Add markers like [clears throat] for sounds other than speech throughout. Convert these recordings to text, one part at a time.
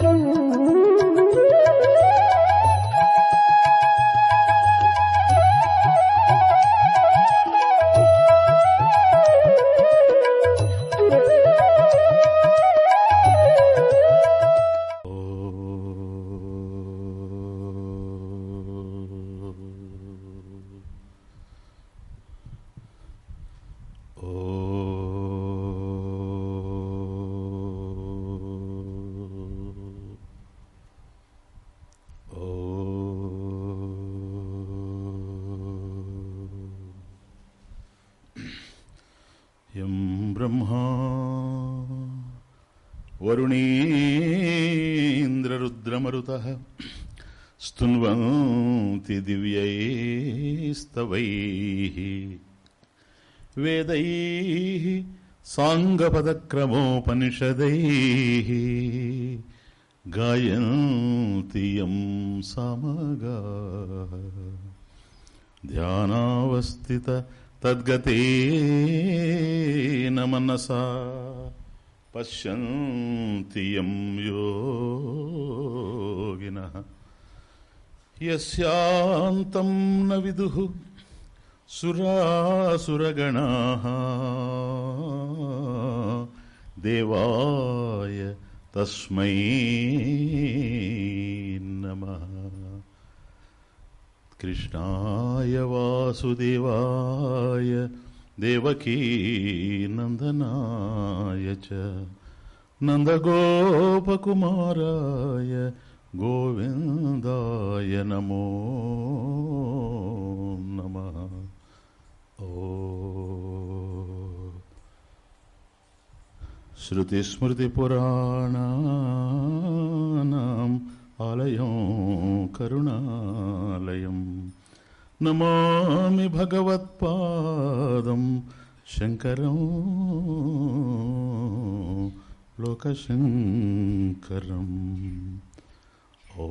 Thank you. వేదై సాంగపదక్రమోపనిషదై గాయంతియం సమగా ధ్యానావస్థిత తద్గతేన మనసా పశ్యంతియం యోగిన యోగినః యస్యాంతం న విదుః సురాసురగణాః దేవాయ తస్మై నమ కృష్ణాయ వాసుదేవాయ దేవకీ నందనాయ చ నందగోపకుమారాయ గోవిందాయ నమో నమ श्रुतिस्मृतिपुराणानाम् आलयं करुणालयं नमामि भगवत्पादं शङ्करं लोकशङ्करम् ओ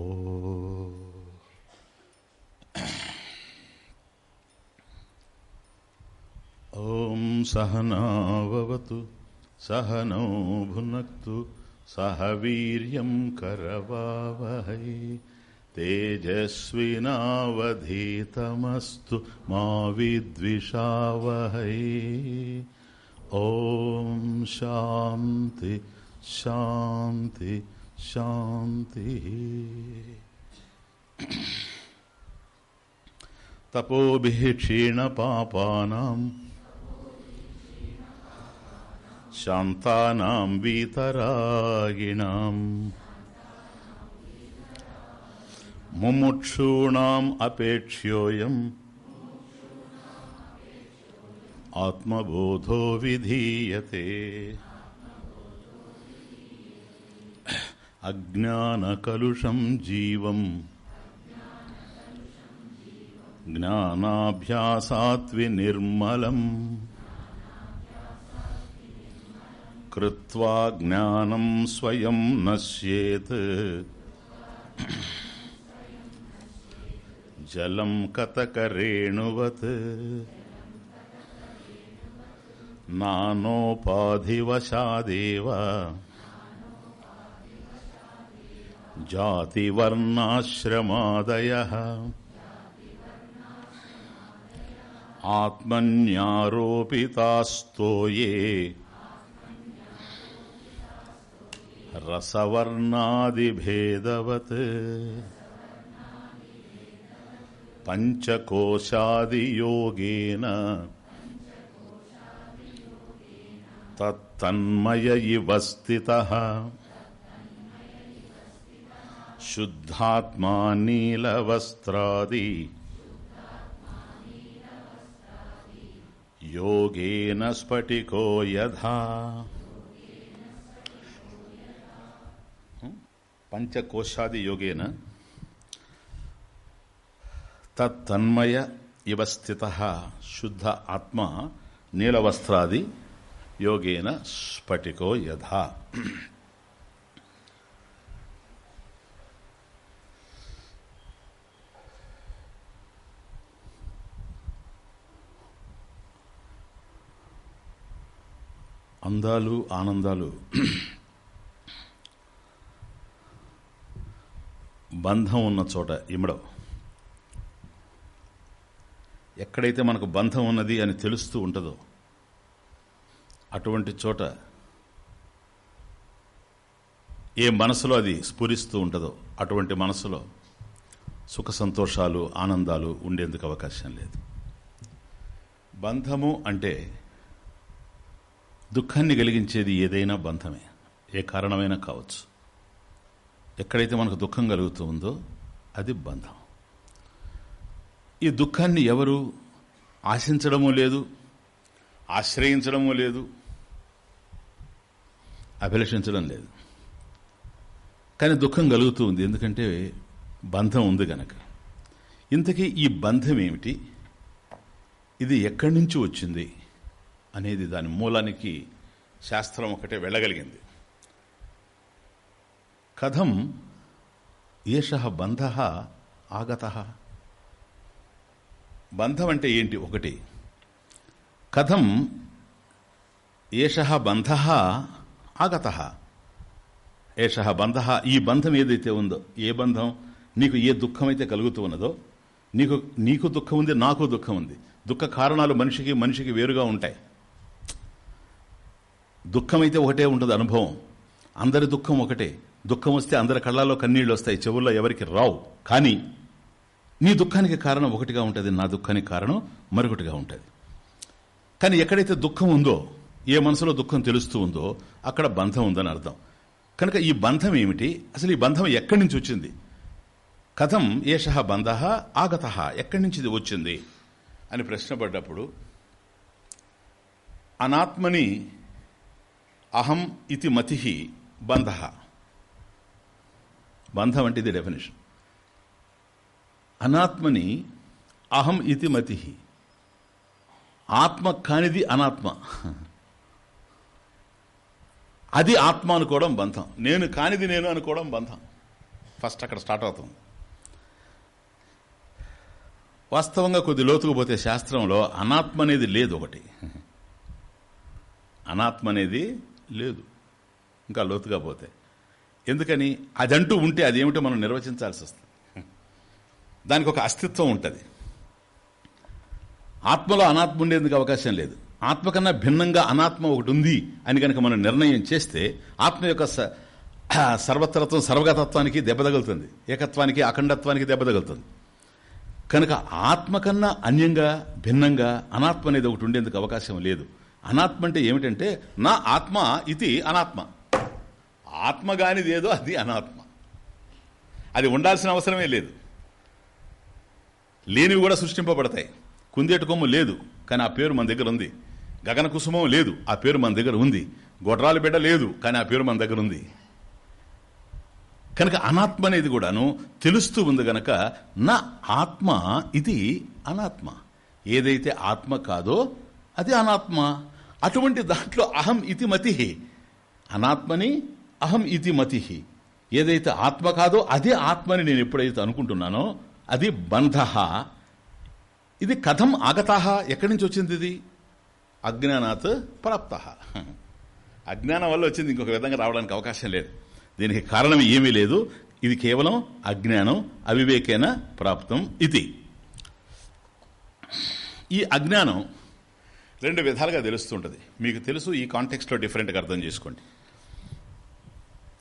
ॐ सहनाववतु सहनौ भुनक्तु सह वीर्यं करवावहै तेजस्विनावधीतमस्तु मा विद्विषावहै ॐ शान्ति शान्ति शान्तिः तपोभिः क्षीणपापानाम् शान्तानां वीतरागिणाम् मुमुक्षूणाम् अपेक्ष्योऽयम् आत्मबोधो विधीयते अज्ञानकलुषं जीवम् ज्ञानाभ्यासात् विनिर्मलम् कृत्वा ज्ञानं स्वयं नश्येत् जलं कतकरेणुवत् नानोपाधिवशादेव जातिवर्णाश्रमादयः आत्मन्यारोपितास्तो ये रसवर्णादिभेदवत् पञ्चकोशादियोगेन तत्तन्मय इव स्थितः शुद्धात्मा नीलवस्त्रादि योगेन स्फटिको यथा పంచకోశాది యోగేన తన్మయ ఇవ స్థిత శుద్ధ ఆత్మ నీలవస్త్రాది యోగేన స్ఫటికో యథా. అందాలు ఆనందాలు బంధం ఉన్న చోట ఇమడవు ఎక్కడైతే మనకు బంధం ఉన్నది అని తెలుస్తూ ఉంటుందో అటువంటి చోట ఏ మనసులో అది స్ఫురిస్తూ ఉంటుందో అటువంటి మనసులో సుఖ సంతోషాలు ఆనందాలు ఉండేందుకు అవకాశం లేదు. బంధము అంటే దుఃఖాన్ని కలిగించేది ఏదైనా బంధమే ఏ కారణమైనా కావచ్చు. ఎక్కడైతే మనకు దుఃఖం కలుగుతుందో అది బంధం. ఈ దుఃఖాన్ని ఎవరు ఆశించడము లేదు ఆశ్రయించడము లేదు అభిలషించడం లేదు. కానీ దుఃఖం కలుగుతూ ఉంది. ఎందుకంటే బంధం ఉంది గనక. ఇంతకీ ఈ బంధం ఏమిటి? ఇది ఎక్కడి నుంచి వచ్చింది అనేది దాని మూలానికి శాస్త్రం ఒకటే వెళ్ళగలిగింది. కథం ఏష బంధ ఆగత. బంధం అంటే ఏంటి? ఒకటి. కథం ఏష బంధ ఆగత. ఏష బంధ ఈ బంధం ఏదైతే ఉందో ఏ బంధం? నీకు ఏ దుఃఖం అయితే కలుగుతూ ఉన్నదో నీకు నీకు దుఃఖం ఉంది నాకు దుఃఖం ఉంది. దుఃఖ కారణాలు మనిషికి మనిషికి వేరుగా ఉంటాయి. దుఃఖం అయితే ఒకటే ఉంటుంది అనుభవం. అందరి దుఃఖం ఒకటే. దుఃఖం వస్తే అందరి కళ్ళల్లో కన్నీళ్ళు వస్తాయి చెవుల్లో ఎవరికి రావు. కానీ నీ దుఃఖానికి కారణం ఒకటిగా ఉంటుంది నా దుఃఖానికి కారణం మరొకటిగా ఉంటుంది. కానీ ఎక్కడైతే దుఃఖం ఉందో ఏ మనసులో దుఃఖం తెలుస్తూ ఉందో అక్కడ బంధం ఉందని అర్థం. కనుక ఈ బంధం ఏమిటి? అసలు ఈ బంధం ఎక్కడి నుంచి వచ్చింది? కథం ఏష బంధ ఆగత ఎక్కడి నుంచి ఇది వచ్చింది? అని ప్రశ్న పడ్డప్పుడు అనాత్మని అహం ఇది మతి బంధ. బంధం అంటే ఇది డెఫినేషన్ అనాత్మని అహం ఇది మతి ఆత్మ కానిది అనాత్మ. అది ఆత్మ అనుకోవడం బంధం. నేను కానిది నేను అనుకోవడం బంధం. ఫస్ట్ అక్కడ స్టార్ట్ అవుతుంది. వాస్తవంగా కొద్ది లోతుకు పోతే శాస్త్రంలో అనాత్మ అనేది లేదు ఒకటి. అనాత్మ అనేది లేదు. ఇంకా లోతుగా పోతే. ఎందుకని అదంటూ ఉంటే అదేమిటో మనం నిర్వచించాల్సి వస్తుంది. దానికి ఒక అస్తిత్వం ఉంటుంది. ఆత్మలో అనాత్మ ఉండేందుకు అవకాశం లేదు. ఆత్మ కన్నా భిన్నంగా అనాత్మ ఒకటి ఉంది అని కనుక మనం నిర్ణయం చేస్తే ఆత్మ యొక్క సర్వత్రత్వం సర్వగతత్వానికి దెబ్బ తగులుతుంది. ఏకత్వానికి అఖండత్వానికి దెబ్బ తగులుతుంది. కనుక ఆత్మ కన్నా అన్యంగా భిన్నంగా అనాత్మ అనేది ఒకటి ఉండేందుకు అవకాశం లేదు. అనాత్మ అంటే ఏమిటంటే నా ఆత్మ ఇది అనాత్మ. ఆత్మ కానిదేదో ఏదో అది అనాత్మ. అది ఉండాల్సిన అవసరమే లేదు. లేనివి కూడా సృష్టింపబడతాయి. కుందేటు కొమ్ము లేదు కానీ ఆ పేరు మన దగ్గర ఉంది. గగన కుసుమం లేదు ఆ పేరు మన దగ్గర ఉంది. గొడ్రాల బిడ్డ లేదు కానీ ఆ పేరు మన దగ్గర ఉంది. కనుక అనాత్మ అనేది కూడాను తెలుస్తూ ఉంది గనక నా ఆత్మ ఇది అనాత్మ. ఏదైతే ఆత్మ కాదో అది అనాత్మ. అటువంటి దాంట్లో అహం ఇతి మతి అనాత్మని అహం ఇతి మతి ఏదైతే ఆత్మ కాదో అదే ఆత్మని నేను ఎప్పుడైతే అనుకుంటున్నానో అది బంధ. ఇది కథం ఆగతాహ ఎక్కడి నుంచి వచ్చింది ఇది? అజ్ఞానాత్ ప్రాప్త. అజ్ఞానం వల్ల వచ్చింది ఇంకొక విధంగా రావడానికి అవకాశం లేదు. దీనికి కారణం ఏమీ లేదు. ఇది కేవలం అజ్ఞానం అవివేకేన ప్రాప్తం ఇది. ఈ అజ్ఞానం రెండు విధాలుగా తెలుస్తుంటుంది. మీకు తెలుసు ఈ కాంటెక్స్ట్లో డిఫరెంట్గా అర్థం చేసుకోండి.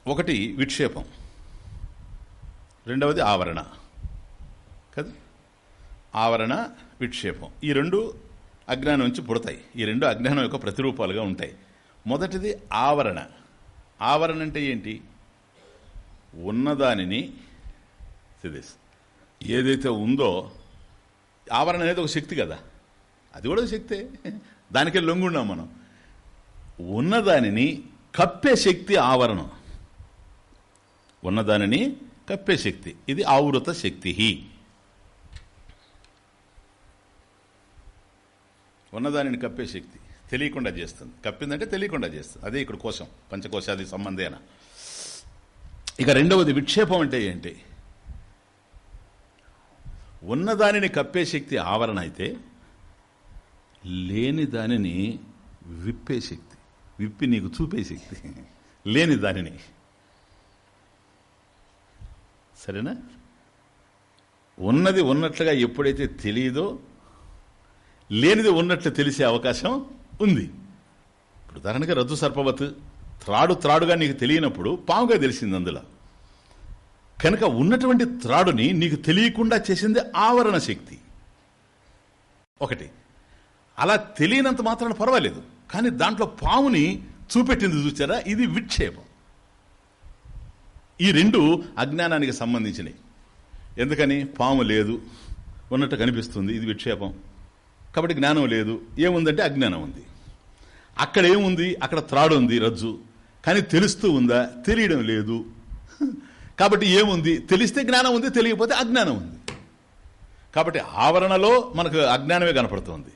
ఒకటి విక్షేపం. రెండవది ఆవరణ. కదా? ఆవరణ విక్షేపం. ఈ రెండు అజ్ఞానం నుంచి పుడతాయి. ఈ రెండు అజ్ఞానం యొక్క ప్రతిరూపాలుగా ఉంటాయి. మొదటిది ఆవరణ. ఆవరణ అంటే ఏంటి? ఉన్నదానిని ఏదైతే ఉందో ఆవరణ అనేది ఒక శక్తి కదా. అది కూడా శక్తే. దానికే లొంగున్నాం మనం. ఉన్నదానిని కప్పే శక్తి ఆవరణం. ఉన్నదానిని కప్పే శక్తి. ఇది ఆవృత శక్తి. ఉన్నదానిని కప్పే శక్తి. తెలియకుండా చేస్తుంది. కప్పిందంటే తెలియకుండా చేస్తుంది. అదే ఇక్కడ కోసం పంచకోశాది సంబంధేన. ఇక రెండవది విక్షేపం అంటే ఏంటి? ఉన్నదానిని కప్పే శక్తి ఆవరణ అయితే లేని దానిని విప్పే శక్తి. విప్పి నీకు చూపే శక్తి. లేని దానిని. సరేనా? ఉన్నది ఉన్నట్లుగా ఎప్పుడైతే తెలియదో లేనిది ఉన్నట్లు తెలిసే అవకాశం ఉంది. ఇప్పుడు ఉదాహరణగా రజ్జు సర్పవత్ త్రాడు త్రాడుగా నీకు తెలియనప్పుడు పాముగా తెలిసింది అందులో. కనుక ఉన్నటువంటి త్రాడుని నీకు తెలియకుండా చేసింది ఆవరణ శక్తి. ఒకటి. అలా తెలియనంత మాత్రాన పర్వాలేదు. కానీ దాంట్లో పాముని చూపెట్టింది చూచారా ఇది విక్షేపం. ఈ రెండు అజ్ఞానానికి సంబంధించినవి ఎందుకని? పాము లేదు ఉన్నట్టు కనిపిస్తుంది ఇది విక్షేపం. కాబట్టి జ్ఞానం లేదు. ఏముందంటే అజ్ఞానం ఉంది. అక్కడ ఏముంది? అక్కడ త్రాడు ఉంది రజ్జు. కానీ తెలుస్తూ ఉందా? తెలియడం లేదు. కాబట్టి ఏముంది? తెలిస్తే జ్ఞానం ఉంది తెలియకపోతే అజ్ఞానం ఉంది. కాబట్టి ఆవరణలో మనకు అజ్ఞానమే కనపడుతుంది.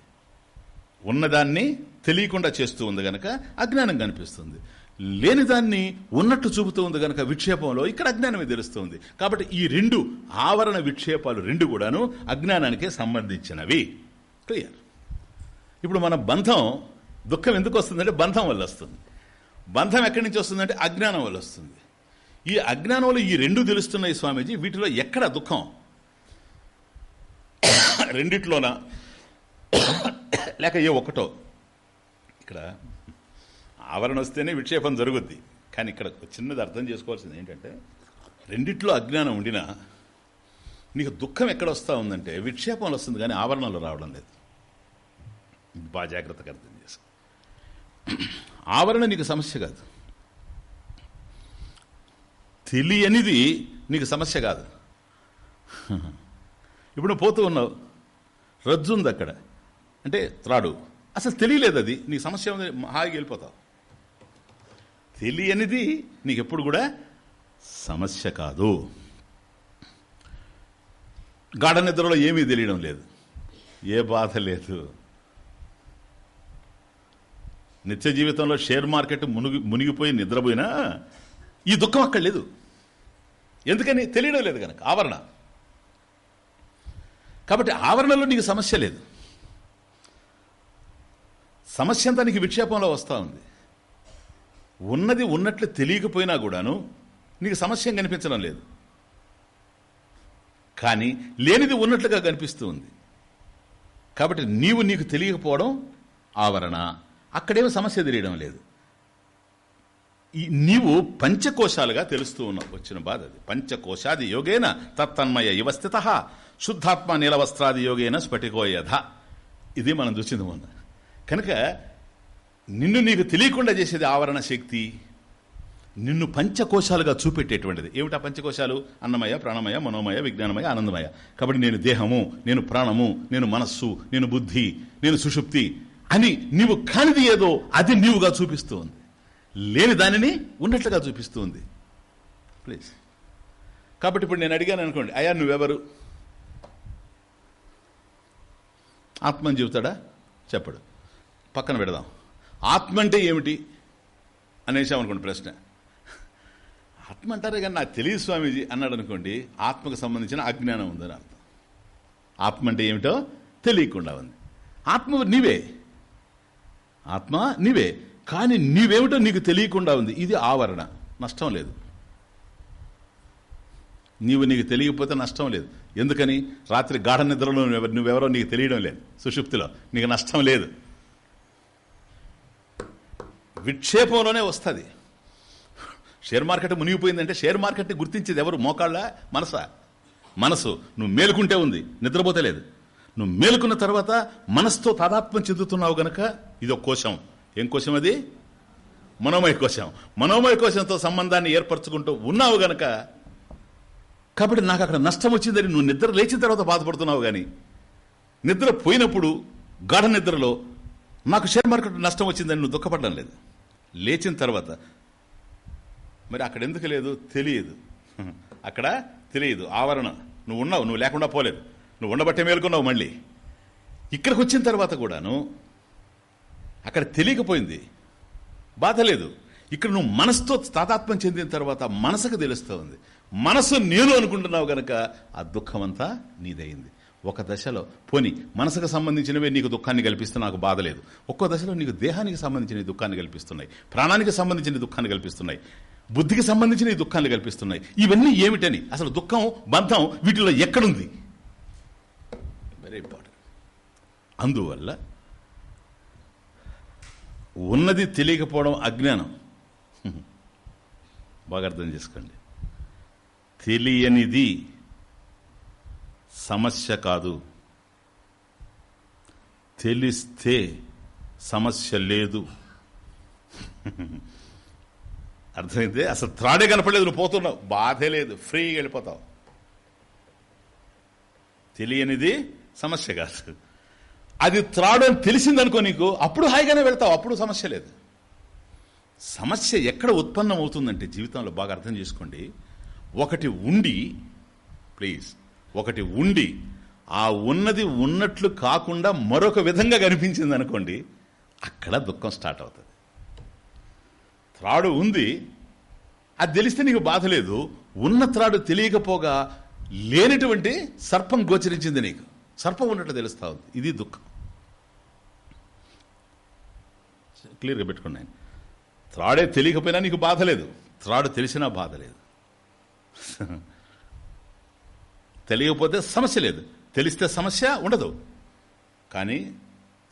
ఉన్నదాన్ని తెలియకుండా చేస్తూ ఉంది గనక అజ్ఞానం కనిపిస్తుంది. లేని దాన్ని ఉన్నట్టు చూపుతూ ఉంది గనక విక్షేపంలో ఇక్కడ అజ్ఞానమే తెలుస్తుంది. కాబట్టి ఈ రెండు ఆవరణ విక్షేపాలు రెండు కూడాను అజ్ఞానానికే సంబంధించినవి. క్లియర్. ఇప్పుడు మన బంధం దుఃఖం ఎందుకు వస్తుందంటే బంధం వల్ల వస్తుంది. బంధం ఎక్కడి నుంచి వస్తుందంటే అజ్ఞానం వల్ల వస్తుంది. ఈ అజ్ఞానంలో ఈ రెండు తెలుస్తున్నాయి స్వామీజీ వీటిలో ఎక్కడ దుఃఖం? రెండిట్లోనా? [coughs] లేక ఏ ఒకటో ఇక్కడ ఆవరణ వస్తేనే విక్షేపం జరుగుద్ది. కానీ ఇక్కడ చిన్నది అర్థం చేసుకోవాల్సింది ఏంటంటే రెండిట్లో అజ్ఞానం ఉండినా నీకు దుఃఖం ఎక్కడ వస్తూ ఉందంటే విక్షేపంలో వస్తుంది కానీ ఆవరణలో రావడం లేదు. బాగా జాగ్రత్తగా అర్థం చేసుకో. ఆవరణ నీకు సమస్య కాదు. తెలియనిది నీకు సమస్య కాదు. ఇప్పుడు పోతూ ఉన్నావు. రజ్జు ఉంది అక్కడ. అంటే త్రాడు. అసలు తెలియలేదు అది. నీకు సమస్య ఉంది హాయిగా వెళ్ళిపోతావు. తెలియనిది నీకు ఎప్పుడు కూడా సమస్య కాదు. గాఢ నిద్రలో ఏమీ తెలియడం లేదు. ఏ బాధ లేదు. నిత్య జీవితంలో షేర్ మార్కెట్ మునిగి మునిగిపోయి నిద్రపోయినా ఈ దుఃఖం అక్కడ లేదు. ఎందుకని? తెలియడం లేదు కనుక ఆవరణ. కాబట్టి ఆవరణలో నీకు సమస్య లేదు. సమస్య అంతా నీకు విక్షేపంలో వస్తూ ఉంది. ఉన్నది ఉన్నట్లు తెలియకపోయినా కూడాను నీకు సమస్య కనిపించడం లేదు. కానీ లేనిది ఉన్నట్లుగా కనిపిస్తూ ఉంది. కాబట్టి నీవు నీకు తెలియకపోవడం ఆవరణ. అక్కడేమో సమస్య తెలియడం లేదు. ఈ నీవు పంచకోశాలుగా తెలుస్తూ ఉన్నావు వచ్చిన బాధ అది. పంచకోశాది యోగేన తత్తన్మయ యువస్థిత స్థిత. శుద్ధాత్మ నీలవస్త్రాది యోగేన స్ఫటికోయధ. ఇది మనం చూసింది మొన్న. కనుక నిన్ను నీకు తెలియకుండా చేసేది ఆవరణ శక్తి నిన్ను పంచకోశాలుగా చూపెట్టేటువంటిది. ఏమిటా పంచకోశాలు? అన్నమయ ప్రాణమయ మనోమయ విజ్ఞానమయ ఆనందమయ. కాబట్టి నేను దేహము నేను ప్రాణము నేను మనస్సు నేను బుద్ధి నేను సుషుప్తి అని నీవు కానిది ఏదో అది నీవుగా చూపిస్తూ ఉంది లేని దానిని ఉన్నట్లుగా చూపిస్తూ ఉంది ప్లీజ్ కాబట్టి ఇప్పుడు నేను అడిగాను అనుకోండి అయ్యా నువ్వెవరు? ఆత్మని చెబుతాడా? చెప్పడు. పక్కన పెడదాం. ఆత్మ అంటే ఏమిటి అనేసామనుకోండి ప్రశ్న. ఆత్మ అంటారే కానీ నాకు తెలియదు స్వామీజీ అన్నాడు అనుకోండి ఆత్మకు సంబంధించిన అజ్ఞానం ఉందని అర్థం. ఆత్మ అంటే ఏమిటో తెలియకుండా ఉంది. ఆత్మ నీవే. ఆత్మ నీవే. కానీ నీవేమిటో నీకు తెలియకుండా ఉంది. ఇది ఆవరణ. నష్టం లేదు. నీవు నీకు తెలియకపోతే నష్టం లేదు. ఎందుకని? రాత్రి గాఢ నిద్రలో నువ్వెవరో నీకు తెలియడం లేదు. సుషుప్తిలో. నీకు నష్టం లేదు. విక్షేపంలోనే వస్తుంది. షేర్ మార్కెట్ మునిగిపోయిందంటే షేర్ మార్కెట్ని గుర్తించేది ఎవరు? మోకాళ్ళ మనసా? మనసు. నువ్వు మేలుకుంటే ఉంది. నిద్రపోతే లేదు నువ్వు మేలుకున్న తర్వాత మనసుతో తాదాత్మ్యం చెందుతున్నావు గనక ఇది ఒక కోశం. ఏం కోశం అది? మనోమయ కోశం. మనోమయ కోశంతో సంబంధాన్ని ఏర్పరచుకుంటూ ఉన్నావు గనక కాబట్టి నాకు అక్కడ నష్టం వచ్చిందని నువ్వు నిద్ర లేచిన తర్వాత బాధపడుతున్నావు కానీ నిద్ర పోయినప్పుడు గాఢ నిద్రలో నాకు షేర్ మార్కెట్ నష్టం వచ్చిందని నువ్వు దుఃఖపడడం లేదు. లేచిన తర్వాత. మరి అక్కడ ఎందుకు లేదు? తెలియదు. అక్కడ తెలియదు. ఆవరణ. నువ్వు ఉన్నావు. నువ్వు లేకుండా పోలేదు. నువ్వు ఉండబట్టే మేలుకున్నావు మళ్ళీ. ఇక్కడికి వచ్చిన తర్వాత కూడాను అక్కడ తెలియకపోయింది. బాధ లేదు. ఇక్కడ నువ్వు మనసుతో తాతాత్మ్యం చెందిన తర్వాత మనసుకు తెలుస్తూ ఉంది మనసు నేను అనుకుంటున్నావు గనక ఆ దుఃఖం అంతా నీదయింది. ఒక దశలో. పోని మనసుకు సంబంధించినవే నీకు దుఃఖాన్ని కల్పిస్తే నాకు బాధ లేదు. ఒక్కో దశలో నీకు దేహానికి సంబంధించిన దుఃఖాన్ని కల్పిస్తున్నాయి. ప్రాణానికి సంబంధించిన దుఃఖాన్ని కల్పిస్తున్నాయి. బుద్ధికి సంబంధించిన ఈ కల్పిస్తున్నాయి. ఇవన్నీ ఏమిటని? అసలు దుఃఖం బంధం వీటిలో ఎక్కడుంది? వెరీ ఇంపార్టెంట్ అందువల్ల ఉన్నది తెలియకపోవడం అజ్ఞానం. [laughs] బాగా అర్థం చేసుకోండి. తెలియనిది సమస్య కాదు. తెలిస్తే సమస్య లేదు. అర్థమైతే అసలు త్రాడే కనపడలేదు నువ్వు పోతున్నావు. బాధే లేదు. ఫ్రీగా వెళ్ళిపోతావు. తెలియనిది సమస్య కాదు. అది త్రాడు అని తెలిసిందనుకో నీకు అప్పుడు హాయిగానే వెళ్తావు. అప్పుడు సమస్య లేదు. సమస్య ఎక్కడ ఉత్పన్నం అవుతుందంటే జీవితంలో బాగా అర్థం చేసుకోండి. ఒకటి ఉండి ప్లీజ్ ఒకటి ఉండి ఆ ఉన్నది ఉన్నట్లు కాకుండా మరొక విధంగా కనిపించింది అనుకోండి అక్కడ దుఃఖం స్టార్ట్ అవుతుంది. త్రాడు ఉంది అది తెలిస్తే నీకు బాధ లేదు ఉన్న త్రాడు తెలియకపోగా లేనటువంటి సర్పం గోచరించింది నీకు. సర్పం ఉన్నట్లు తెలుస్తా ఉంది ఇది దుఃఖం. క్లియర్గా పెట్టుకున్నాను త్రాడే తెలియకపోయినా నీకు బాధ లేదు త్రాడు తెలిసినా బాధ లేదు. తెలియకపోతే సమస్య లేదు. తెలిస్తే సమస్య ఉండదు. కానీ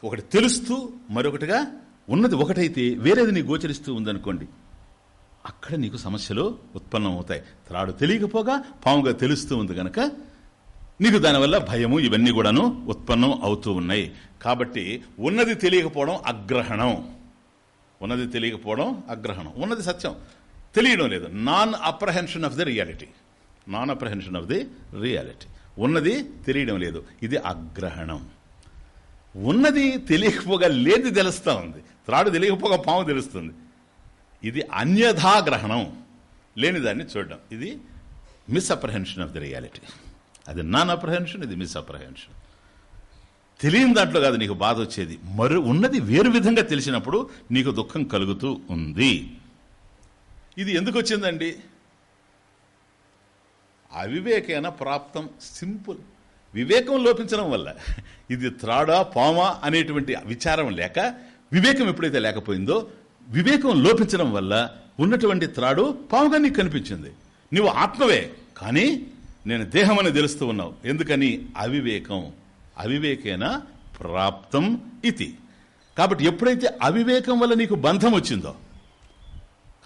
ఒకటి తెలుస్తూ మరొకటిగా ఉన్నది ఒకటైతే వేరేది నీ గోచరిస్తూ ఉందనుకోండి. అక్కడ నీకు సమస్యలు ఉత్పన్నం అవుతాయి త్రాడు తెలియకపోగా పాముగా తెలుస్తూ ఉంది కనుక నీకు దానివల్ల భయము ఇవన్నీ కూడాను ఉత్పన్నం అవుతూ ఉన్నాయి. కాబట్టి ఉన్నది తెలియకపోవడం అగ్రహణం. ఉన్నది తెలియకపోవడం అగ్రహణం. ఉన్నది సత్యం. తెలియడం లేదు. Non apprehension of the reality non apprehension of the reality ఉన్నది తెలియడం లేదు. ఇది అగ్రహణం. ఉన్నది తెలియకపోగా లేనిది తెలుస్తూ ఉంది. త్రాడు తెలియకపోగా పాము తెలుస్తుంది. ఇది అన్యథాగ్రహణం లేని దాన్ని చూడడం. ఇది మిస్అప్రహెన్షన్ ఆఫ్ ది రియాలిటీ అది నాన్ అప్రహెన్షన్ ఇది మిస్అప్రహెన్షన్ తెలియని దాంట్లో కాదు నీకు బాధ వచ్చేది. మరు ఉన్నది వేరు విధంగా తెలిసినప్పుడు నీకు దుఃఖం కలుగుతూ ఉంది. ఇది ఎందుకు వచ్చిందండి? అవివేకేన ప్రాప్తం సింపుల్. వివేకం లోపించడం వల్ల ఇది త్రాడా పామా అనేటువంటి విచారం లేక వివేకం ఎప్పుడైతే లేకపోయిందో వివేకం లోపించడం వల్ల ఉన్నటువంటి త్రాడు పాముగా నీకు కనిపించింది. నువ్వు ఆత్మవే కానీ నేను దేహం అని తెలుస్తూ ఉన్నావు. ఎందుకని? అవివేకం. అవివేకేన ప్రాప్తం ఇది కాబట్టి ఎప్పుడైతే అవివేకం వల్ల నీకు బంధం వచ్చిందో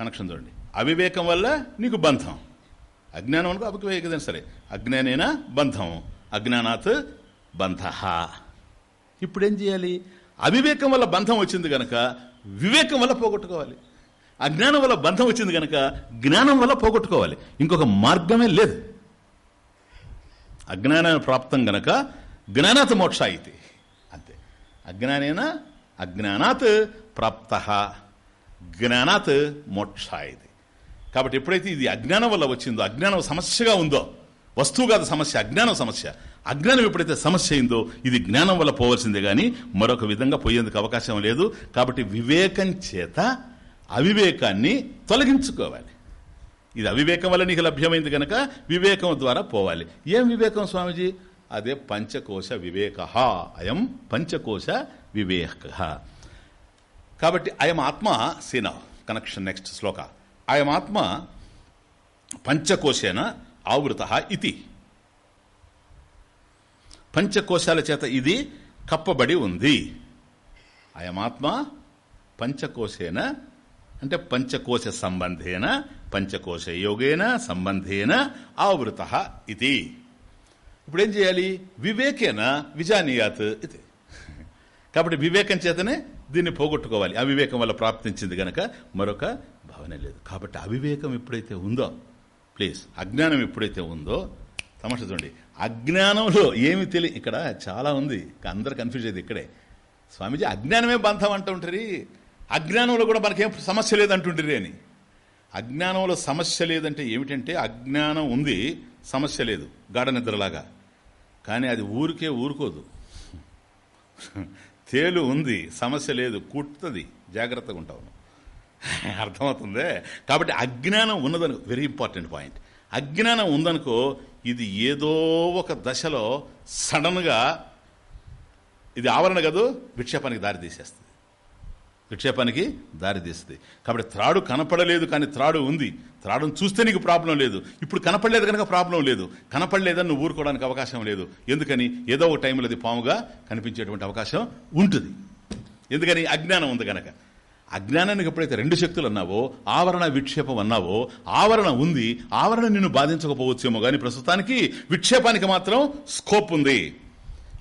కనెక్షన్ చూడండి. అవివేకం వల్ల నీకు బంధం. అజ్ఞానం అనుకో అవివేకదైనా సరే. అజ్ఞానేనా బంధం. అజ్ఞానాత్ బంధ. ఇప్పుడు ఏం చేయాలి? అవివేకం వల్ల బంధం వచ్చింది కనుక వివేకం వల్ల పోగొట్టుకోవాలి. అజ్ఞానం వల్ల బంధం వచ్చింది కనుక జ్ఞానం వల్ల పోగొట్టుకోవాలి. ఇంకొక మార్గమే లేదు. అజ్ఞాన ప్రాప్తం గనక జ్ఞానాత్ మోక్ష అయితే అంతే. అజ్ఞానేన? అజ్ఞానాత్ ప్రాప్త. జ్ఞానాత్ మోక్ష ఇది. కాబట్టి ఎప్పుడైతే ఇది అజ్ఞానం వల్ల వచ్చిందో అజ్ఞానం సమస్యగా ఉందో వస్తువు కాదు సమస్య అజ్ఞానం సమస్య. అజ్ఞానం ఎప్పుడైతే సమస్య అయిందో ఇది జ్ఞానం వల్ల పోవలసిందే గాని మరొక విధంగా పోయేందుకు అవకాశం లేదు. కాబట్టి వివేకం చేత అవివేకాన్ని తొలగించుకోవాలి. ఇది అవివేకం వల్ల నీకు లభ్యమైంది కనుక వివేకం ద్వారా పోవాలి. ఏం వివేకం స్వామిజీ? అదే పంచకోశ వివేక. అయం పంచకోశ వివేక. కాబట్టి అయం ఆత్మ సీన. కనెక్షన్ నెక్స్ట్ శ్లోక. అయం ఆత్మ పంచకోశేన ఆవృత ఇది పంచకోశాల చేత ఇది కప్పబడి ఉంది. అయమాత్మ పంచకోశేన అంటే పంచకోశ సంబంధేన పంచకోశ యోగేన సంబంధేన ఆవృత ఇది ఇప్పుడు ఏం చేయాలి? వివేకేన విజానీయాత్ ఇది కాబట్టి వివేకం చేతనే దీన్ని పోగొట్టుకోవాలి. అవివేకం వల్ల ప్రాప్తించింది గనక మరొక భావన లేదు. కాబట్టి అవివేకం ఎప్పుడైతే ఉందో ప్లీజ్ అజ్ఞానం ఎప్పుడైతే ఉందో తమాష చూడండి. అజ్ఞానంలో ఏమి తెలియ ఇక్కడ చాలా ఉంది. అందరు కన్ఫ్యూజ్ అయ్యేది ఇక్కడే. స్వామీజీ అజ్ఞానమే బంధం అంటుంటారు అజ్ఞానంలో కూడా మనకేం సమస్య లేదంటుంటారు అని. అజ్ఞానంలో సమస్య లేదంటే ఏమిటంటే అజ్ఞానం ఉంది సమస్య లేదు గాఢ నిద్రలాగా. కానీ అది ఊరికే ఊరుకోదు. తేలు ఉంది సమస్య లేదు కుట్టుతుంది జాగ్రత్తగా ఉంటావు [laughs] అర్థమవుతుందే? కాబట్టి అజ్ఞానం ఉన్నదను వెరీ ఇంపార్టెంట్ పాయింట్ అజ్ఞానం ఉందనుకో ఇది ఏదో ఒక దశలో సడన్గా ఇది ఆవరణ కదూ విక్షేపానికి దారి తీసేస్తుంది విక్షేపానికి దారితీస్తుంది కాబట్టి త్రాడు కనపడలేదు కానీ త్రాడు ఉంది. త్రాడును చూస్తే నీకు ప్రాబ్లం లేదు. ఇప్పుడు కనపడలేదు కనుక ప్రాబ్లం లేదు. కనపడలేదని నువ్వు ఊరుకోవడానికి అవకాశం లేదు. ఎందుకని? ఏదో ఒక టైంలో అది పాముగా కనిపించేటువంటి అవకాశం ఉంటుంది. ఎందుకని? అజ్ఞానం ఉంది కనుక అజ్ఞానానికి ఎప్పుడైతే రెండు శక్తులు అన్నావో ఆవరణ విక్షేపం అన్నావో ఆవరణ ఉంది. ఆవరణ నిన్ను బాధించకపోవచ్చేమో కానీ ప్రస్తుతానికి విక్షేపానికి మాత్రం స్కోప్ ఉంది.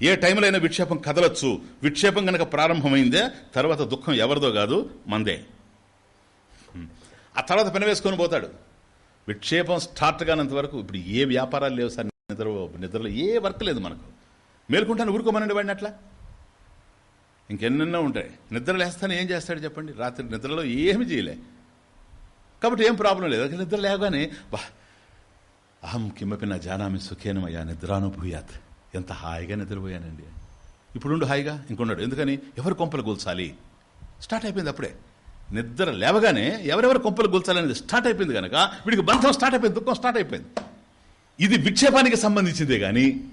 ఏ టైంలో అయినా విక్షేపం కదలొచ్చు. విక్షేపం కనుక ప్రారంభమైందే తర్వాత దుఃఖం ఎవరిదో కాదు మందే. ఆ తర్వాత పెనవేసుకొని పోతాడు. విక్షేపం స్టార్ట్ కానంత వరకు ఇప్పుడు ఏ వ్యాపారాలు లేవు సార్ నిద్ర నిద్రలో ఏ వర్క్ లేదు మనకు. మేలుకుంటాను ఊరుకోమనండి వాడిని అట్లా? ఇంకెన్నెన్నో ఉంటాయి. నిద్ర లేస్తాను ఏం చేస్తాడు చెప్పండి? రాత్రి నిద్రలో ఏమి చేయలే. కాబట్టి ఏం ప్రాబ్లం లేదు. నిద్ర లేవగానే బా అహం కిమపి నా జానామి సుఖేనమయ్యా నిద్రానుభూయాత్. ఎంత హాయిగా నిద్రపోయానండి. ఇప్పుడుండు హాయిగా ఇంకొన్నాడు. ఎందుకని? ఎవరు కొంపలు కూల్చాలి స్టార్ట్ అయిపోయింది అప్పుడే. నిద్ర లేవగానే ఎవరెవరు కొంపలు కూల్చాలనేది స్టార్ట్ అయిపోయింది కనుక వీడికి బంధం స్టార్ట్ అయిపోయింది దుఃఖం స్టార్ట్ అయిపోయింది. ఇది విక్షేపానికి సంబంధించిందే కానీ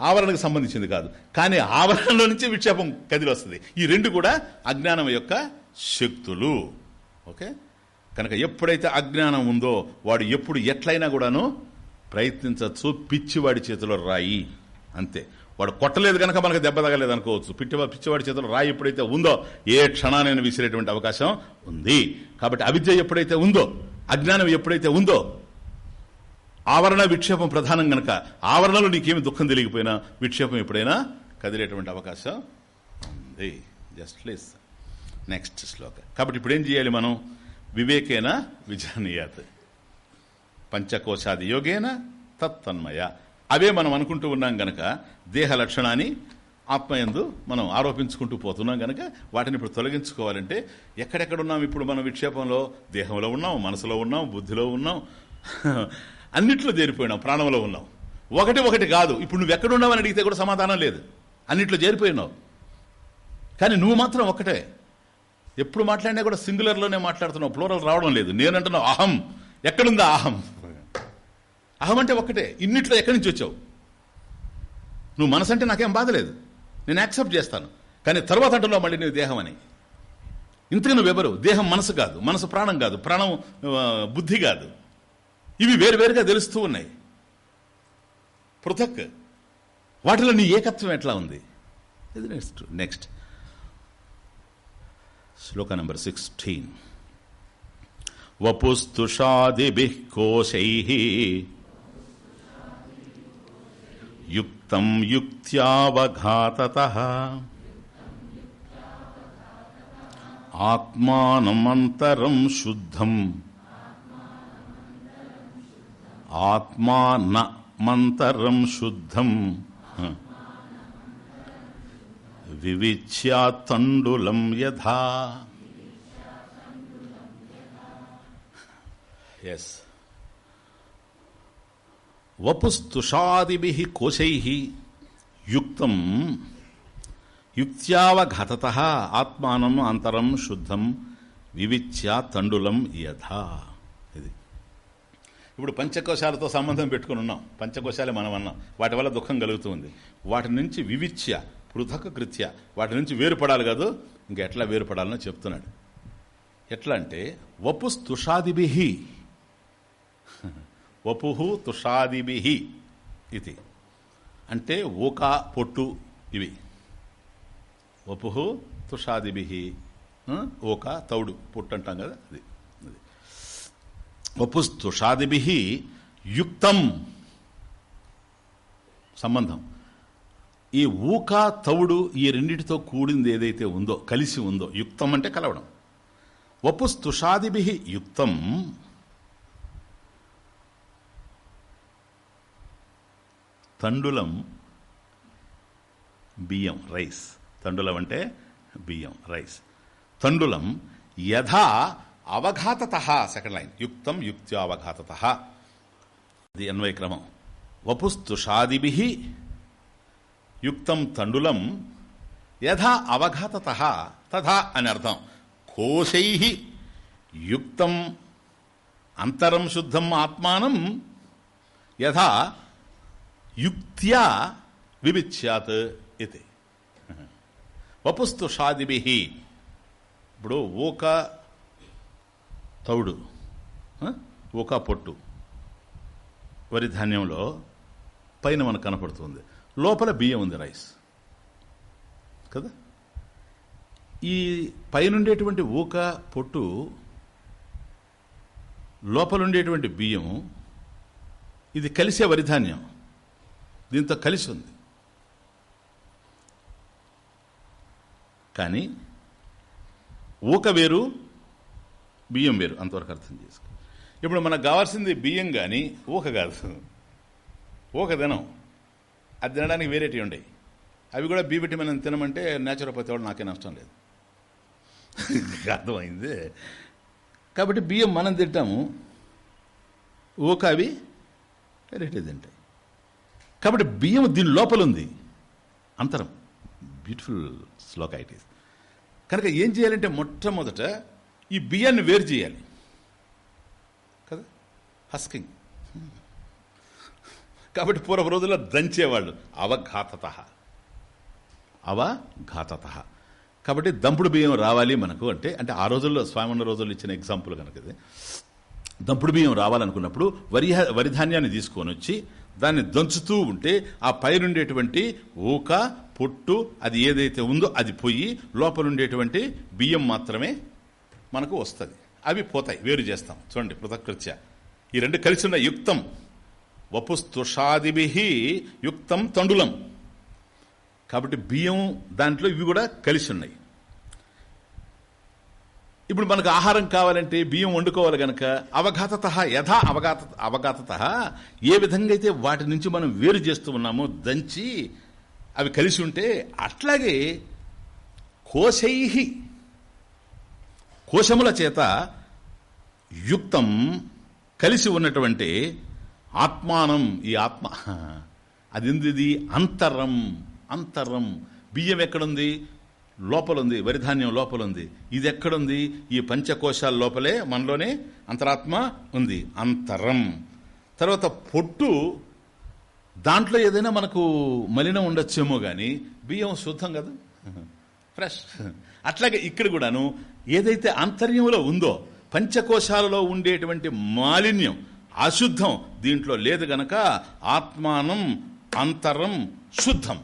ఆవరణకు సంబంధించింది కాదు. కానీ ఆవరణలో నుంచి విక్షేపం కదిలి వస్తుంది. ఈ రెండు కూడా అజ్ఞానం యొక్క శక్తులు. ఓకే? కనుక ఎప్పుడైతే అజ్ఞానం ఉందో వాడు ఎప్పుడు ఎట్లయినా కూడాను ప్రయత్నించవచ్చు. పిచ్చివాడి చేతిలో రాయి. అంతే. వాడు కొట్టలేదు కనుక మనకు దెబ్బ తగలేదు అనుకోవచ్చు. పిట్టి పిచ్చివాడి చేతిలో రాయి ఎప్పుడైతే ఉందో ఏ క్షణానైనా విసిరేటువంటి అవకాశం ఉంది. కాబట్టి అవిద్య ఎప్పుడైతే ఉందో అజ్ఞానం ఎప్పుడైతే ఉందో ఆవరణ విక్షేపం ప్రధానం గనక ఆవరణలో నీకేమి దుఃఖం తెలియకపోయినా విక్షేపం ఎప్పుడైనా కదిలేటువంటి అవకాశం ఉంది. జస్ట్ ప్లీజ్ నెక్స్ట్ శ్లోక. కాబట్టి ఇప్పుడు ఏం చేయాలి మనం? వివేకేన విజానీయాత్. పంచకోశాది యోగేన తత్తన్మయ. అవే మనం అనుకుంటూ ఉన్నాం గనక దేహ లక్షణాన్ని ఆత్మయందు మనం ఆరోపించుకుంటూ పోతున్నాం గనక వాటిని ఇప్పుడు తొలగించుకోవాలంటే ఎక్కడెక్కడున్నాం ఇప్పుడు మనం విక్షేపంలో? దేహంలో ఉన్నాం మనసులో ఉన్నాం బుద్ధిలో ఉన్నాం. [laughs] అన్నిట్లో చేరిపోయినాం ప్రాణంలో ఉన్నాం. ఒకటి ఒకటి కాదు. ఇప్పుడు నువ్వు ఎక్కడున్నావు అని అడిగితే కూడా సమాధానం లేదు. అన్నిట్లో చేరిపోయినావు. కానీ నువ్వు మాత్రం ఒక్కటే. ఎప్పుడు మాట్లాడినా కూడా సింగులర్లోనే మాట్లాడుతున్నావు. ప్లోరల్ రావడం లేదు. నేనంటున్నావు అహం ఎక్కడుందా అహం? అహమంటే ఒక్కటే ఇన్నిట్లో ఎక్కడి నుంచి వచ్చావు? నువ్వు మనసు అంటే నాకేం బాధలేదు నేను యాక్సెప్ట్ చేస్తాను. కానీ తర్వాత అంటలో మళ్ళీ నువ్వు దేహం అని ఇంతగా నువ్వెవరు? దేహం మనసు కాదు. మనసు ప్రాణం కాదు. ప్రాణం బుద్ధి కాదు. ఇవి వేరువేరుగా తెలుస్తూ ఉన్నాయి. పృథక్ వాటిలో నీ ఏకత్వం ఎట్లా ఉంది? ఇది నెక్స్ట్ నెక్స్ట్ శ్లోక నంబర్ సిక్స్టీన్. వపుస్తుషాదిభి కోశై యుక్తం యుక్త్యావఘాతత. ఆత్మానమంతరం శుద్ధం. ఆత్మా మంతరం శుద్ధం. వివిచ్యాతండులం యథా. ఎస్ వపుస్తుషాదిభి కోశై. యుక్తం యుక్త్యావఘతత. ఆత్మానం అంతరం శుద్ధం వివిచ్య తండులం యథా. ఇది. ఇప్పుడు పంచకోశాలతో సంబంధం పెట్టుకుని ఉన్నాం. పంచకోశాలే మనం అన్నాం. వాటి వల్ల దుఃఖం కలుగుతుంది. వాటి నుంచి వివిచ్య పృథక కృత్య. వాటి నుంచి వేరుపడాలి కాదు ఇంకా ఎట్లా వేరుపడాలని చెప్తున్నాడు. ఎట్లా అంటే వపుస్తుషాదిభి వపుహు తుషాదిభి ఇది. అంటే ఊకా పొట్టు ఇవి. వపుహు తుషాదిభి ఊక తౌడు పొట్టు అంటాం కదా అది వపుస్తుషాదిభి యుక్తం సంబంధం. ఈ ఊక తవుడు ఈ రెండింటితో కూడింది ఏదైతే ఉందో కలిసి ఉందో యుక్తం అంటే కలవడం. వపుస్తుషాదిభి యుక్తం తండులం బియ్యం రైస్. తండులం అంటే బియ్యం రైస్. తండులం యథా అవఘాతత సెకండ్ లైన్. యుక్తం యుక్త్యావఘాతత. ఇది అన్వయ క్రమం. వపుస్తుషాదిభి యుక్తం తండులం యథా అవఘాతత. తథా అని అర్థం. కోశై యుక్తం అంతరం శుద్ధం ఆత్మానం యథా యుక్త్యా వివిచ్యాత్ ఇది వపుస్తు షాదిభి ఇప్పుడు ఊక తౌడు ఆ? ఊక పొట్టు వరి ధాన్యంలో పైన మనకు కనపడుతుంది లోపల బియ్యం ఉంది రైస్ కదా ఈ పైనుండేటువంటి ఊక పొట్టు లోపలుండేటువంటి బియ్యం ఇది కలిసే వరిధాన్యం దీంతో కలిసి ఉంది. కానీ ఊక వేరు బియ్యం వేరు అంతవరకు అర్థం చేసుకో. ఇప్పుడు మనకు కావాల్సింది బియ్యం కానీ ఊక కాదు. ఊక తినం. అది తినడానికి వేరేటివి ఉండయి. అవి కూడా బీబెట్టి మనం తినమంటే నేచురోపతి వాళ్ళు నాకే నష్టం లేదు. [laughs] అర్థమైంది? కాబట్టి బియ్యం మనం తింటాము ఊక అవి వేరేటివి తింటాయి. కాబట్టి బియ్యం దీని లోపల ఉంది అంతరం. బ్యూటిఫుల్ శ్లోక ఇట్ ఈస్ కనుక ఏం చేయాలంటే మొట్టమొదట ఈ బియ్యాన్ని వేరు చేయాలి. కదా? హస్కింగ్. కాబట్టి పూర్వ రోజుల్లో దంచేవాళ్ళు. అవఘాతత. అవఘాతత. కాబట్టి దంపుడు బియ్యం రావాలి మనకు అంటే అంటే ఆ రోజుల్లో స్వామి రోజుల్లో ఇచ్చిన ఎగ్జాంపుల్ కనుక దంపుడు బియ్యం రావాలనుకున్నప్పుడు వరి వరిధాన్యాన్ని తీసుకొని వచ్చి దాన్ని దంచుతూ ఉంటే ఆ పైరుండేటువంటి ఊక పొట్టు అది ఏదైతే ఉందో అది పోయి లోపలుండేటువంటి బియ్యం మాత్రమే మనకు వస్తుంది. అవి పోతాయి వేరు చేస్తాం. చూడండి పృథకృత్య ఈ రెండు కలిసి ఉన్న యుక్తం. వపుస్తుషాదిభి యుక్తం తండులం. కాబట్టి బియ్యం దాంట్లో ఇవి కూడా కలిసి ఉన్నాయి. ఇప్పుడు మనకు ఆహారం కావాలంటే బియ్యం వండుకోవాలి గనక అవఘాతత యథా అవగాత అవగాతత ఏ విధంగా అయితే వాటి నుంచి మనం వేరు చేస్తూ ఉన్నామో దంచి అవి కలిసి ఉంటే అట్లాగే కోశై కోశముల చేత యుక్తం కలిసి ఉన్నటువంటి ఆత్మానం ఈ ఆత్మ. అది ఇది అంతరం అంతరం. బియ్యం ఎక్కడుంది? లోపలుంది వరిధాన్యం లోపలుంది. ఇది ఎక్కడుంది ఈ పంచకోశాల లోపలే మనలోనే అంతరాత్మ ఉంది. అంతరం. తర్వాత పొట్టు దాంట్లో ఏదైనా మనకు మలినం ఉండొచ్చేమో కానీ బియ్యం శుద్ధం కదా. ఫ్రెష్ అట్లాగే ఇక్కడ కూడాను ఏదైతే అంతర్యంలో ఉందో పంచకోశాలలో ఉండేటువంటి మాలిన్యం అశుద్ధం దీంట్లో లేదు గనక ఆత్మానం అంతరం శుద్ధం.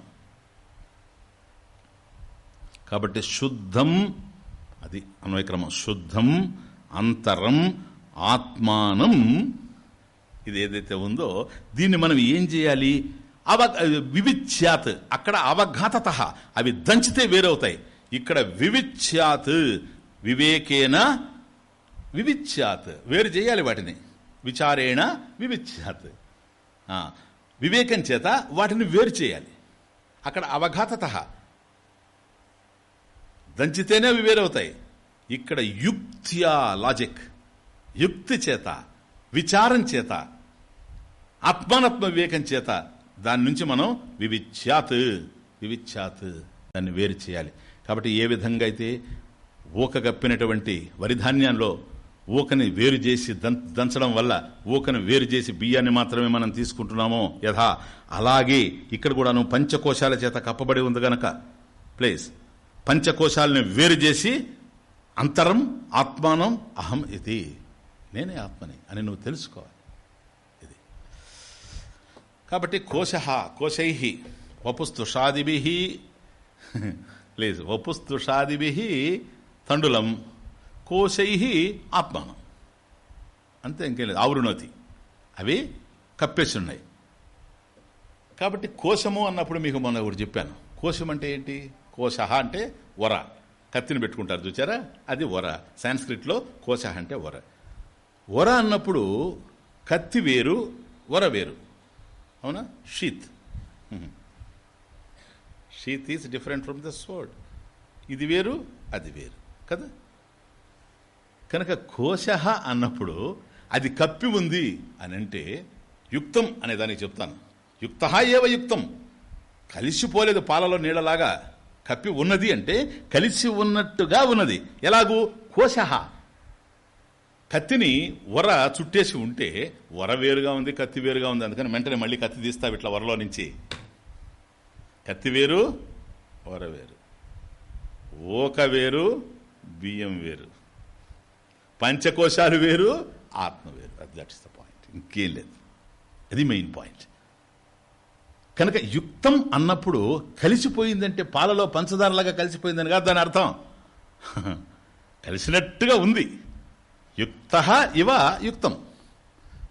కాబట్టి శుద్ధం అది అన్వయక్రమం శుద్ధం అంతరం ఆత్మానం ఇది ఏదైతే ఉందో దీన్ని మనం ఏం చేయాలి? అవ వివిచ్యాత్ అక్కడ అవఘాతత అవి దంచితే వేరవుతాయి. ఇక్కడ వివిచ్యాత్ వివేకేన వివిచ్యాత్ వేరు చేయాలి వాటిని. విచారేణ వివిచ్యాత్. వివేకం చేత వాటిని వేరు చేయాలి. అక్కడ అవఘాతత దంచితేనే అవి వేరవుతాయి. ఇక్కడ యుక్త్యా లాజిక్. యుక్తి చేత విచారం చేత ఆత్మానత్మ వివేకం చేత దాని నుంచి మనం వివిచ్యాత్ వివిచ్యాత్ దాన్ని వేరు చేయాలి. కాబట్టి ఏ విధంగా అయితే ఊక గప్పినటువంటి వరిధాన్యంలో ఊకని వేరు చేసి దంచడం వల్ల ఊకను వేరు చేసి బియ్యాన్ని మాత్రమే మనం తీసుకుంటున్నామో యథా. అలాగే ఇక్కడ కూడాను పంచకోశాల చేత కప్పబడి ఉంది గనక. ప్లీజ్. పంచకోశాలని వేరు చేసి అంతరం ఆత్మానం అహం ఇది. నేనే ఆత్మని అని నువ్వు తెలుసుకోవాలి. ఇది. కాబట్టి కోశ కోశై వపుస్తుషాదిభి లేదు వపుస్తుషాదిభి తండులం కోశై ఆత్మానం. అంతే ఇంకేం లేదు. ఆవృణోతి. అవి కప్పేసి ఉన్నాయి కాబట్టి కోశము అన్నప్పుడు మీకు మొన్న ఒకటి చెప్పాను. కోశం అంటే ఏంటి? కోశ అంటే వర. కత్తిని పెట్టుకుంటారు చూచారా? అది వర. సాంస్క్రిట్లో కోశ అంటే వర. వర అన్నప్పుడు కత్తి వేరు వర వేరు. అవునా? Sheath sheath is different from the sword ఇది వేరు అది వేరు. కదా? కనుక కోశ అన్నప్పుడు అది కప్పి ఉంది అని అంటే యుక్తం అనే దానికి చెప్తాను. యుక్త ఏవ యుక్తం. కలిసిపోలేదు పాలలో నీళ్ళలాగా. కప్పి ఉన్నది అంటే కలిసి ఉన్నట్టుగా ఉన్నది. ఎలాగూ? కోశ కత్తిని వర చుట్టేసి ఉంటే వర వేరుగా ఉంది కత్తి వేరుగా ఉంది. అందుకని వెంటనే మళ్ళీ కత్తి తీస్తావు ఇట్లా వరలో నుంచి. కత్తి వేరు వర వేరు. ఓక వేరు బియ్యం వేరు. పంచకోశాలు వేరు ఆత్మ వేరు. దట్స్ ద పాయింట్ ఇంకేం లేదు. అది మెయిన్ పాయింట్ కనుక యుక్తం అన్నప్పుడు కలిసిపోయిందంటే పాలలో పంచదారలాగా కలిసిపోయిందని కాదు దాని అర్థం. [laughs] కలిసినట్టుగా ఉంది. యుక్త ఇవ యుక్తం.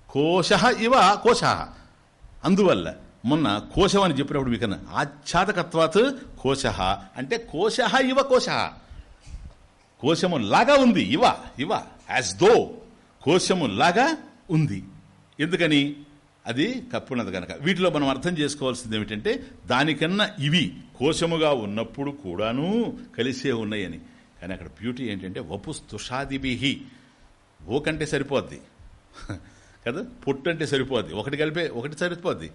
కోశ ఇవ కోశ. అందువల్ల మొన్న కోశం అని చెప్పినప్పుడు మీకు ఆచ్ఛాదకత్వాత్ కోశ. అంటే కోశ ఇవ కోశ. కోశము లాగా ఉంది. ఇవ ఇవ యాజ్ దో కోశము లాగా ఉంది. ఎందుకని? అది కప్పున్నది కనుక వీటిలో మనం అర్థం చేసుకోవాల్సింది ఏమిటంటే దానికన్నా ఇవి కోశముగా ఉన్నప్పుడు కూడాను కలిసే ఉన్నాయని. కానీ అక్కడ బ్యూటీ ఏంటంటే వపుస్తుషాదిభిహి ఓ కంటే సరిపోద్ది. కదా? పొట్టు అంటే సరిపోద్ది. ఒకటి కలిపే ఒకటి సరిపోద్ది.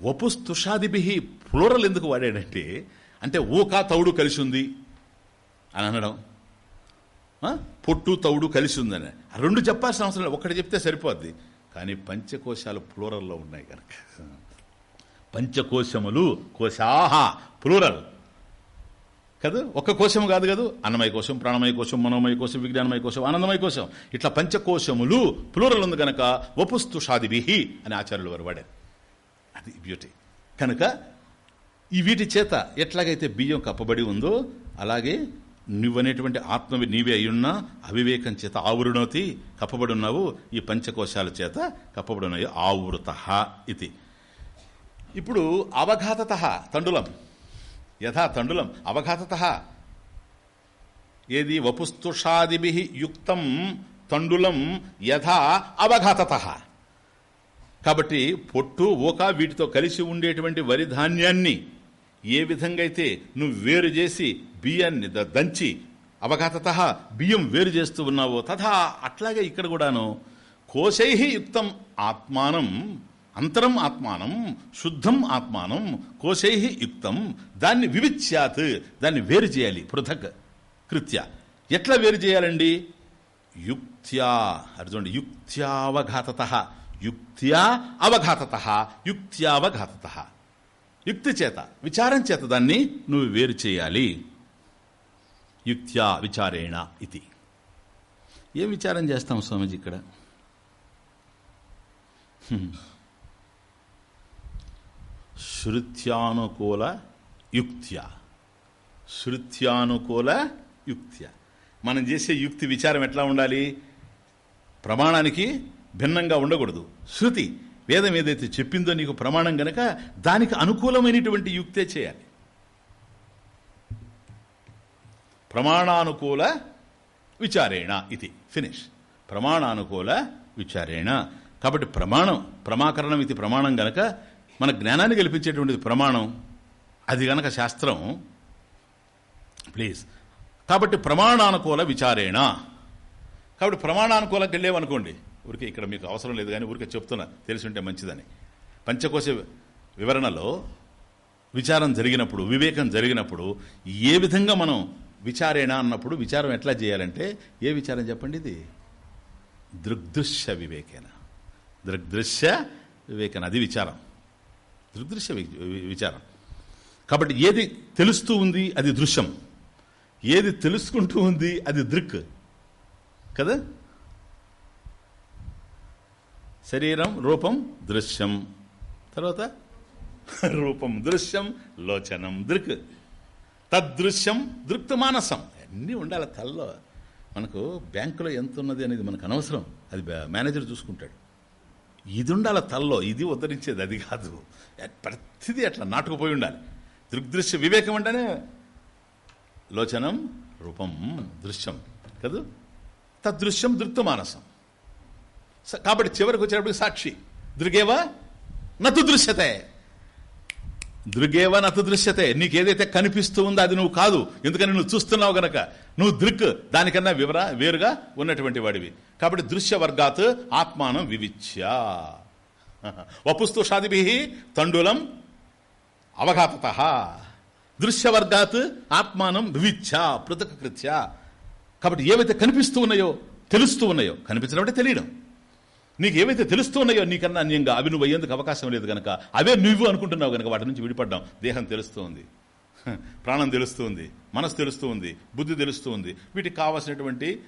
వపుస్తుషాదిభిహి ఫ్లోరల్ ఎందుకు వాడాడంటే అంటే ఓకా తౌడు కలిసి ఉంది అని అనడం. పొట్టు తౌడు కలిసి ఉందని రెండు చెప్పాల్సిన అవసరం లేదు. ఒకటి చెప్తే సరిపోద్ది. కానీ పంచకోశాలు ప్లూరల్లో ఉన్నాయి కనుక. పంచకోశములు కోశాహ ప్లూరల్. కదా? ఒక్క కోశం కాదు కదా? అన్నమయ కోశం ప్రాణమయ కోశం మనోమయ కోశం విజ్ఞానమయ కోశం ఆనందమయ కోశం. ఇట్లా పంచకోశములు ప్లూరల్ ఉంది కనుక వపుస్తుషాదిభిహి అని ఆచార్యులు వారు వాడారు. అది బ్యూటీ కనుక ఈ వీటి చేత ఎట్లాగైతే బియ్యం కప్పబడి ఉందో అలాగే నువ్వనేటువంటి ఆత్మవి నీవే అయ్యున్నా అవివేకం చేత ఆవృణోతి కప్పబడున్నావు. ఈ పంచకోశాల చేత కప్పబడున్నాయి. ఆవృత ఇది. ఇప్పుడు అవఘాతత తండులం. యథా తండులం. అవఘాతత. ఏది? వపుస్తుషాదిభి యుక్తం తండులం. యథా అవఘాతత. కాబట్టి పొట్టు ఓక వీటితో కలిసి ఉండేటువంటి వరి ధాన్యాన్ని ఏ విధంగా అయితే నువ్వు వేరు చేసి బియ్యాన్ని ద- దంచి అవఘాతత బియ్యం వేరు చేస్తూ ఉన్నావో తథా అట్లాగే ఇక్కడ కూడాను కోశై యుక్తం ఆత్మానం అంతరం ఆత్మానం శుద్ధం ఆత్మానం కోశై యుక్తం దాన్ని వివిచ్యాత్ దాన్ని వేరు చేయాలి పృథక్ కృత్య. ఎట్లా వేరు చేయాలండి? యుక్త్యా అది యుక్త్యావఘాతత యుక్త్యా అవఘాతత యుక్త్యావఘాతత. యుక్తి చేత విచారం చేత దాన్ని నువ్వు వేరు చేయాలి. యుక్త్యా విచారేణ ఇది. ఏం విచారం చేస్తాం స్వామిజీ ఇక్కడ? శృత్యానుకూల యుక్త్యా. శృత్యానుకూల యుక్త్య. మనం చేసే యుక్తి విచారం ఎట్లా ఉండాలి? ప్రమాణానికి భిన్నంగా ఉండకూడదు. శృతి వేదం ఏదైతే చెప్పిందో నీకు ప్రమాణం గనక దానికి అనుకూలమైనటువంటి యుక్తే చేయాలి. ప్రమాణానుకూల విచారేణ ఇది. ఫినిష్ ప్రమాణానుకూల విచారేణ. కాబట్టి ప్రమాణం ప్రమాకరణం ఇది ప్రమాణం గనక మన జ్ఞానాన్ని కల్పించేటువంటిది ప్రమాణం. అది గనక శాస్త్రం. ప్లీజ్ కాబట్టి ప్రమాణానుకూల విచారేణ. కాబట్టి ప్రమాణానుకూలంకి వెళ్ళేవనుకోండి. ఊరికే ఇక్కడ మీకు అవసరం లేదు కానీ ఊరికే చెప్తున్నా. తెలిసి ఉంటే మంచిదని. పంచకోశ వివరణలో విచారం జరిగినప్పుడు వివేకం జరిగినప్పుడు ఏ విధంగా మనం విచారేణ అన్నప్పుడు విచారం ఎట్లా చేయాలంటే ఏ విచారం చెప్పండి ఇది? దృగ్దృశ్య వివేకేన. దృగ్దృశ్య వివేకన అది విచారం. దృగ్దృశ్య విచారం. కాబట్టి ఏది తెలుస్తూ ఉంది అది దృశ్యం. ఏది తెలుసుకుంటూ ఉంది అది దృక్. కదా? శరీరం రూపం దృశ్యం. తర్వాత? రూపం దృశ్యం లోచనం దృక్. తద్దృశ్యం దృక్త మానసం అన్నీ ఉండాలి తల్లో? మనకు బ్యాంకులో ఎంత ఉన్నది అనేది మనకు అనవసరం. అది మేనేజర్ చూసుకుంటాడు. ఇది ఉండాలి తల్లో ఇది ఉద్ధరించేది అది కాదు. ప్రతిదీ అట్లా నాటుకుపోయి ఉండాలి. దృగ్దృశ్య వివేకం అంటేనే లోచనం రూపం దృశ్యం కదా? తదృశ్యం దృక్త మానసం కాబట్టి చివరికి వచ్చేటప్పటికి సాక్షి. దృగేవా నతు దృశ్యతే. దృగేవన్ నతు దృశ్యతే. నీకేదైతే కనిపిస్తూ ఉందో అది నువ్వు కాదు. ఎందుకని నువ్వు చూస్తున్నావు గనక. నువ్వు దృక్ దానికన్నా వివర వేరుగా ఉన్నటువంటి వాడివి. కాబట్టి దృశ్య వర్గాత్ ఆత్మానం వివిచ్య. వపుస్తుషాదిభి తండులం అవఘాతత. దృశ్యవర్గాత్ ఆత్మానం వివిచ్ఛ పృథక్ కృత్య కాబట్టి ఏవైతే కనిపిస్తూ ఉన్నాయో తెలుస్తూ ఉన్నాయో కనిపించడం అంటే తెలియడం. నీకు ఏవైతే తెలుస్తూ ఉన్నాయో నీకన్నా అన్యంగా అవి నువ్వు అయ్యేందుకు అవకాశం లేదు కనుక అవే నువ్వు అనుకుంటున్నావు కనుక వాటి నుంచి విడిపడ్డాం. దేహం తెలుస్తుంది. ప్రాణం తెలుస్తూ ఉంది మనసు తెలుస్తూ ఉంది బుద్ధి తెలుస్తూ ఉంది వీటికి కావాల్సినటువంటి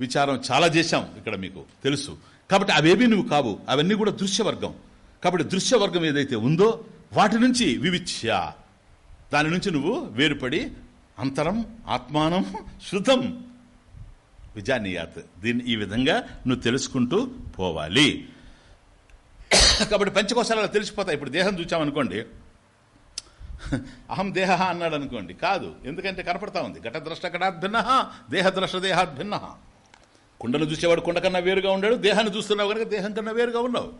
విచారం చాలా చేశాం ఇక్కడ మీకు తెలుసు. కాబట్టి అవేవి నువ్వు కావు. అవన్నీ కూడా దృశ్యవర్గం. కాబట్టి దృశ్యవర్గం ఏదైతే ఉందో వాటి నుంచి వివిచ్య. దాని నుంచి నువ్వు వేరుపడి అంతరం ఆత్మానం శృతం విజానీయాత్. దీన్ని ఈ విధంగా నువ్వు తెలుసుకుంటూ పోవాలి. కాబట్టి పంచకోశాలలో తెలిసిపోతాయి. ఇప్పుడు దేహం చూచామనుకోండి. అహం దేహ అన్నాడు అనుకోండి కాదు. ఎందుకంటే కనపడతా ఉంది. ఘటద్రష్ట ఘటాద్భిన్న దేహద్రష్ట దేహాద్భిన్న కుండను చూసేవాడు కుండ కన్నా వేరుగా ఉండాడు. దేహాన్ని చూస్తున్నావు కనుక దేహం కన్నా వేరుగా ఉన్నావు.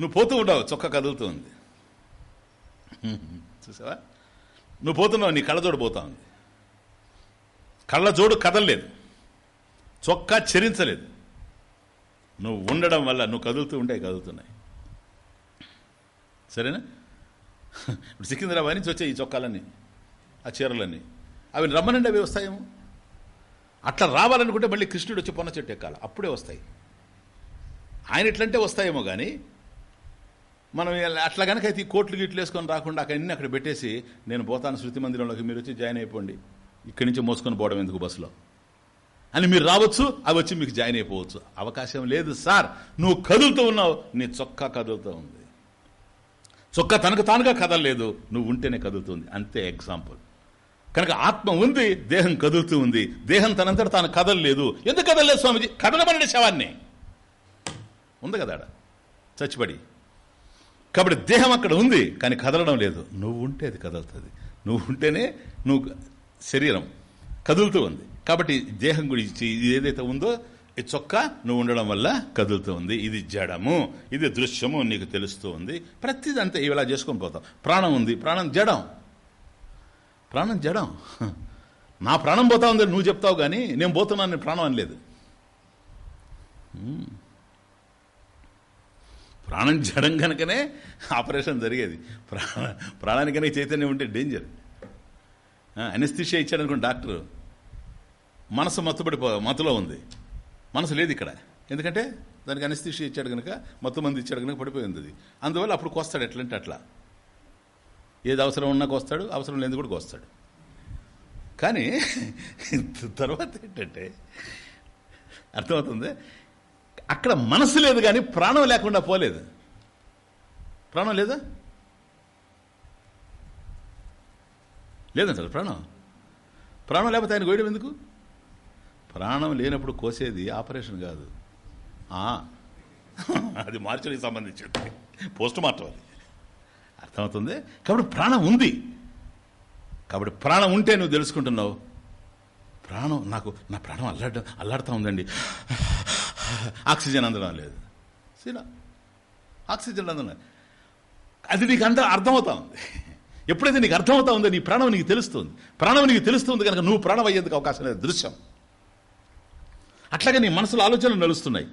నువ్వు పోతూ ఉండవు. చొక్క కదులుతూ ఉంది. చూసావా? నువ్వు పోతున్నావు. నీ కళ్ళజోడు పోతా ఉంది. కళ్ళజోడు కదలలేదు. చొక్కా చెరించలేదు. నువ్వు ఉండడం వల్ల నువ్వు కదులుతూ ఉంటే కదులుతున్నాయి. సరేనా? ఇప్పుడు సికింద్రాబాద్ నుంచి వచ్చాయి ఈ చొక్కాలన్నీ ఆ చీరలన్నీ. అవి రమ్మనండి అవి వస్తాయేమో? అట్లా రావాలనుకుంటే మళ్ళీ కృష్ణుడు వచ్చి పొన్న చెట్టు ఎక్కాలి. అప్పుడే వస్తాయి. ఆయన ఇట్లంటే వస్తాయేమో కానీ మనం అట్లా కనుక అయితే ఈ కోట్లు గిట్లు వేసుకొని రాకుండా అక్కడ అన్ని అక్కడ పెట్టేసి నేను పోతాను శృతి మందిరంలోకి మీరు వచ్చి జాయిన్ అయిపోండి. ఇక్కడి నుంచి మోసుకొని పోవడం ఎందుకు బస్సులో? అని మీరు రావచ్చు అవి వచ్చి మీకు జాయిన్ అయిపోవచ్చు. అవకాశం లేదు సార్. నువ్వు కదులుతూ ఉన్నావు నీ చొక్కా కదులుతూ ఉంది. చొక్కా తనకు తానుగా కదలలేదు నువ్వు ఉంటేనే కదులుతుంది. అంతే ఎగ్జాంపుల్. కనుక ఆత్మ ఉంది దేహం కదులుతూ ఉంది. దేహం తనంతట తాను కదలలేదు. ఎందుకు కదలలేదు స్వామిజీ? కదలమని శవాన్ని. ఉంది కదా చచ్చిపడి. కాబట్టి దేహం అక్కడ ఉంది కానీ కదలడం లేదు. నువ్వు ఉంటే అది కదులుతుంది. నువ్వు ఉంటేనే నువ్వు శరీరం కదులుతూ ఉంది. కాబట్టి దేహం గురించి ఇది ఏదైతే ఉందో ఈ చొక్క నువ్వు ఉండడం వల్ల కదులుతూ ఉంది. ఇది జడము. ఇది దృశ్యము నీకు తెలుస్తూ ఉంది. ప్రతిదీ అంతే ఇలా చేసుకొని పోతాం. ప్రాణం ఉంది. ప్రాణం జడం. ప్రాణం జడం. [laughs] నా ప్రాణం పోతా ఉంది నువ్వు చెప్తావు కానీ నేను పోతున్నాను నేను ప్రాణం అనలేదు ప్రాణం జడం కనుకనే ఆపరేషన్ జరిగేది. ప్రాణ ప్రాణానికనే చైతన్యం ఉంటే డేంజర్ అనిస్థిషియా ఇచ్చాడనుకోండి డాక్టర్. మనసు మత్తుపడిపో మత్తులో ఉంది. మనసు లేదు ఇక్కడ. ఎందుకంటే దానికి అనస్థిషియా ఇచ్చాడు కనుక మత్తు మంది ఇచ్చాడు కనుక పడిపోయింది అది. అందువల్ల అప్పుడు కోస్తాడు ఎట్లంటే అట్లా. ఏది అవసరం ఉన్నా కోస్తాడు అవసరం లేని కూడా కోస్తాడు. కానీ తర్వాత ఏంటంటే అర్థమవుతుంది? అక్కడ మనసు లేదు కానీ ప్రాణం లేకుండా పోలేదు. ప్రాణం లేదా? లేదంటారు ప్రాణం. ప్రాణం లేకపోతే ఆయన కోయడం ఎందుకు? ప్రాణం లేనప్పుడు కోసేది ఆపరేషన్ కాదు. అది మార్చడానికి సంబంధించింది. పోస్ట్ మార్టం అది. అర్థమవుతుంది? కాబట్టి ప్రాణం ఉంది. కాబట్టి ప్రాణం ఉంటే నువ్వు తెలుసుకుంటున్నావు. ప్రాణం నాకు నా ప్రాణం అల్లాడ అల్లాడుతూ ఉందండి. ఆక్సిజన్ అందడం లేదు. సీనా ఆక్సిజన్ అందడం అది నీకు అంత అర్థమవుతా ఉంది. ఎప్పుడైతే నీకు అర్థమవుతా ఉందో నీ ప్రాణం నీకు తెలుస్తుంది. ప్రాణం నీకు తెలుస్తుంది కనుక నువ్వు ప్రాణం అయ్యేందుకు అవకాశం లేదు. దృశ్యం. అట్లాగే నీ మనసులో ఆలోచనలు నడుస్తున్నాయి.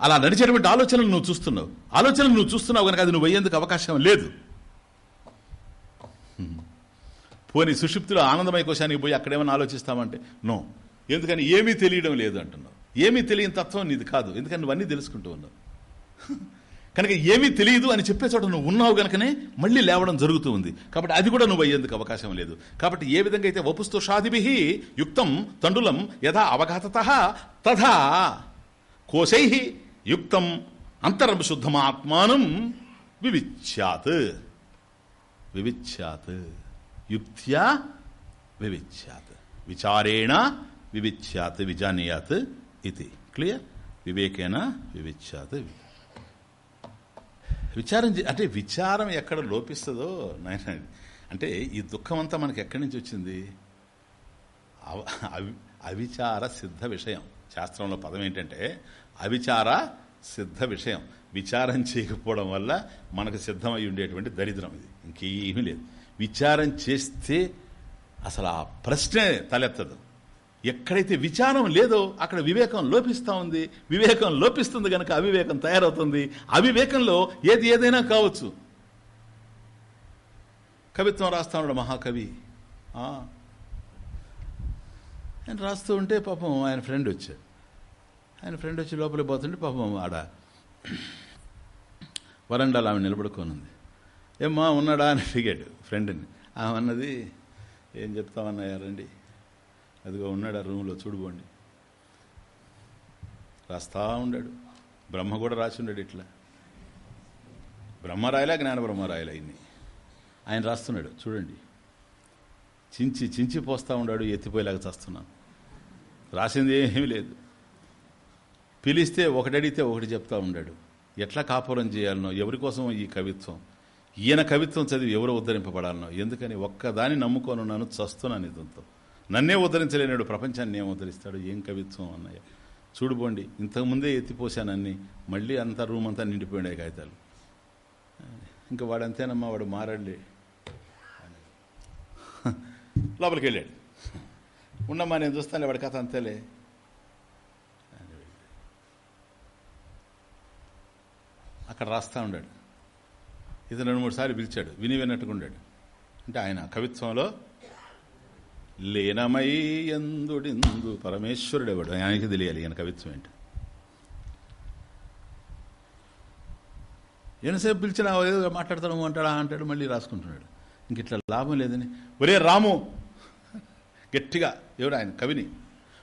అలా నడిచేటువంటి ఆలోచనలు నువ్వు చూస్తున్నావు. ఆలోచనలు నువ్వు చూస్తున్నావు కనుక అది నువ్వు అయ్యేందుకు అవకాశం లేదు. పోనీ సుషుప్తిలో ఆనందమయ కోశానికి పోయి అక్కడేమైనా ఆలోచిస్తామంటే నో ఎందుకని ఏమీ తెలియడం లేదు అంటున్నావు. ఏమీ తెలియని తత్వం నీది కాదు. ఎందుకని నువ్వు అన్నీ తెలుసుకుంటూ ఉన్నావు? కనుక ఏమీ తెలియదు అని చెప్పే చోట నువ్వు ఉన్నావు గనకనే మళ్ళీ లేవడం జరుగుతూ ఉంది. కాబట్టి అది కూడా నువ్వు అయ్యేందుకు అవకాశం లేదు. కాబట్టి ఏ విధంగా అయితే వపుస్తోషాదిభి యుక్తం తండులం యథా అవఘాతత తథా కోశై యుక్తం అంతరం శుద్ధమాత్మానం వివిచ్యాత్. వివిచ్యాత్. యుక్త్యా వివిచ్యాత్. విచారేణ వివిచ్యాత్. విజానీయాత్. ఇది. క్లియర్? వివేకేన వివిచ్యాత్. విచారం చే- అంటే విచారం ఎక్కడ లోపిస్తుందో నాయన అంటే ఈ దుఃఖం అంతా మనకి ఎక్కడి నుంచి వచ్చింది? అవ- అవి అవిచార సిద్ధ విషయం. శాస్త్రంలో పదం ఏంటంటే అవిచార సిద్ధ విషయం. విచారం చేయకపోవడం వల్ల మనకు సిద్ధమై ఉండేటువంటి దరిద్రం ఇది. ఇంకేమీ లేదు. విచారం చేస్తే అసలు ఆ ప్రశ్నే తలెత్తదు. ఎక్కడైతే విచారం లేదో అక్కడ వివేకం లోపిస్తూ ఉంది. వివేకం లోపిస్తుంది కనుక అవివేకం తయారవుతుంది. అవివేకంలో ఏది ఏదైనా కావచ్చు. కవిత్వం రాస్తా ఉన్నాడు మహాకవి. ఆయన రాస్తూ ఉంటే పాపం ఆయన ఫ్రెండ్ వచ్చాడు. ఆయన ఫ్రెండ్ వచ్చి లోపలికి పోతుంటే పాపం ఆడ వరండాలో ఆమె నిలబడుకొని ఉంది ఏమ్మా ఉన్నాడా అని అడిగాడు ఫ్రెండ్ని. ఆమె అన్నది ఏం చెప్తామన్నాయారండి అదిగో ఉన్నాడు ఆ రూమ్లో చూడుకోండి రాస్తా ఉన్నాడు బ్రహ్మ కూడా రాసి ఉన్నాడు ఇట్లా. బ్రహ్మ రాయలా జ్ఞాన బ్రహ్మ రాయలా ఇన్ని? ఆయన రాస్తున్నాడు చూడండి. చించి చించి పోస్తూ ఉన్నాడు ఎత్తిపోయేలాగా చేస్తున్నాను. రాసింది ఏమీ లేదు. పిలిస్తే ఒకటి అడిగితే ఒకటి చెప్తా ఉన్నాడు ఎట్లా కాపురం చేయాలనో ఎవరి కోసం ఈ కవిత్వం? ఈయన కవిత్వం చదివి ఎవరు ఉద్ధరింపబడాలనో? ఎందుకని ఒక్కదాన్ని నమ్ముకొని ఉన్నాను చస్తున్నాను ఇదంతో నన్నే ఉద్ధరించలేనాడు ప్రపంచాన్ని ఏం ఉద్ధరిస్తాడు ఏం కవిత్వం అన్నయ్య. చూడుపోండి ఇంతకుముందే ఎత్తిపోసానన్నీ మళ్ళీ అంతా రూమ్ అంతా నిండిపోయాడు కాగితాలు. ఇంకా వాడు అంతేనమ్మా వాడు మారాడులే. లోపలికి వెళ్ళాడు. ఉండమ్మా నేను చూస్తాను వాడి కథ అంతేలే. అక్కడ రాస్తా ఉన్నాడు ఇది రెండు మూడు సార్లు పిలిచాడు విని విన్నట్టుగా ఉండాడు. అంటే ఆయన కవిత్వంలో లీనమై ఎందుడిందు పరమేశ్వరుడు ఎవడు ఆయనకి తెలియాలి ఈయన కవిత్వం ఏంటి? ఎంతసేపు పిలిచినా ఏదో మాట్లాడతాడు అంటాడా అంటాడు మళ్ళీ రాసుకుంటున్నాడు. ఇంక ఇట్లా లాభం లేదని. ఒరే రాము! గట్టిగా ఎవడు ఆయన? కవిని.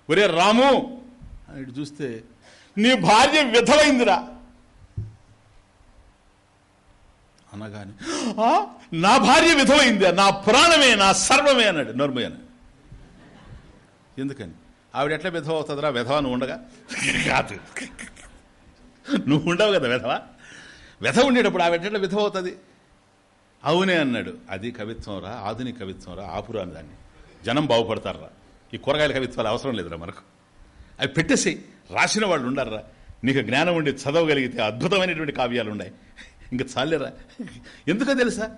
ఒరే రాము! అని చూస్తే నీ భార్య విధవైందిరా. అనగానే "ఆ? నా భార్య విధమైంది నా ప్రాణమే నా సర్వమే అన్నాడు నర్మయ్య ఎందుకని? ఆవిడ ఎట్లా విధవ అవుతుందిరా? విధవ నువ్వు ఉండగా? కాదు. నువ్వు ఉండవు కదా విధవ? విధవ ఉండేటప్పుడు ఆవిడ ఎట్లా విధవ అవుతుంది? అవునే అన్నాడు. అది కవిత్వం రా ఆధునిక కవిత్వం రా ఆపురా అని దాన్ని. జనం బాగుపడతారా? ఈ కూరగాయల కవిత్వాలు అవసరం లేదురా మనకు. అవి పెట్టేసి రాసిన వాళ్ళు ఉండారా నీకు జ్ఞానం ఉండి చదవగలిగితే అద్భుతమైనటువంటి కావ్యాలు ఉన్నాయి. ఇంకా చాలేరా? ఎందుకో తెలుసా?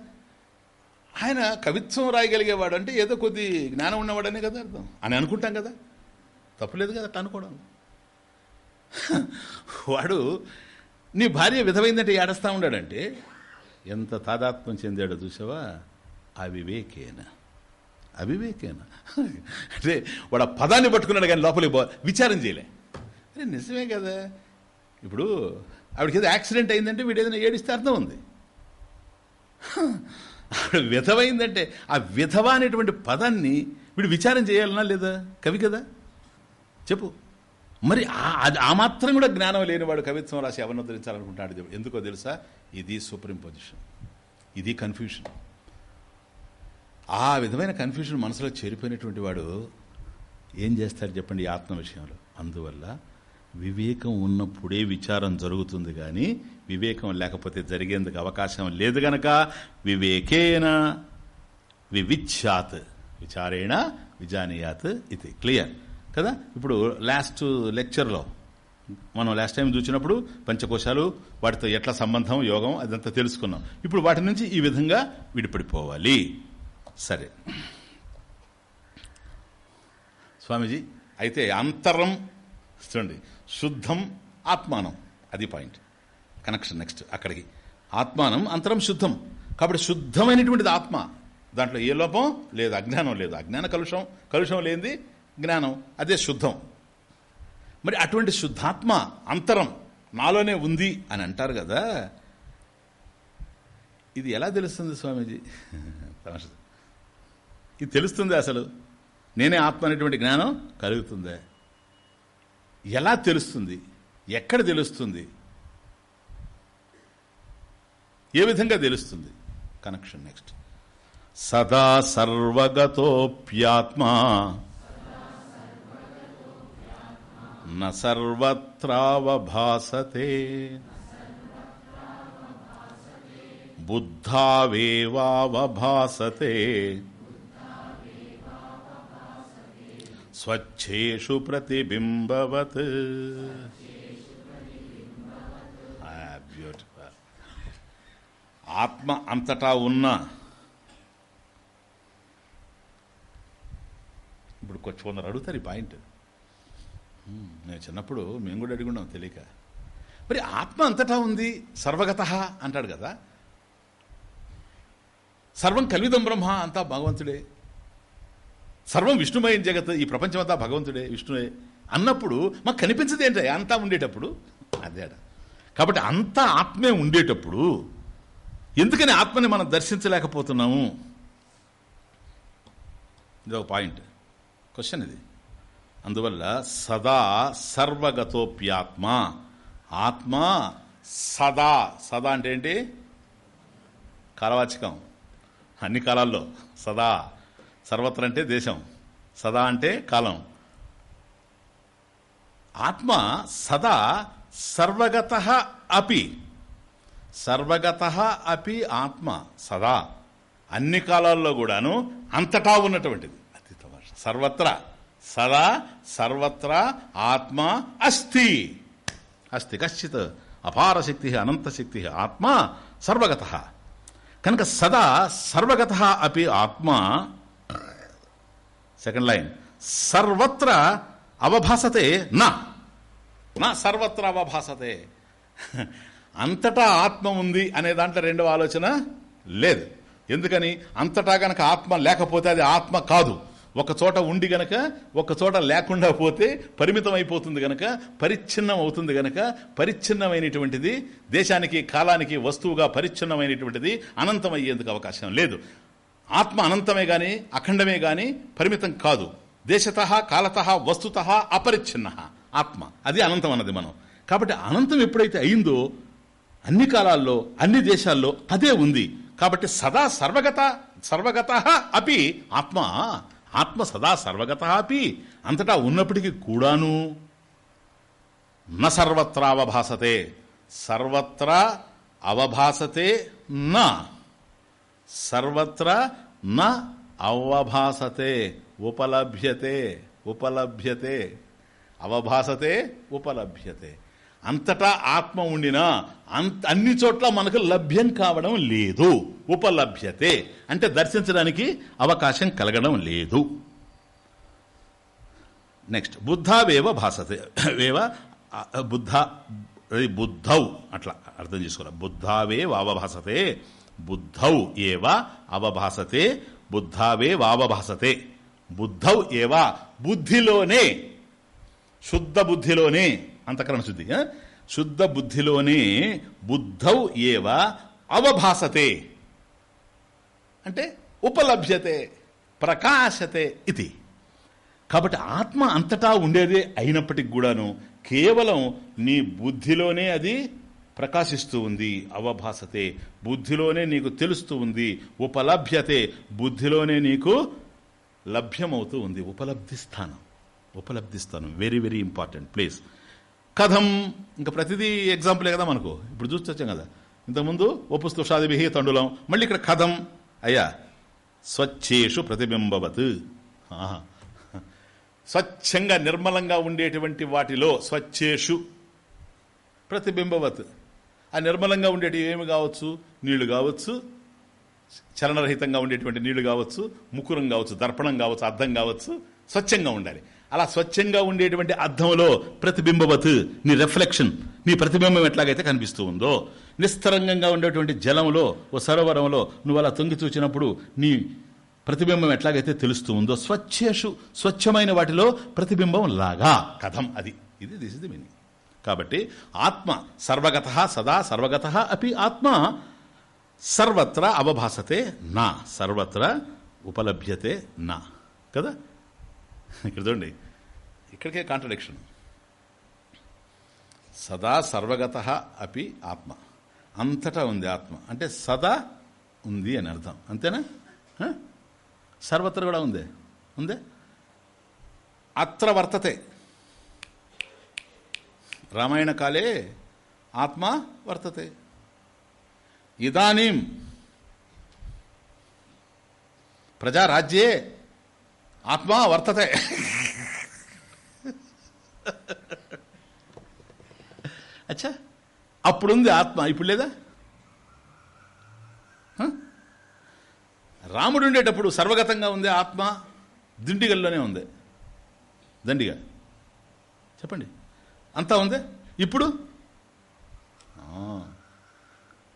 ఆయన కవిత్వం రాయగలిగేవాడు అంటే ఏదో కొద్ది జ్ఞానం ఉన్నవాడనే కదా అర్థం. అని అనుకుంటాం కదా. తప్పులేదు కదా అట్లా అనుకోవడం. వాడు నీ భార్య విధమైందంటే ఏడస్తా ఉన్నాడంటే ఎంత తాదాత్మ్యం చెందాడో చూసావా? అవివేకేన. అవివేకేన. అంటే వాడు ఆ పదాన్ని పట్టుకున్నాడు కానీ లోపలికి పో విచారం చేయలే. అరే నిజమే కదా. ఇప్పుడు ఆవిడకి ఏదో యాక్సిడెంట్ అయిందంటే వీడు ఏదైనా ఏడిస్తే అర్థం ఉంది. ఆవిడ విధవైందంటే ఆ విధవ అనేటువంటి పదాన్ని వీడు విచారం చేయాలన్నా లేదా? కవి కదా? చెప్పు. మరి ఆ- అది ఆ మాత్రం కూడా జ్ఞానం లేనివాడు కవిత్వం రాసి ఎవరిని ఉద్ధరించాలనుకుంటాడు చెప్పు. ఎందుకో తెలుసా? ఇది సూపర్ ఇంపోజిషన్ ఇది కన్ఫ్యూషన్ ఆ విధమైన కన్ఫ్యూషన్ మనసులో చేరిపోయినటువంటి వాడు ఏం చేస్తారు చెప్పండి ఆత్మ విషయంలో? అందువల్ల వివేకం ఉన్నప్పుడే విచారం జరుగుతుంది కానీ వివేకం లేకపోతే జరిగేందుకు అవకాశం లేదు గనక వివేకేన వివిచ్యాత్ విచారేణ విజానీయాత్ ఇది క్లియర్. కదా? ఇప్పుడు లాస్ట్ లెక్చర్లో మనం లాస్ట్ టైం చూసినప్పుడు పంచకోశాలు వాటితో ఎట్లా సంబంధం యోగం అదంతా తెలుసుకున్నాం. ఇప్పుడు వాటి నుంచి ఈ విధంగా విడిపడిపోవాలి. సరే. స్వామీజీ అయితే అంతరం చూడండి. శుద్ధం ఆత్మానం. అది పాయింట్. కనెక్షన్ నెక్స్ట్ అక్కడికి. ఆత్మానం అంతరం శుద్ధం. కాబట్టి శుద్ధమైనటువంటిది ఆత్మ. దాంట్లో ఏ లోపం లేదు. అజ్ఞానం లేదు. అజ్ఞాన కలుషం. కలుషం లేనిది జ్ఞానం. అదే శుద్ధం. మరి అటువంటి శుద్ధాత్మ అంతరం నాలోనే ఉంది అని అంటారు కదా. ఇది ఎలా తెలుస్తుంది స్వామీజీ? ఇది తెలుస్తుంది అసలు. నేనే ఆత్మ అనేటువంటి జ్ఞానం కలుగుతుందే. ఎలా తెలుస్తుంది? ఎక్కడ తెలుస్తుంది? ఏ విధంగా తెలుస్తుంది? Connection next. సదా సర్వగతోప్యాత్మా. న సర్వత్రావభాసతే. బుద్ధావేవావభాసతే. స్వచ్ఛేషు ప్రతిబింబవత్ బ్యూటిఫుల్ ఆత్మ అంతటా ఉన్న ఇప్పుడు కొంచెం కొందరు అడుగుతారు ఈ పాయింట్ నేను చిన్నప్పుడు మేము కూడా అడిగున్నాం తెలియక మరి ఆత్మ అంతటా ఉంది సర్వగత అంటాడు కదా సర్వం కలివిదం బ్రహ్మ అంతా భగవంతుడే సర్వం విష్ణుమయం జగత్ ఈ ప్రపంచమంతా భగవంతుడే విష్ణువే అన్నప్పుడు మాకు కనిపించదు ఏంట అంతా ఉండేటప్పుడు. అదేట కాబట్టి అంతా ఆత్మే ఉండేటప్పుడు ఎందుకని ఆత్మని మనం దర్శించలేకపోతున్నాము? ఇది ఒక పాయింట్. క్వశ్చన్ ఇది. అందువల్ల సదా సర్వగతోప్యాత్మ. ఆత్మ సదా. సదా అంటే ఏంటి? కాలవాచకం. అన్ని కాలాల్లో సదా. సర్వత్ర అంటే దేశం. సదా అంటే కాలం. ఆత్మ సదా సర్వగత అపి. సర్వగత అపి ఆత్మ సదా. అన్ని కాలాల్లో కూడాను అంతటా ఉన్నటువంటిది. అతి సర్వత్ర సదా సర్వత్ర ఆత్మ అస్థి. అస్థి కశ్చిత్ అపార శక్తి అనంత శక్తి ఆత్మ సర్వగత. కనుక సదా సర్వగత అపి ఆత్మ సెకండ్ లైన్. సర్వత్ర అవభాసతే నా. నా సర్వత్ర అవభాసతే. అంతటా ఆత్మ ఉంది అనే దాంట్లో రెండవ ఆలోచన లేదు. ఎందుకని? అంతటా గనక ఆత్మ లేకపోతే అది ఆత్మ కాదు. ఒక చోట ఉండి గనక ఒక చోట లేకుండా పోతే పరిమితం అయిపోతుంది గనక పరిచ్ఛిన్నం అవుతుంది గనక పరిచ్ఛిన్నమైనటువంటిది దేశానికి కాలానికి వస్తువుగా పరిచ్ఛిన్నమైనటువంటిది అనంతమయ్యేందుకు అవకాశం లేదు. ఆత్మ అనంతమే గాని అఖండమే గాని పరిమితం కాదు. దేశత కాలత వస్తుత అపరిచ్ఛిన్న. ఆత్మ. అది అనంతం అన్నది మనం. కాబట్టి అనంతం ఎప్పుడైతే అయిందో అన్ని కాలాల్లో అన్ని దేశాల్లో అదే ఉంది. కాబట్టి సదా సర్వగత సర్వగత అపి ఆత్మ. ఆత్మ సదా సర్వగత అపి. అంతటా ఉన్నప్పటికీ కూడాను న సర్వత్రా అవభాసతే. సర్వత్రా అవభాసతే నా. సర్వత్ర న అవభాసతే ఉపలభ్యతే ఉపలభ్యతే. అవభాసతే ఉపలభ్యతే. అంతటా ఆత్మ ఉండినా అంత అన్ని చోట్ల మనకు లభ్యం కావడం లేదు. ఉపలభ్యతే. అంటే దర్శించడానికి అవకాశం కలగడం లేదు. నెక్స్ట్ బుద్ధావేవ భాసతే. వేవ బుద్ధ బుద్ధౌ. అట్లా అర్థం చేసుకోవాలి బుద్ధావేవ అవభాసతే. బుద్ధౌ ఏవ అవభాసతే బుద్ధావే వావభాసతే. బుద్ధౌ ఏవ బుద్ధిలోనే శుద్ధ బుద్ధిలోనే అంతకరణ శుద్ధి శుద్ధ బుద్ధిలోనే బుద్ధౌ ఏవ అవభాసతే. అంటే ఉపలభ్యతే ప్రకాశతే ఇది. కాబట్టి ఆత్మ అంతటా ఉండేదే అయినప్పటికి కూడాను కేవలం నీ బుద్ధిలోనే అది ప్రకాశిస్తూ ఉంది అవభాసతే బుద్ధిలోనే నీకు తెలుస్తూ ఉంది ఉపలభ్యతే బుద్ధిలోనే నీకు లభ్యమవుతూ ఉంది. ఉపలబ్ధి స్థానం. ఉపలబ్ధి స్థానం. వెరీ వెరీ ఇంపార్టెంట్ ప్లేస్ కథం ఇంకా ప్రతిదీ ఎగ్జాంపులే కదా మనకు? ఇప్పుడు చూస్తూ వచ్చాం కదా. ఇంతకుముందు ఒపుస్తుషాదిభి తండులం. మళ్ళీ ఇక్కడ కథం. అయ్యా స్వచ్ఛేషు ప్రతిబింబవత్. స్వచ్ఛంగా నిర్మలంగా ఉండేటువంటి వాటిలో స్వచ్ఛేషు ప్రతిబింబవత్. ఆ నిర్మలంగా ఉండేటివి ఏమి కావచ్చు? నీళ్ళు కావచ్చు. చలనరహితంగా ఉండేటువంటి నీళ్ళు కావచ్చు. ముకురం కావచ్చు. దర్పణం కావచ్చు. అర్థం కావచ్చు. స్వచ్ఛంగా ఉండాలి. అలా స్వచ్ఛంగా ఉండేటువంటి అర్థంలో ప్రతిబింబవత్ నీ రిఫ్లెక్షన్ నీ ప్రతిబింబం ఎట్లాగైతే కనిపిస్తూ ఉందో. నిస్తరంగంగా ఉండేటువంటి జలంలో ఓ సరోవరంలో నువ్వు అలా తొంగి చూచినప్పుడు నీ ప్రతిబింబం ఎట్లాగైతే తెలుస్తూ ఉందో. స్వచ్ఛేషు స్వచ్ఛమైన వాటిలో ప్రతిబింబం లాగా. కథం అది. ఇది దిస్ ఇస్ ది మీనింగ్ కాబట్టి ఆత్మ సర్వగత సదా సర్వగత అపి ఆత్మ. సర్వత్ర అవభాసతే నా సర్వత్ర ఉపలభ్యతే నా. కదా? ఇక్కడ చూడండి ఇక్కడికే కాంట్రడిక్షన్ సదా సర్వగత అపి ఆత్మ. అంతటా ఉంది ఆత్మ. అంటే సదా ఉంది అని అర్థం. అంతేనా? సర్వత్ర కూడా ఉందే. ఉందే? అత్ర వర్తతే. రామాయణ కాలే ఆత్మ వర్తతే. ఇదానీం ప్రజారాజ్యే ఆత్మ వర్తతే. అచ్చా అప్పుడుంది ఆత్మ ఇప్పుడు లేదా? రాముడు ఉండేటప్పుడు సర్వగతంగా ఉంది ఆత్మ దిండిగల్లోనే ఉంది. దండిగా. చెప్పండి. అంతా ఉంది? ఇప్పుడు?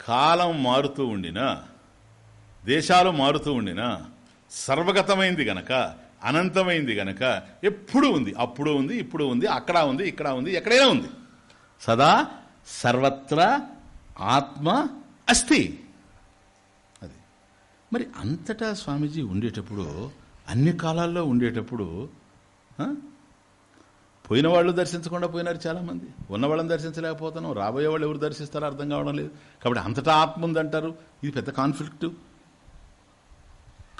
కాలం మారుతూ ఉండినా దేశాలు మారుతూ ఉండినా సర్వగతమైంది గనక అనంతమైంది గనక ఎప్పుడు ఉంది అప్పుడు ఉంది ఇప్పుడు ఉంది అక్కడ ఉంది ఇక్కడ ఉంది ఎక్కడైనా ఉంది. సదా సర్వత్ర ఆత్మ అస్థి అది. మరి అంతటా స్వామీజీ ఉండేటప్పుడు అన్ని కాలాల్లో ఉండేటప్పుడు పోయిన వాళ్ళు దర్శించకుండా పోయినారు చాలామంది. ఉన్న వాళ్ళని దర్శించలేకపోతున్నాం. రాబోయే వాళ్ళు ఎవరు దర్శిస్తారో అర్థం కావడం లేదు. కాబట్టి అంతటా ఆత్మ ఉందంటారు. ఇది పెద్ద కాన్ఫ్లిక్ట్.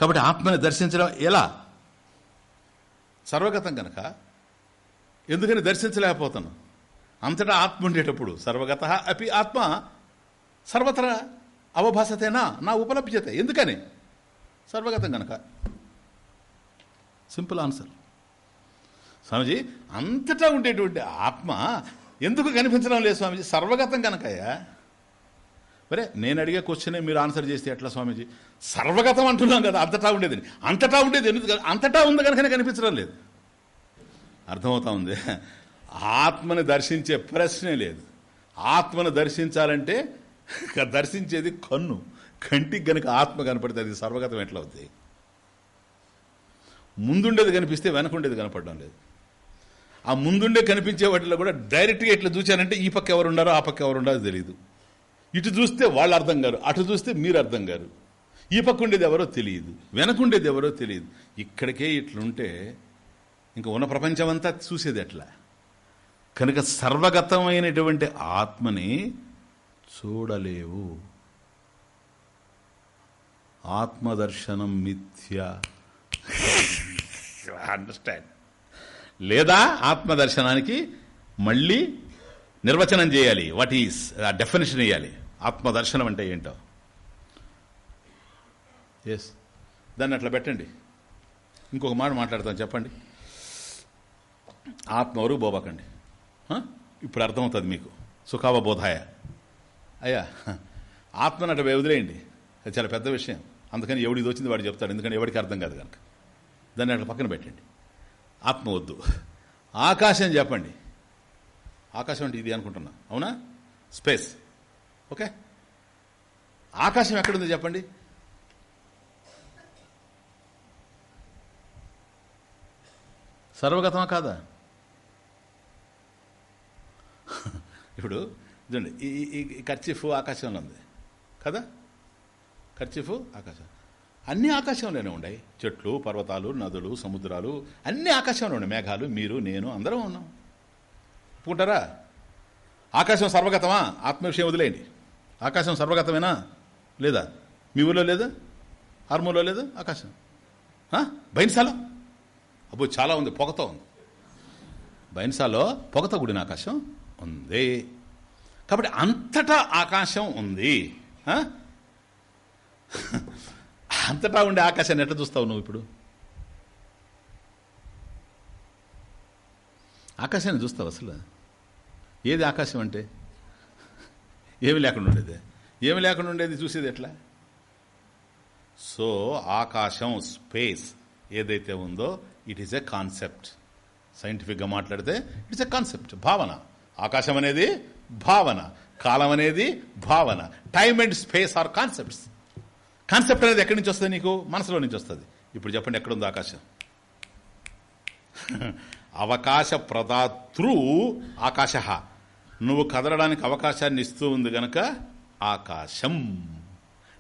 కాబట్టి ఆత్మని దర్శించడం ఎలా? సర్వగతం కనుక ఎందుకని దర్శించలేకపోతున్నాం? అంతటా ఆత్మ ఉండేటప్పుడు సర్వగత అపి ఆత్మ సర్వత్ర అవభాసతేనా? నా ఉపలభ్యత. ఎందుకని? సర్వగతం కనుక సింపుల్ ఆన్సర్. స్వామిజీ అంతటా ఉండేటువంటి ఆత్మ ఎందుకు కనిపించడం లేదు స్వామిజీ? సర్వగతం కనుకయ్యా మరే నేను అడిగే క్వశ్చనే మీరు ఆన్సర్ చేస్తే ఎట్లా స్వామీజీ? సర్వగతం అంటున్నాం కదా అంతటా ఉండేది. అంతటా ఉండేది ఎందుకు? అంతటా ఉంది కనుకనే కనిపించడం లేదు. అర్థమవుతా ఉంది? ఆత్మని దర్శించే ప్రశ్నే లేదు. ఆత్మను దర్శించాలంటే దర్శించేది కన్ను. కంటికి గనుక ఆత్మ కనపడితే అది సర్వగతం ఎట్లా అవుతుంది ముందుండేది కనిపిస్తే వెనకుండేది కనపడడం లేదు. ఆ ముందుండే కనిపించే వాటిలో కూడా డైరెక్ట్గా ఇట్లా చూశానంటే ఈ పక్క ఎవరు ఉండారో ఆ పక్క ఎవరు ఉండారో తెలియదు ఇటు చూస్తే వాళ్ళు అర్థం గారు అటు చూస్తే మీరు అర్థం గారు ఈ పక్క ఉండేది ఎవరో తెలియదు వెనకుండేది ఎవరో తెలియదు ఇక్కడికే ఇట్లుంటే ఇంకా ఉన్న ప్రపంచం అంతా చూసేది ఎట్లా? కనుక సర్వగతమైనటువంటి ఆత్మని చూడలేవు. ఆత్మదర్శనం మిథ్య. [laughs] అండర్స్టాండ్ లేదా ఆత్మదర్శనానికి మళ్ళీ నిర్వచనం చేయాలి. వాట్ ఈస్ ఆ డెఫినేషన్ వేయాలి ఆత్మదర్శనం అంటే ఏంటో. ఎస్ దాన్ని అట్లా పెట్టండి. ఇంకొక మాట మాట్లాడతాను చెప్పండి. ఆత్మవరు బోబాకండి. ఇప్పుడు అర్థమవుతుంది మీకు. సుఖావబోధాయ అయ్యా ఆత్మను అట్లా వదిలేయండి. అది చాలా పెద్ద విషయం. అందుకని ఎవడికి వచ్చింది వాడు చెప్తాడు. ఎందుకంటే ఎవరికి అర్థం కాదు కనుక. దాన్ని అట్లా పక్కన పెట్టండి. ఆత్మ వద్దు. ఆకాశం చెప్పండి. ఆకాశం అంటే ఇది అనుకుంటున్నా. అవునా? స్పేస్. ఓకే? ఆకాశం ఎక్కడుంది చెప్పండి. సర్వగతమా కాదా? ఇప్పుడు చూడండి ఈ ఈ ఖర్చీఫ్ ఆకాశంలో ఉంది. కదా? ఖర్చీఫ్ ఆకాశం. అన్ని ఆకాశంలోనే ఉన్నాయి చెట్లు పర్వతాలు నదులు సముద్రాలు అన్ని ఆకాశంలో ఉన్నాయి. మేఘాలు మీరు నేను అందరం ఉన్నాం. ఒప్పుకుంటారా? ఆకాశం సర్వగతమా? ఆత్మ విషయం వదిలేయండి. ఆకాశం సర్వగతమేనా? లేదా? మీ ఊళ్ళో లేదా? ఆర్మూలో లేదా? ఆకాశం. ఆ? బైన్సాలో? అబ్బో చాలా ఉంది. పొగతో ఉంది. బైన్సాలో పొగతో కూడిన ఆకాశం ఉంది. కాబట్టి అంతటా ఆకాశం ఉంది. అంతటా ఉండే ఆకాశాన్ని ఎట్లా చూస్తావు నువ్వు ఇప్పుడు? ఆకాశాన్ని చూస్తావు అసలు? ఏది ఆకాశం అంటే? ఏమి లేకుండా ఉండేది? ఏమి లేకుండా ఉండేది చూసేది ఎట్లా? సో ఆకాశం స్పేస్ ఏదైతే ఉందో ఇట్ ఈస్ ఎ కాన్సెప్ట్ సైంటిఫిక్గా మాట్లాడితే ఇట్స్ ఎ కాన్సెప్ట్ భావన. ఆకాశం అనేది భావన కాలం అనేది భావన. Time and space are concepts concept అనేది ఎక్కడి నుంచి వస్తుంది నీకు? మనసులో నుంచి వస్తుంది. ఇప్పుడు చెప్పండి ఎక్కడుంది ఆకాశం? [laughs] అవకాశ ప్రదాతృ ఆకాశ. నువ్వు కదలడానికి అవకాశాన్ని ఇస్తూ ఉంది గనక ఆకాశం.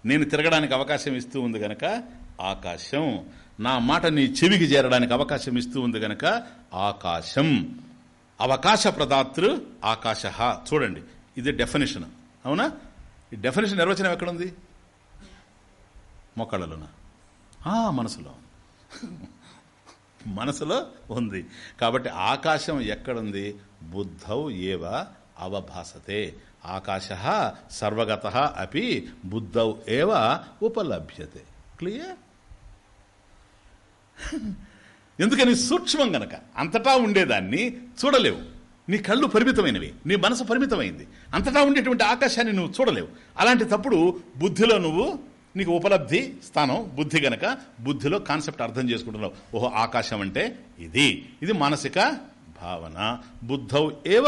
నేను తిరగడానికి అవకాశం ఇస్తూ ఉంది గనక ఆకాశం. నా మాట నీ చెవికి చేరడానికి అవకాశం ఇస్తూ ఉంది గనక ఆకాశం. అవకాశ ప్రదాతృ ఆకాశ. చూడండి ఇది డెఫినేషన్. అవునా? ఈ డెఫినేషన్ నిర్వచనం ఎక్కడుంది? మొక్కళ్ళలోన? మనసులో. [laughs] మనసులో ఉంది. కాబట్టి ఆకాశం ఎక్కడుంది? బుద్ధౌ ఏవ అవభాసతే. ఆకాశ సర్వగత అపి బుద్ధౌ ఏవ ఉపలభ్యతే. క్లియర్ [laughs] ఎందుకని సూక్ష్మం గనక అంతటా ఉండేదాన్ని చూడలేవు. నీ కళ్ళు పరిమితమైనవి నీ మనసు పరిమితమైంది. అంతటా ఉండేటువంటి ఆకాశాన్ని నువ్వు చూడలేవు. అలాంటి తప్పుడు బుద్ధిలో నువ్వు నీకు ఉపలబ్ధి స్థానం బుద్ధి గనక బుద్ధిలో కాన్సెప్ట్ అర్థం చేసుకుంటున్నావు. ఓహో ఆకాశం అంటే ఇది. ఇది మానసిక భావన. బుద్ధౌ ఏవ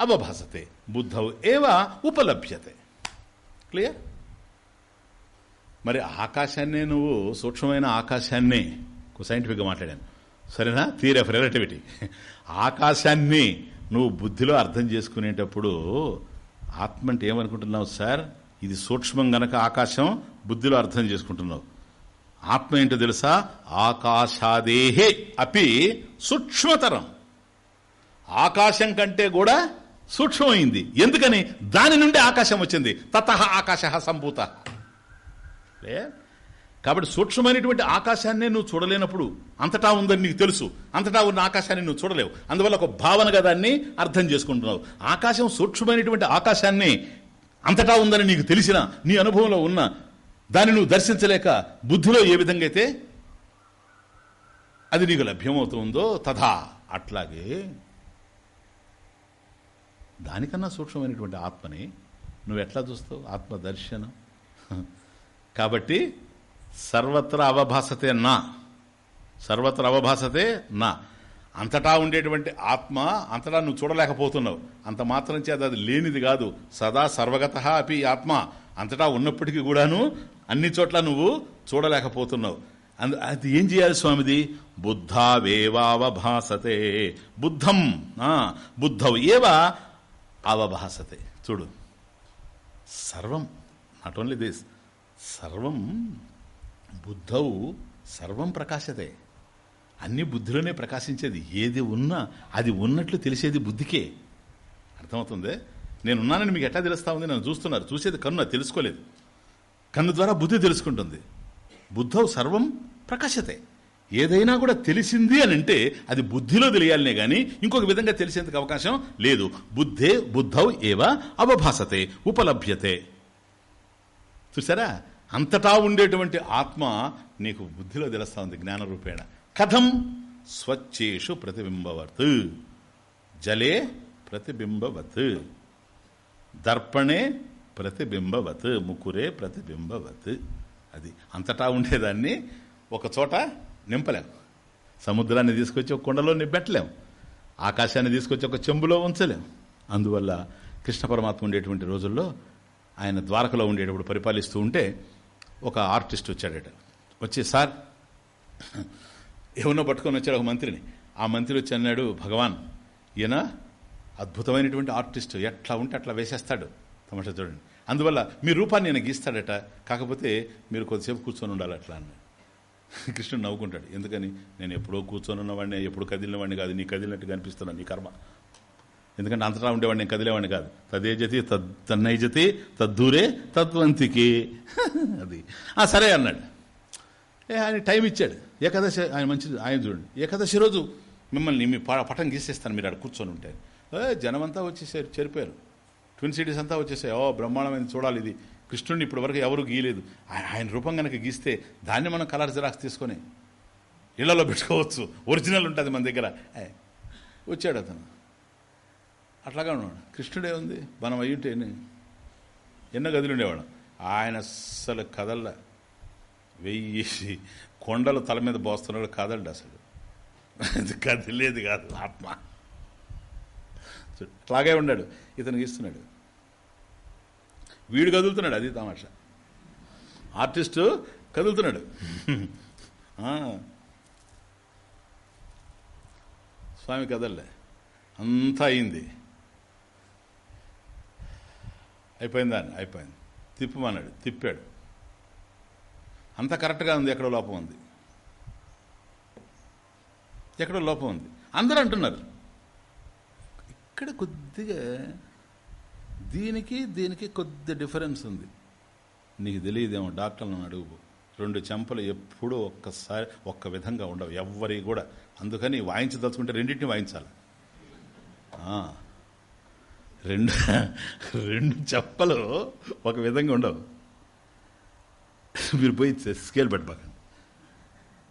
అవభాసతే బుద్ధౌ ఏవ ఉపలభ్యతే. క్లియర్? మరి ఆకాశాన్నే నువ్వు సూక్ష్మమైన ఆకాశాన్ని సైంటిఫిక్గా మాట్లాడాను. సరేనా? థియరీ ఆఫ్ రిలేటివిటీ ఆకాశాన్ని నువ్వు బుద్ధిలో అర్థం చేసుకునేటప్పుడు ఆత్మ అంటే ఏమనుకుంటున్నావు సార్? ఇది సూక్ష్మం గనక ఆకాశం బుద్ధిలో అర్థం చేసుకుంటున్నావు. ఆత్మ ఏంటో తెలుసా? ఆకాశాదేహే అపి సూక్ష్మతరం. ఆకాశం కంటే కూడా సూక్ష్మమైంది. ఎందుకని? దాని నుండి ఆకాశం వచ్చింది. తత ఆకాశ సంభూత. లే? కాబట్టి సూక్ష్మమైనటువంటి ఆకాశాన్నే నువ్వు చూడలేనప్పుడు అంతటా ఉందని నీకు తెలుసు. అంతటా ఉన్న ఆకాశాన్ని నువ్వు చూడలేవు. అందువల్ల ఒక భావనగా దాన్ని అర్థం చేసుకుంటున్నావు. ఆకాశం సూక్ష్మమైనటువంటి ఆకాశాన్ని అంతటా ఉందని నీకు తెలిసిన నీ అనుభవంలో ఉన్న దాన్ని నువ్వు దర్శించలేక బుద్ధిలో ఏ విధంగా అయితే అది నీకు లభ్యమవుతుందో తథా అట్లాగే దానికన్నా సూక్ష్మమైనటువంటి ఆత్మని నువ్వు ఎట్లా చూస్తావు? ఆత్మ దర్శనం కాబట్టి సర్వత్ర అవభాసతే నా. సర్వత్ర అవభాసతే నా. అంతటా ఉండేటువంటి ఆత్మ అంతటా నువ్వు చూడలేకపోతున్నావు. అంత మాత్రం చేత అది లేనిది కాదు. సదా సర్వగత అపి ఆత్మ. అంతటా ఉన్నప్పటికీ కూడాను అన్ని చోట్ల నువ్వు చూడలేకపోతున్నావు. అందు అది ఏం చేయాలి స్వామిది? బుద్ధావేవావభాసతే. బుద్ధం బుద్ధవు ఏవ అవభాసతే. చూడు. సర్వం నాట్ ఓన్లీ దిస్ సర్వం బుద్ధవు సర్వం ప్రకాశతే. అన్ని బుద్ధిలోనే ప్రకాశించేది. ఏది ఉన్నా అది ఉన్నట్లు తెలిసేది బుద్ధికే. అర్థమవుతుంది? నేనున్నానని మీకు ఎట్లా తెలుస్తా ఉంది? నన్ను చూస్తున్నారు. చూసేది కన్ను తెలుసుకోలేదు. కన్ను ద్వారా బుద్ధి తెలుసుకుంటుంది. బుద్ధవు సర్వం ప్రకాశతే. ఏదైనా కూడా తెలిసింది అని అంటే అది బుద్ధిలో తెలియాలనే కానీ ఇంకొక విధంగా తెలిసేందుకు అవకాశం లేదు. బుద్ధే బుద్ధౌ ఏవ అవభాసతే ఉపలభ్యతే. చూసారా అంతటా ఉండేటువంటి ఆత్మ నీకు బుద్ధిలో తెలుస్తా ఉంది జ్ఞాన రూపేణ కథం స్వచ్ఛేషు ప్రతిబింబవత్. జలే ప్రతిబింబవత్. దర్పణే ప్రతిబింబవత్ ముకురే ప్రతిబింబవత్. అది అంతటా ఉండేదాన్ని ఒక చోట నింపలేం. సముద్రాన్ని తీసుకొచ్చి ఒక కుండలో నింపెట్టలేం. ఆకాశాన్ని తీసుకొచ్చి ఒక చెంబులో ఉంచలేం. అందువల్ల కృష్ణ పరమాత్మ ఉండేటువంటి రోజుల్లో ఆయన ద్వారకలో ఉండేటప్పుడు పరిపాలిస్తూ ఉంటే ఒక ఆర్టిస్ట్ వచ్చాడట. వచ్చి సార్ ఏమన్నా పట్టుకొని వచ్చాడు ఒక మంత్రిని. ఆ మంత్రి వచ్చి అన్నాడు భగవాన్ ఈయన అద్భుతమైనటువంటి ఆర్టిస్ట్. ఎట్లా ఉంటే అట్లా వేసేస్తాడు. తమాషా చూడండి. అందువల్ల మీ రూపాన్ని నేను గీస్తాడట కాకపోతే మీరు కొద్దిసేపు కూర్చొని ఉండాలి అట్లా అన్న. కృష్ణుడు నవ్వుకుంటాడు. ఎందుకని? నేను ఎప్పుడో కూర్చొని ఉన్నవాడిని ఎప్పుడు కదిలిన వాడిని కాదు నీ కదిలినట్టు కనిపిస్తున్నా నీ కర్మ. ఎందుకంటే అంతటా ఉండేవాడిని నేను కదిలేవాడిని కాదు. తదేజతి తద్ తన్నైజతి తద్దూరే తద్వంతికి. అది. సరే అన్నాడు. ఏ ఆయన టైం ఇచ్చాడు. ఏకాదశి ఆయన మంచిది ఆయన చూడండి. ఏకాదశి రోజు మిమ్మల్ని మీ ప- పటం గీసేస్తాను మీరు అక్కడ కూర్చొని ఉంటే. ఏ జనమంతా వచ్చేసారు చేరిపోయారు. ట్విన్ సిటీస్ అంతా వచ్చేసాయి. ఓ బ్రహ్మాండమైన చూడాలి ఇది. కృష్ణుడిని ఇప్పటి వరకు ఎవరు గీయలేదు. ఆయన ఆయన రూపం కనుక గీస్తే దాన్ని మనం కలర్ జిరాక్స్ తీసుకొని ఇళ్ళలో పెట్టుకోవచ్చు. ఒరిజినల్ ఉంటుంది మన దగ్గర. వచ్చాడు అతను. అట్లాగా ఉన్నాడు. కృష్ణుడే ఉంది. మనం అయ్యుంటే ఎన్నో? గదులు ఉండేవాడు ఆయన అస్సలు కదల్లా. వెయ్యేసి కొండలు తల మీద పోస్తున్నాడు కదలడు అసలు. [laughs] అది కదిలేదు కాదు ఆత్మ. చూడు, అట్లాగే ఉన్నాడు. ఇతను ఇస్తున్నాడు. వీడు కదులుతున్నాడు అది తమాషా. ఆర్టిస్టు కదులుతున్నాడు. ఆ. స్వామి కదల్లే. అంతా అయింది. అయిపోయిందా? అని అయిపోయింది. తిప్పమన్నాడు తిప్పాడు. అంత కరెక్ట్గా ఉంది ఎక్కడో లోపం ఉంది. ఎక్కడో లోపం ఉంది. అందరూ అంటున్నారు. ఇక్కడ కొద్దిగా దీనికి దీనికి కొద్ది డిఫరెన్స్ ఉంది. నీకు తెలియదేమో డాక్టర్లను అడుగు. రెండు చెంపలు ఎప్పుడూ ఒక్కసారి ఒక్క విధంగా ఉండవు. ఎవ్వరి కూడా. అందుకని వాయించదలుచుకుంటే రెండింటిని వాయించాలి. రెండు రెండు చెప్పలు ఒక విధంగా ఉండవు. మీరు పోయి స్కేల్ పెట్టబాకండి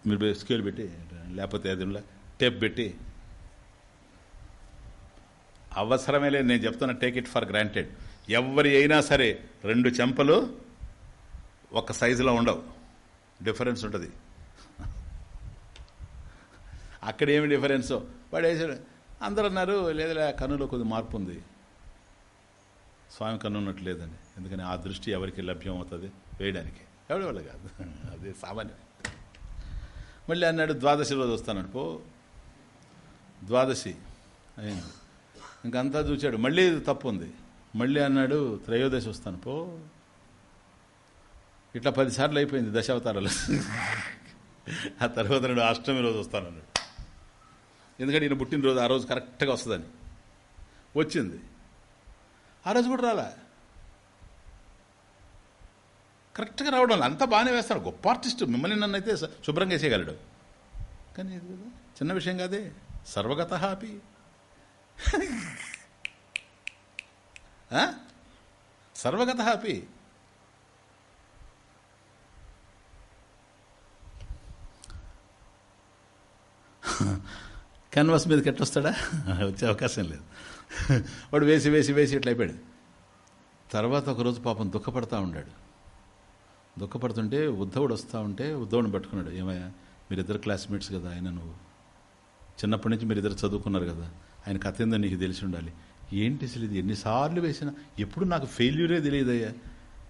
మీరు పోయి స్కేల్ పెట్టి లేకపోతే అది టేప్ పెట్టి అవసరమే లేదు నేను చెప్తున్నా టేక్ ఇట్ ఫర్ గ్రాంటెడ్ ఎవరి అయినా సరే రెండు చెంపలు ఒక సైజులో ఉండవు. డిఫరెన్స్ ఉంటుంది. అక్కడ ఏమి డిఫరెన్స్ వాడు వేసాడు అందరూ అన్నారు లేదా కన్నులో కొద్ది మార్పు ఉంది. స్వామి కన్ను ఉన్నట్టు లేదండి. ఎందుకని? ఆ దృష్టి ఎవరికి లభ్యం అవుతుంది? వేయడానికి. ఎవరి వాళ్ళు కాదు? అది సామాన్యం. మళ్ళీ అన్నాడు ద్వాదశి రోజు వస్తాను పో. ద్వాదశి. అయింది ఇంకంతా చూచాడు. మళ్ళీ ఇది తప్పు ఉంది మళ్ళీ అన్నాడు త్రయోదశి వస్తాను పో. ఇట్లా పదిసార్లు అయిపోయింది దశావతారాలు. ఆ తర్వాత నేను అష్టమి రోజు వస్తాను అన్నాడు. ఎందుకంటే ఈయన పుట్టినరోజు ఆ రోజు కరెక్ట్గా వస్తుందని. వచ్చింది. ఆ రోజు కూడా రాలా. కరెక్ట్గా రావడం అంతా బాగానే వేస్తాడు. గొప్ప ఆర్టిస్ట్. మిమ్మల్ని నన్ను అయితే శుభ్రంగా వేసేయగలడు. కానీ చిన్న విషయం కాదే. సర్వగత అపి. సర్వగత అపి. క్యాన్వాస్ మీదకి కట్టొస్తాడా? వచ్చే అవకాశం లేదు. వాడు వేసి వేసి వేసి ఇట్లా అయిపోయాడు. తర్వాత ఒకరోజు పాపం దుఃఖపడతా ఉన్నాడు దుఃఖపడుతుంటే ఉద్ధవుడు వస్తూ ఉంటే ఉద్ధవుని పట్టుకున్నాడు. ఏమయ్యా మీరిద్దరు క్లాస్మేట్స్ కదా ఆయన నువ్వు. చిన్నప్పటి నుంచి మీరిద్దరు చదువుకున్నారు కదా. ఆయన కథ ఏందో నీకు తెలిసి ఉండాలి. ఏంటి అసలు ఇది? ఎన్నిసార్లు వేసినా ఎప్పుడు నాకు ఫెయిల్యూరే తెలియదయ్యా.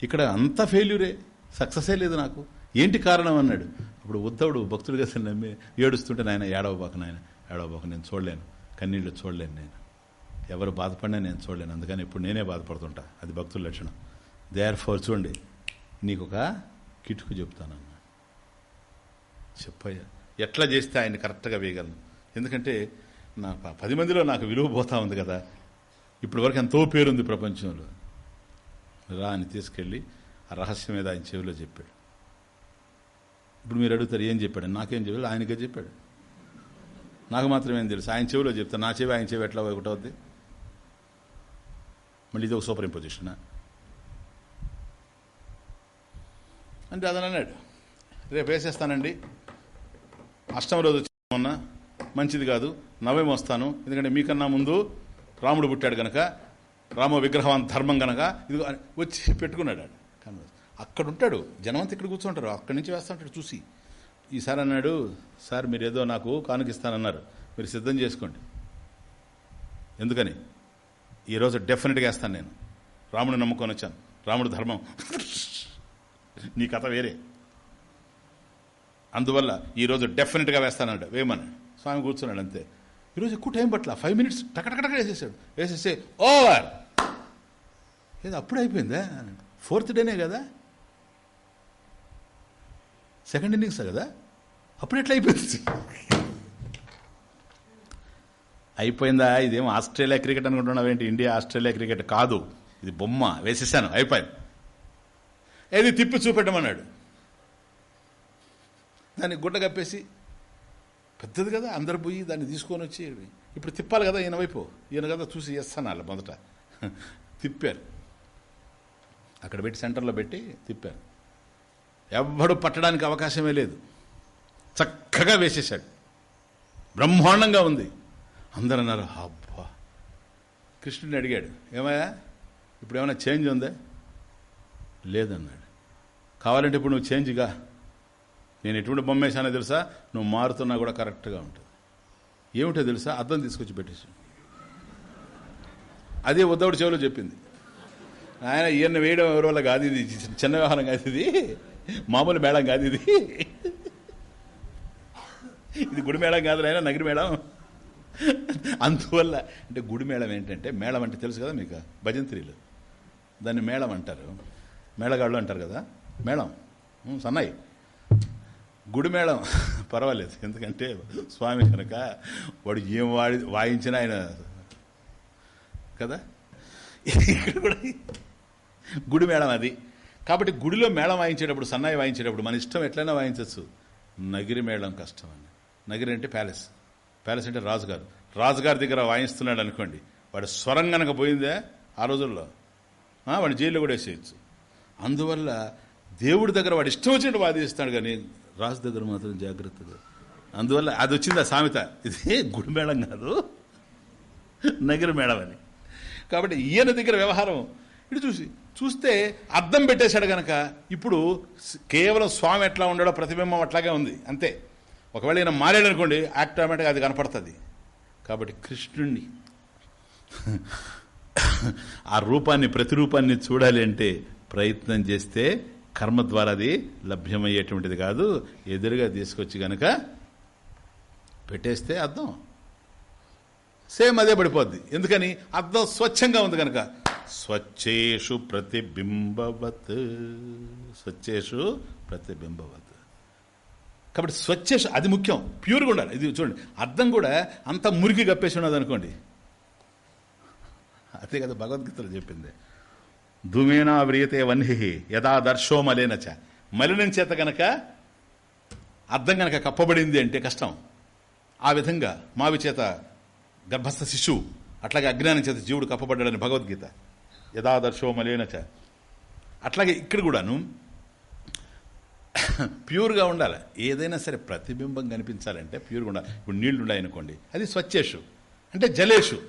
ఇక్కడ అంత ఫెయిల్యూరే సక్సెసే లేదు నాకు. ఏంటి కారణం అన్నాడు. అప్పుడు ఉద్ధవుడు భక్తుడు కదా నమ్మి ఏడుస్తుంటే నాయన ఏడవబాక నాయన ఏడవబాక నేను చూడలేను. కన్నీళ్ళు చూడలేను నేను. ఎవరు బాధపడినా నేను చూడలేను. అందుకని ఇప్పుడు నేనే బాధపడుతుంటా. అది భక్తుల లక్షణం. దే ఆర్ ఫోర్ చూడండి నీకు ఒక కిటుకు చెప్తానన్న. చెప్పయ్యా. ఎట్లా చేస్తే ఆయన కరెక్ట్గా వేయగలను? ఎందుకంటే నా పది మందిలో నాకు విలువ పోతా ఉంది కదా. ఇప్పటి వరకు ఎంతో పేరుంది ప్రపంచంలో. రా అని తీసుకెళ్ళి ఆ రహస్యం మీద ఆయన చెవిలో చెప్పాడు. ఇప్పుడు మీరు అడుగుతారు ఏం చెప్పాడు? నాకేం చెప్పాడు? ఆయనకే చెప్పాడు. నాకు మాత్రమేం ఏం తెలుసు? ఆయన చెవిలో చెప్తా నా చెవి ఆయన చెవి ఎట్లా ఒకటవుద్ది మళ్ళీ ఇది ఒక సూపర్ ఇంపోజిషనా? అంటే అదని అన్నాడు రేపు వేసేస్తానండి. అష్టమ రోజు మొన్న మంచిది కాదు. నవమి వస్తాను ఎందుకంటే మీకన్నా ముందు రాముడు పుట్టాడు గనక రామ విగ్రహం ధర్మం గనక ఇది వచ్చి పెట్టుకున్నాడు కానీ అక్కడ ఉంటాడు జనమంతా ఇక్కడ కూర్చుంటారు అక్కడి నుంచి వేస్తుంటాడు చూసి. ఈసారి అన్నాడు సార్ మీరు ఏదో నాకు కానుకిస్తానన్నారు మీరు సిద్ధం చేసుకోండి. ఎందుకని? ఈరోజు డెఫినెట్గా వేస్తాను నేను. రాముడు నమ్ముకొని వచ్చాను. రాముడు ధర్మం. [laughs] నీ కథ వేరే. అందువల్ల ఈరోజు డెఫినెట్గా వేస్తానన్నాడు వేయమని స్వామి కూర్చున్నాడు అంతే. ఈరోజు ఎక్కువ టైం పట్ల ఫైవ్ మినిట్స్ టకటకటక వేసేసాడు. వేసేస్తే ఓవర్. ఏదో అప్పుడు అయిపోయిందా? ఫోర్త్ డేనే కదా? సెకండ్ ఇన్నింగ్స్ కదా? అప్పుడు ఎట్లా అయిపోయింది? అయిపోయిందా? ఇదేమో ఆస్ట్రేలియా క్రికెట్ అనుకుంటున్నావు ఏంటి? ఇండియా ఆస్ట్రేలియా క్రికెట్ కాదు. ఇది బొమ్మ. వేసేసాను. అయిపోయింది. ఏది తిప్పి చూపెట్టమన్నాడు. దాన్ని గుడ్డ కప్పేసి పెద్దది కదా అందరు పోయి దాన్ని తీసుకొని వచ్చి ఇప్పుడు తిప్పాలి కదా ఈయన వైపు. ఈయన కదా చూసి చేస్తాను వాళ్ళు మొదట. [laughs] తిప్పారు. అక్కడ పెట్టి సెంటర్లో పెట్టి తిప్పారు. ఎవ్వడు పట్టడానికి అవకాశమే లేదు. చక్కగా వేసేశాడు. బ్రహ్మాండంగా ఉంది. అందరు అన్నారు అబ్బా! కృష్ణుడిని అడిగాడు ఏమయ్యా ఇప్పుడు ఏమైనా చేంజ్ ఉందా? లేదన్నాడు. కావాలంటే ఇప్పుడు నువ్వు చేంజ్గా నేను ఎటువంటి బొమ్మ వేసానో తెలుసా? నువ్వు మారుతున్నా కూడా కరెక్ట్గా ఉంటుంది. ఏమిటో తెలుసా? అర్థం తీసుకొచ్చి పెట్టేసి అదే ఉద్దవుడు చెవిలో చెప్పింది. ఆయన ఈయన వేయడం ఎవరి వల్ల కాదు ఇది? చిన్న వ్యవహారం కాదు ఇది. మామూలు మేళం కాదు ఇది. ఇది గుడి మేళం కాదు ఆయన నగిరి మేళం. అందువల్ల అంటే గుడి మేళం ఏంటంటే మేళం అంటే తెలుసు కదా మీకు? భజంత్రీలు. దాన్ని మేళం అంటారు. మేళగాళ్ళు అంటారు కదా? మేళం. సన్నాయి. గుడి మేళం. [laughs] పర్వాలేదు. ఎందుకంటే స్వామి కనుక వాడు ఏం వాడి వాయించినా ఆయన కదా? ఇక్కడ కూడా గుడి మేళం అది. కాబట్టి గుడిలో మేళం వాయించేటప్పుడు సన్నాయి వాయించేటప్పుడు మన ఇష్టం ఎట్లయినా వాయించవచ్చు నగిరి మేళం కష్టం అని నగిరి అంటే ప్యాలెస్. ప్యాలెస్ అంటే రాజుగారు. రాజుగారి దగ్గర వాయిస్తున్నాడు అనుకోండి. వాడు స్వరం కనుక పోయిందే ఆ రోజుల్లో. వాడి జైల్లో కూడా వేసేయచ్చు. అందువల్ల దేవుడి దగ్గర వాడు ఇష్టం వచ్చినట్టు వాదిస్తాడు కానీ రాజు దగ్గర మాత్రం జాగ్రత్తగా. అందువల్ల అది వచ్చింది ఆ సామెత. ఇది గుడి మేళం కాదు నగిరి మేళం అని. కాబట్టి ఈయన దగ్గర వ్యవహారం ఇటు చూసి చూస్తే అద్దం పెట్టేశాడు గనక ఇప్పుడు కేవలం స్వామి ఎట్లా ఉండడో ప్రతిబింబం అట్లాగే ఉంది అంతే. ఒకవేళ ఈయన మారాడు అనుకోండి ఆటోమేటిక్గా అది కనపడుతుంది. కాబట్టి కృష్ణుణ్ణి ఆ రూపాన్ని ప్రతిరూపాన్ని చూడాలి అంటే ప్రయత్నం చేస్తే కర్మ ద్వారా అది లభ్యమయ్యేటువంటిది కాదు. ఎదురుగా తీసుకొచ్చి గనక పెట్టేస్తే అర్థం. సేమ్ అదే పడిపోద్ది. ఎందుకని? అర్థం స్వచ్ఛంగా ఉంది కనుక స్వచ్ఛేషు ప్రతిబింబవత్. స్వచ్ఛేషు ప్రతిబింబవత్. కాబట్టి స్వచ్ఛేషు అది ముఖ్యం. ప్యూర్గా ఉండాలి. ఇది చూడండి. అర్థం కూడా అంత మురికి కప్పేసి ఉన్నది అనుకోండి అదే కదా భగవద్గీతలో చెప్పింది. ధూమేనా వ్రియతే వన్హి యథా దర్శో మలినచ మలినం చేత గనక అర్థం గనక కప్పబడింది అంటే కష్టం. ఆ విధంగా మావి చేత గర్భస్థ శిశువు అట్లాగే అజ్ఞానం చేత జీవుడు కప్పబడ్డాడని భగవద్గీత. యథాదర్శో మలినచ అట్లాగే ఇక్కడ కూడాను ప్యూర్గా ఉండాలి. ఏదైనా సరే ప్రతిబింబం కనిపించాలంటే ప్యూర్గా ఉండాలి. ఇప్పుడు నీళ్ళు ఉన్నాయనుకోండి అది స్వచ్ఛేషు. అంటే జలేషు.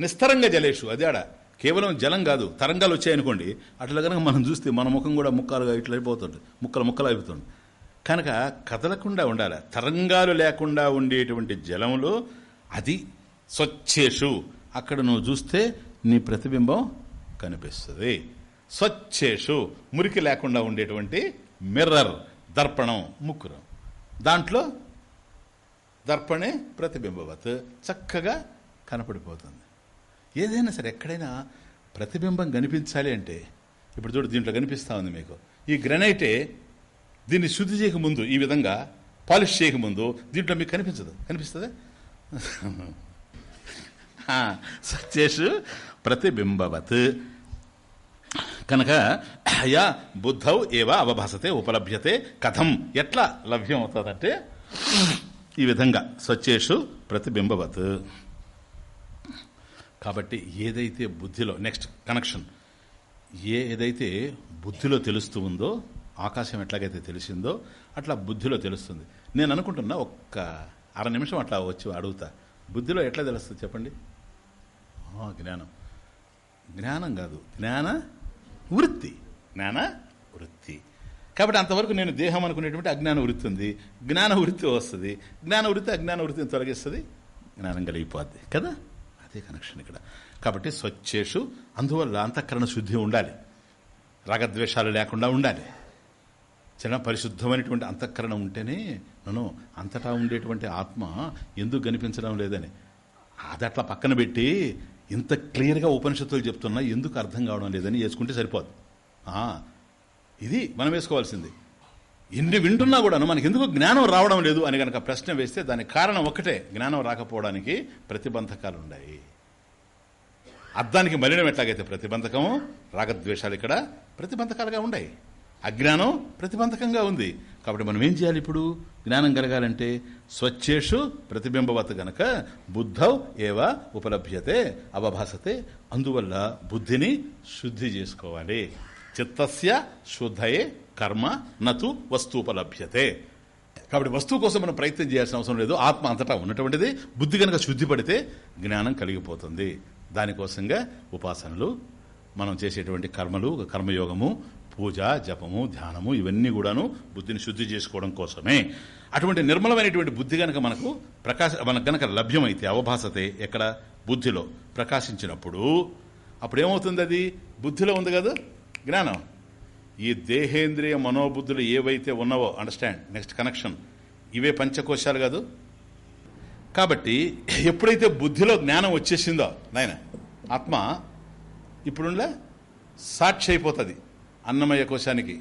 నిస్తరంగా జలేషు అది ఆడ. కేవలం జలం కాదు తరంగాలు వచ్చాయనుకోండి అట్లా కనుక మనం చూస్తే మన ముఖం కూడా ముక్కలుగా ఇట్లా అయిపోతుంది ముక్కలు ముక్కలు అయిపోతుంది. కనుక కదలకుండా ఉండాలి. తరంగాలు లేకుండా ఉండేటువంటి జలంలో అది స్వచ్ఛేషు. అక్కడ నువ్వు చూస్తే నీ ప్రతిబింబం కనిపిస్తుంది. స్వచ్ఛేషు. మురికి లేకుండా ఉండేటువంటి మిర్రర్ దర్పణం ముక్కురం. దాంట్లో దర్పణే ప్రతిబింబవత్. చక్కగా కనపడిపోతుంది. ఏదైనా సరే ఎక్కడైనా ప్రతిబింబం కనిపించాలి అంటే ఇప్పుడు చూడు దీంట్లో కనిపిస్తూ ఉంది మీకు. ఈ గ్రనైటే దీన్ని శుద్ధి చేయకముందు ఈ విధంగా పాలిష్ చేయకముందు దీంట్లో మీకు కనిపించదు. కనిపిస్తుంది? [laughs] సత్యేషు ప్రతిబింబవత్. కనుక అయా బుద్ధౌ ఏవ అవభాసతే ఉపలభ్యతే కథం ఎట్లా లభ్యం అవుతుందంటే ఈ విధంగా స్వచ్చేషు ప్రతిబింబవత్. కాబట్టి ఏదైతే బుద్ధిలో నెక్స్ట్ కనెక్షన్ ఏ ఏదైతే బుద్ధిలో తెలుస్తూ ఉందో ఆకాశం ఎట్లాగైతే తెలిసిందో అట్లా బుద్ధిలో తెలుస్తుంది. నేను అనుకుంటున్నా ఒక్క అర నిమిషం అట్లా వచ్చి అడుగుతా. బుద్ధిలో ఎట్లా తెలుస్తుంది చెప్పండి? జ్ఞానం. జ్ఞానం కాదు. జ్ఞాన వృత్తి. జ్ఞాన వృత్తి. కాబట్టి అంతవరకు నేను దేహం అనుకునేటువంటి అజ్ఞాన వృత్తి ఉంది. జ్ఞాన వృత్తి వస్తుంది. జ్ఞాన వృత్తి అజ్ఞాన వృత్తిని తొలగిస్తుంది. జ్ఞానం కలిగిపోద్ది. కదా? అదే కనెక్షన్ ఇక్కడ. కాబట్టి స్వచ్ఛేషు అందువల్ల అంతఃకరణ శుద్ధి ఉండాలి. రాగద్వేషాలు లేకుండా ఉండాలి. చాలా పరిశుద్ధమైనటువంటి అంతఃకరణ ఉంటేనే నన్ను అంతటా ఉండేటువంటి ఆత్మ ఎందుకు కనిపించడం లేదని. అది అట్లా పక్కన పెట్టి ఇంత క్లియర్గా ఉపనిషత్తులు చెప్తున్నా ఎందుకు అర్థం కావడం లేదని వేసుకుంటే సరిపోదు. ఇది మనం వేసుకోవాల్సింది. ఎన్ని వింటున్నా కూడాను మనకి ఎందుకు జ్ఞానం రావడం లేదు అని కనుక ప్రశ్న వేస్తే దానికి కారణం ఒకటే జ్ఞానం రాకపోవడానికి ప్రతిబంధకాలు ఉన్నాయి అర్థానికి మలినం ఎట్లాగైతే ప్రతిబంధకము రాగద్వేషాలు ఇక్కడ ప్రతిబంధకాలుగా ఉన్నాయి అజ్ఞానం ప్రతిబంధకంగా ఉంది. కాబట్టి మనం ఏం చేయాలి ఇప్పుడు? జ్ఞానం కలగాలంటే స్వచ్ఛేషు ప్రతిబింబవత గనక బుద్ధౌ ఏవ ఉపలభ్యతే అవభాసతే అందువల్ల బుద్ధిని శుద్ధి చేసుకోవాలి. చిత్తస్య శుద్ధయే కర్మ నతు వస్తుపలభ్యతే కాబట్టి వస్తువు కోసం మనం ప్రయత్నం చేయాల్సిన అవసరం లేదు. ఆత్మ అంతటా ఉన్నటువంటిది. బుద్ధి కనుక శుద్ధి పడితే జ్ఞానం కలిగిపోతుంది. దానికోసంగా ఉపాసనలు మనం చేసేటువంటి కర్మలు కర్మయోగము పూజ జపము ధ్యానము ఇవన్నీ కూడాను బుద్ధిని శుద్ధి చేసుకోవడం కోసమే. అటువంటి నిర్మలమైనటువంటి బుద్ధి గనక మనకు ప్రకాశ మనకు గనక లభ్యమైతే అవభాసతే ఎక్కడ? బుద్ధిలో ప్రకాశించినప్పుడు. అప్పుడు ఏమవుతుంది అది బుద్ధిలో ఉంది కదా? జ్ఞానం. ఈ దేహేంద్రియ మనోబుద్ధులు ఏవైతే ఉన్నావో అండర్స్టాండ్ నెక్స్ట్ కనెక్షన్ ఇవే పంచకోశాలు కాదు? కాబట్టి ఎప్పుడైతే బుద్ధిలో జ్ఞానం వచ్చేసిందో నాయన ఆత్మ ఇప్పుడుండే సాక్షి అయిపోతుంది. అన్నమయ కోశానికి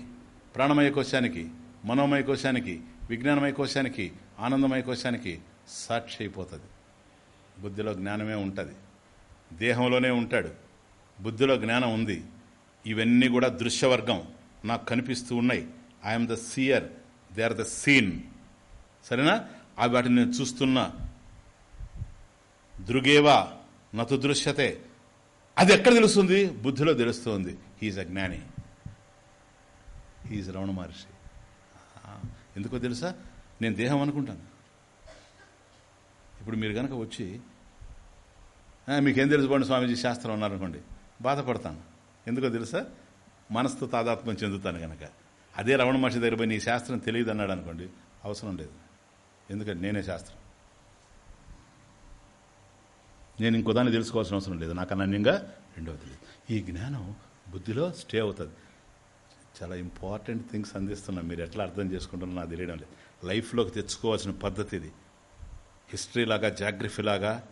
ప్రాణమయ కోశానికి మనోమయ కోశానికి విజ్ఞానమయ కోశానికి ఆనందమయ కోశానికి సాక్షి అయిపోతుంది. బుద్ధిలో జ్ఞానమే ఉంటుంది. దేహంలోనే ఉంటాడు. బుద్ధిలో జ్ఞానం ఉంది. ఇవన్నీ కూడా దృశ్యవర్గం నాకు కనిపిస్తూ ఉన్నాయి. I'm the seer they are the seen సరేనా? ఆ వాటిని నేను చూస్తున్నా దృగేవా నతు దృశ్యతే. అది ఎక్కడ తెలుస్తుంది? బుద్ధిలో తెలుస్తుంది. హీజ్ అజ్ఞాని హీఈస్ రమణ మహర్షి. ఎందుకో తెలుసా? నేను దేహం అనుకుంటాను. ఇప్పుడు మీరు కనుక వచ్చి "ఆ, మీకేం తెలుసుకోండి స్వామీజీ శాస్త్రం ఉన్నారనుకోండి బాధపడతాను. ఎందుకో తెలుసా? మనసుతో తాదాత్మ్యం చెందుతాను కనుక అదే రమణ మహర్షి దగ్గర పోయి నీ శాస్త్రం తెలియదు అన్నాడు అనుకోండి అవసరం లేదు. ఎందుకంటే నేనే శాస్త్రం. నేను ఇంకో దాన్ని తెలుసుకోవాల్సిన అవసరం లేదు. నాకు అనన్యంగా రెండవది తెలియదు ఈ జ్ఞానం బుద్ధిలో స్టే అవుతుంది. చాలా ఇంపార్టెంట్ థింగ్స్ అందిస్తున్నాం. మీరు ఎట్లా అర్థం చేసుకుంటున్నారో నాకు తెలియడం లేదు. లైఫ్లోకి తెచ్చుకోవాల్సిన పద్ధతి ఇది. హిస్టరీ లాగా జాగ్రఫీ లాగా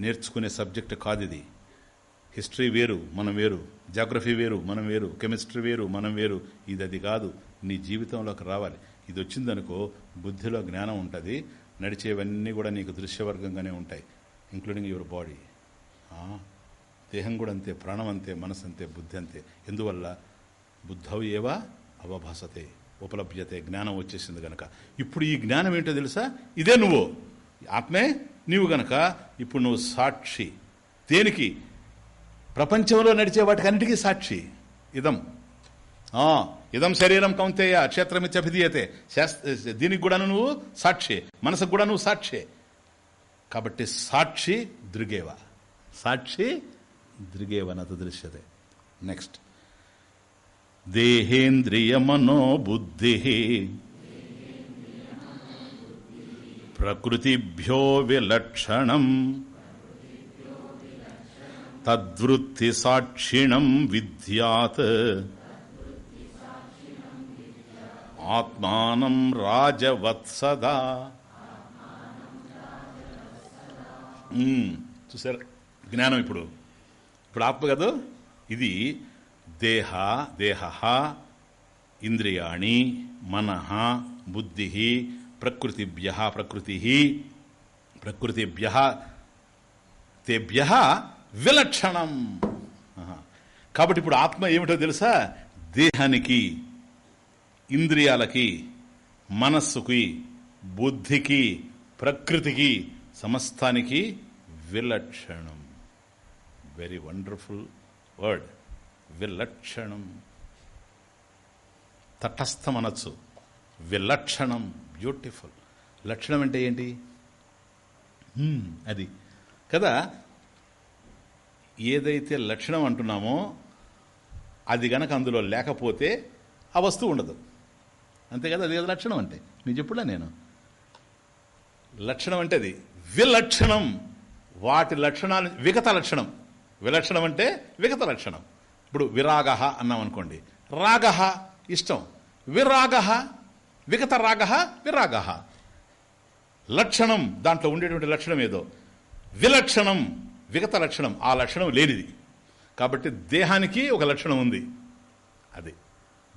నేర్చుకునే సబ్జెక్ట్ కాదు ఇది. హిస్టరీ వేరు మనం వేరు జాగ్రఫీ వేరు మనం వేరు కెమిస్ట్రీ వేరు మనం వేరు ఇది అది కాదు. నీ జీవితంలోకి రావాలి. ఇది వచ్చిందనుకో బుద్ధిలో జ్ఞానం ఉంటుంది నడిచేవన్నీ కూడా నీకు దృశ్యవర్గంగానే ఉంటాయి ఇంక్లూడింగ్ యువర్ బాడీ దేహం కూడా అంతే ప్రాణం అంతే మనసు అంతే బుద్ధి అంతే. ఎందువల్ల? బుద్ధవు ఏవా అవభాసతే ఉపలభ్యతే జ్ఞానం వచ్చేసింది గనక. ఇప్పుడు ఈ జ్ఞానం ఏంటో తెలుసా? ఇదే నువ్వు. ఆత్మే నీవు గనక ఇప్పుడు నువ్వు సాక్షి. దేనికి? ప్రపంచంలో నడిచే వాటికన్నిటికీ సాక్షి. ఇదం. ఇదం శరీరం కౌంతేయ క్షేత్రమిత్యభిధీయతే శాస్త్ర దీనికి కూడా నువ్వు సాక్షి. మనసుకు కూడా నువ్వు సాక్షి. కాబట్టి సాక్షి దృగేవ. సాక్షి దృగేవనత దృశ్యతే. నెక్స్ట్. దేహేంద్రియమనో బుద్ధి ప్రకృతిభ్యో విలక్షణం. తద్వృత్తి సాక్షిణం విద్యాత్. ఆత్మానం రాజవత్సదా. మ్మ్. చూసారా? జ్ఞానం ఇప్పుడు. ఇప్పుడు ఆత్మ కదా? ఇది దేహ దేహ ఇంద్రియాణి మనః బుద్ధి ప్రకృతిభ్య ప్రకృతి ప్రకృతిభ్య తేభ్య విలక్షణం. కాబట్టి ఇప్పుడు ఆత్మ ఏమిటో తెలుసా? దేహానికి ఇంద్రియాలకి మనస్సుకి బుద్ధికి ప్రకృతికి సమస్తానికి విలక్షణం. వెరీ వండర్ఫుల్ వర్డ్ విలక్షణం. తటస్థం అనొచ్చు విలక్షణం. బ్యూటిఫుల్ లక్షణం అంటే ఏంటి? Hmm, అది. కదా? ఏదైతే లక్షణం అంటున్నామో అది గనక అందులో లేకపోతే ఆ వస్తువు ఉండదు. అంతే కదా అది కదా లక్షణం అంటే. నేను చెప్పుడా నేను? లక్షణం అంటే అది. విలక్షణం. వాటి లక్షణాలు విగత లక్షణం. విలక్షణం అంటే విగత లక్షణం. ఇప్పుడు విరాగ అన్నాం అనుకోండి. రాగ ఇష్టం. విరాగ విగత రాగ విరాగ లక్షణం దాంట్లో ఉండేటువంటి లక్షణం ఏదో. విలక్షణం. విగత లక్షణం ఆ లక్షణం లేనిది. కాబట్టి దేహానికి ఒక లక్షణం ఉంది. అది.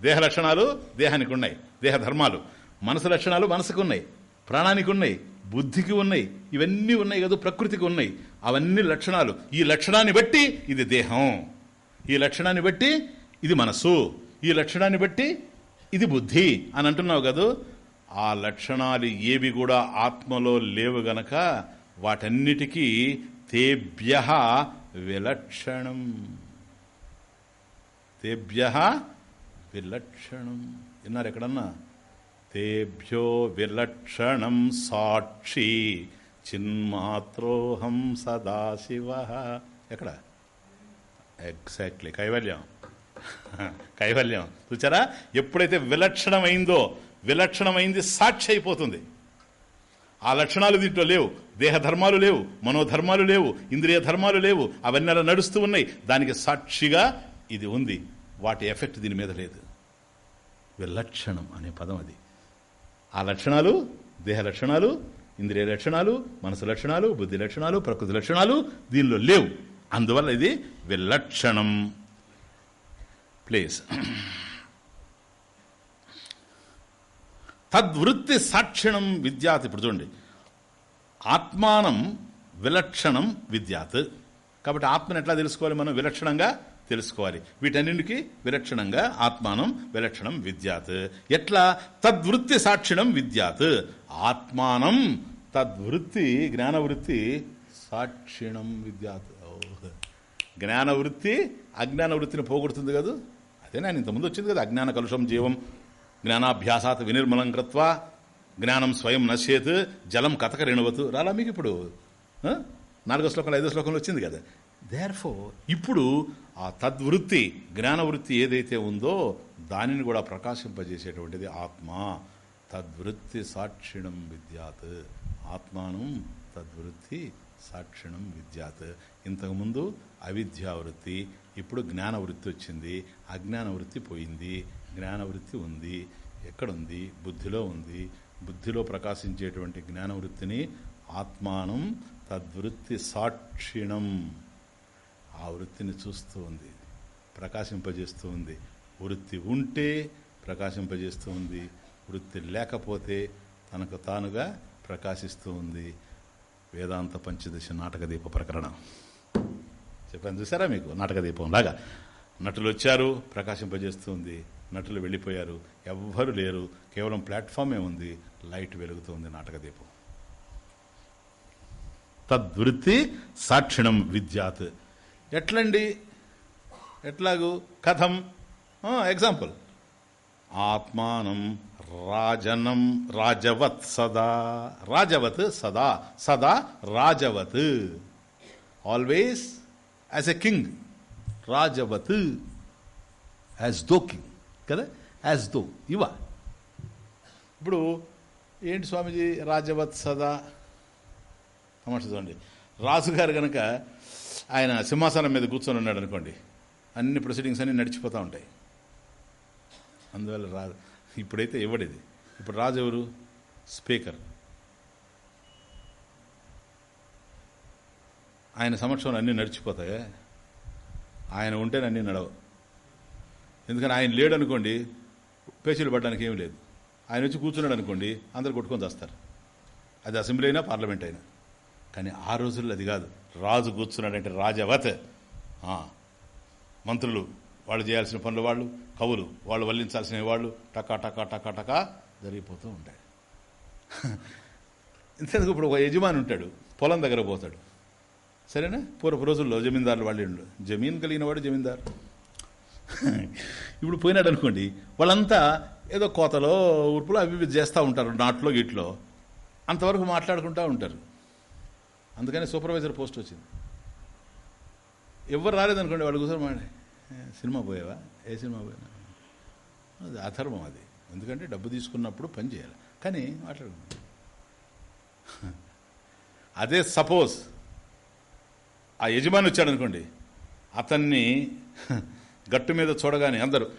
దేహ లక్షణాలు దేహానికి ఉన్నాయి దేహ ధర్మాలు. మనసు లక్షణాలు మనసుకు ఉన్నాయి ప్రాణానికి ఉన్నాయి బుద్ధికి ఉన్నాయి. ఇవన్నీ ఉన్నాయి కదా ప్రకృతికి ఉన్నాయి. అవన్నీ లక్షణాలు. ఈ లక్షణాన్ని బట్టి ఇది దేహం. ఈ లక్షణాన్ని బట్టి ఇది మనసు. ఈ లక్షణాన్ని బట్టి ఇది బుద్ధి. అని అంటున్నావు కదా ఆ లక్షణాలు ఏవి కూడా ఆత్మలో లేవు గనక వాటన్నిటికీ తేభ్య విలక్షణం. తేభ్య విలక్షణం. విన్నారు ఎక్కడన్నా? తేభ్యో విలక్షణం సాక్షి చిన్మాత్రోహం సదాశివ. ఎక్కడ? ఎగ్జాక్ట్లీ కైవల్యం. కైవల్యం. చూచారా? ఎప్పుడైతే విలక్షణమైందో విలక్షణమైంది సాక్షి అయిపోతుంది. ఆ లక్షణాలు దీంట్లో లేవు. దేహధర్మాలు లేవు మనోధర్మాలు లేవు ఇంద్రియ ధర్మాలు లేవు. అవన్నీ అలా నడుస్తూ ఉన్నాయి. దానికి సాక్షిగా ఇది ఉంది. వాటి ఎఫెక్ట్ దీని మీద లేదు. విలక్షణం అనే పదం అది. ఆ లక్షణాలు దేహ లక్షణాలు ఇంద్రియ లక్షణాలు మనసు లక్షణాలు బుద్ధి లక్షణాలు ప్రకృతి లక్షణాలు దీనిలో లేవు. అందువల్ల ఇది విలక్షణం. ప్లేస్ తద్వృత్తి సాక్షిణం విద్యాత్. ఇప్పుడు చూడండి. ఆత్మానం విలక్షణం విద్యాత్. కాబట్టి ఆత్మను ఎట్లా తెలుసుకోవాలి మనం? విలక్షణంగా తెలుసుకోవాలి. వీటన్నింటికి విలక్షణంగా ఆత్మానం విలక్షణం విద్యాత్. ఎట్లా? తద్వృత్తి సాక్షిణం విద్యాత్. ఆత్మానం తద్వృత్తి జ్ఞానవృత్తి సాక్షిణం విద్యాత్. జ్ఞానవృత్తి అజ్ఞాన వృత్తిని పోగొడుతుంది కదా? అదే నేను ఇంతకుముందు వచ్చింది కదా అజ్ఞాన కలుషం జీవం. జ్ఞానాభ్యాసాత్ వినిర్మలం కృత్వా జ్ఞానం స్వయం నశ్యేత్ జలం కథక రేణువతు రాలా మీకు ఇప్పుడు? నాలుగో శ్లోకంలో ఐదో శ్లోకంలో వచ్చింది కదా. దేర్ ఇప్పుడు ఆ తద్వృత్తి జ్ఞానవృత్తి ఏదైతే ఉందో దానిని కూడా ప్రకాశింపజేసేటువంటిది ఆత్మ. తద్వృత్తి సాక్షిణం విద్యాత్. ఆత్మానం తద్వృత్తి సాక్షిణం విద్యాత్. ఇంతకుముందు అవిద్యావృత్తి ఇప్పుడు జ్ఞానవృత్తి వచ్చింది అజ్ఞాన వృత్తి పోయింది. జ్ఞానవృత్తి ఉంది ఎక్కడుంది బుద్ధిలో ఉంది బుద్ధిలో ప్రకాశించేటువంటి జ్ఞానవృత్తిని ఆత్మానం తద్వృత్తి సాక్షిణం. ఆ వృత్తిని చూస్తూ ఉంది ప్రకాశింపజేస్తూ ఉంది. వృత్తి ఉంటే ప్రకాశింపజేస్తూ ఉంది వృత్తి లేకపోతే తనకు తానుగా ప్రకాశిస్తూ ఉంది. వేదాంత పంచదశ నాటక దీప ప్రకరణం. చెప్పాను చూసారా మీకు? నాటక దీపం లాగా నటులు వచ్చారు ప్రకాశింపజేస్తూ ఉంది. నటులు వెళ్ళిపోయారు. ఎవ్వరు లేరు. కేవలం ప్లాట్ఫామే ఉంది. లైట్ వెలుగుతుంది నాటక దీపం తద్వృత్తి సాక్షిణం విద్యాత్. ఎట్లండి? ఎట్లాగు? కథం? ఎగ్జాంపుల్. ఆత్మానం రాజనం రాజవత్ సదా. రాజవత్ సదా. సదా రాజవత్. ఆల్వేస్ యాజ్ ఎ కింగ్ రాజవత్ యాజ్ దో కింగ్ కదా? యాజ్ దో ఇవ. ఇప్పుడు ఏంటి స్వామీజీ? రాజవత్ సదా. తమాషా చూడండి. రాజుగారు కనుక ఆయన సింహాసనం మీద కూర్చొని ఉన్నాడు అనుకోండి అన్ని ప్రొసీడింగ్స్ అన్ని నడిచిపోతూ ఉంటాయి. అందువల్ల రాజు ఇప్పుడైతే ఇవ్వడేది ఇప్పుడు రాజు ఎవరు? స్పీకర్. ఆయన సమక్షంలో అన్నీ నడిచిపోతాయి? ఆయన ఉంటేనే అన్నీ నడవు. ఎందుకని ఆయన లేడు అనుకోండి పేచీలు పడడానికి ఏమీ లేదు. ఆయన వచ్చి కూర్చున్నాడు అనుకోండి అందరు కొట్టుకొని చేస్తారు. అది అసెంబ్లీ అయినా పార్లమెంట్ అయినా. కానీ ఆ రోజుల్లో అది కాదు. రాజు కూర్చున్నాడంటే రాజవత్. మంత్రులు వాళ్ళు చేయాల్సిన పనులు వాళ్ళు కవులు వాళ్ళు వల్లించాల్సిన వాళ్ళు టకా టకా టకా టకా జరిగిపోతూ ఉంటాయి. [laughs] ఇంతకు ఇప్పుడు ఒక యజమాని ఉంటాడు పొలం దగ్గర పోతాడు. సరేనా? పూర్వపు రోజుల్లో జమీందారులు వాళ్ళు జమీన్ కలిగిన వాడు జమీందారు. ఇప్పుడు పోయినాడు అనుకోండి వాళ్ళంతా ఏదో కోతలో ఊర్పులో అవి చేస్తూ ఉంటారు నాట్లో గిట్లో. అంతవరకు మాట్లాడుకుంటూ ఉంటారు. అందుకని సూపర్వైజర్ పోస్ట్ వచ్చింది. ఎవరు రాలేదనుకోండి వాళ్ళు కూర్చొని మాడే సినిమా పోయావా? ఏ సినిమా పోయినా అది అధర్మం అది. ఎందుకంటే డబ్బు తీసుకున్నప్పుడు పని చేయాలి. కానీ మాట్లాడుకుంటాం. అదే సపోజ్ ఆ యజమాని వచ్చాడు అనుకోండి అతన్ని గట్టు మీద చూడగానే అందరూ.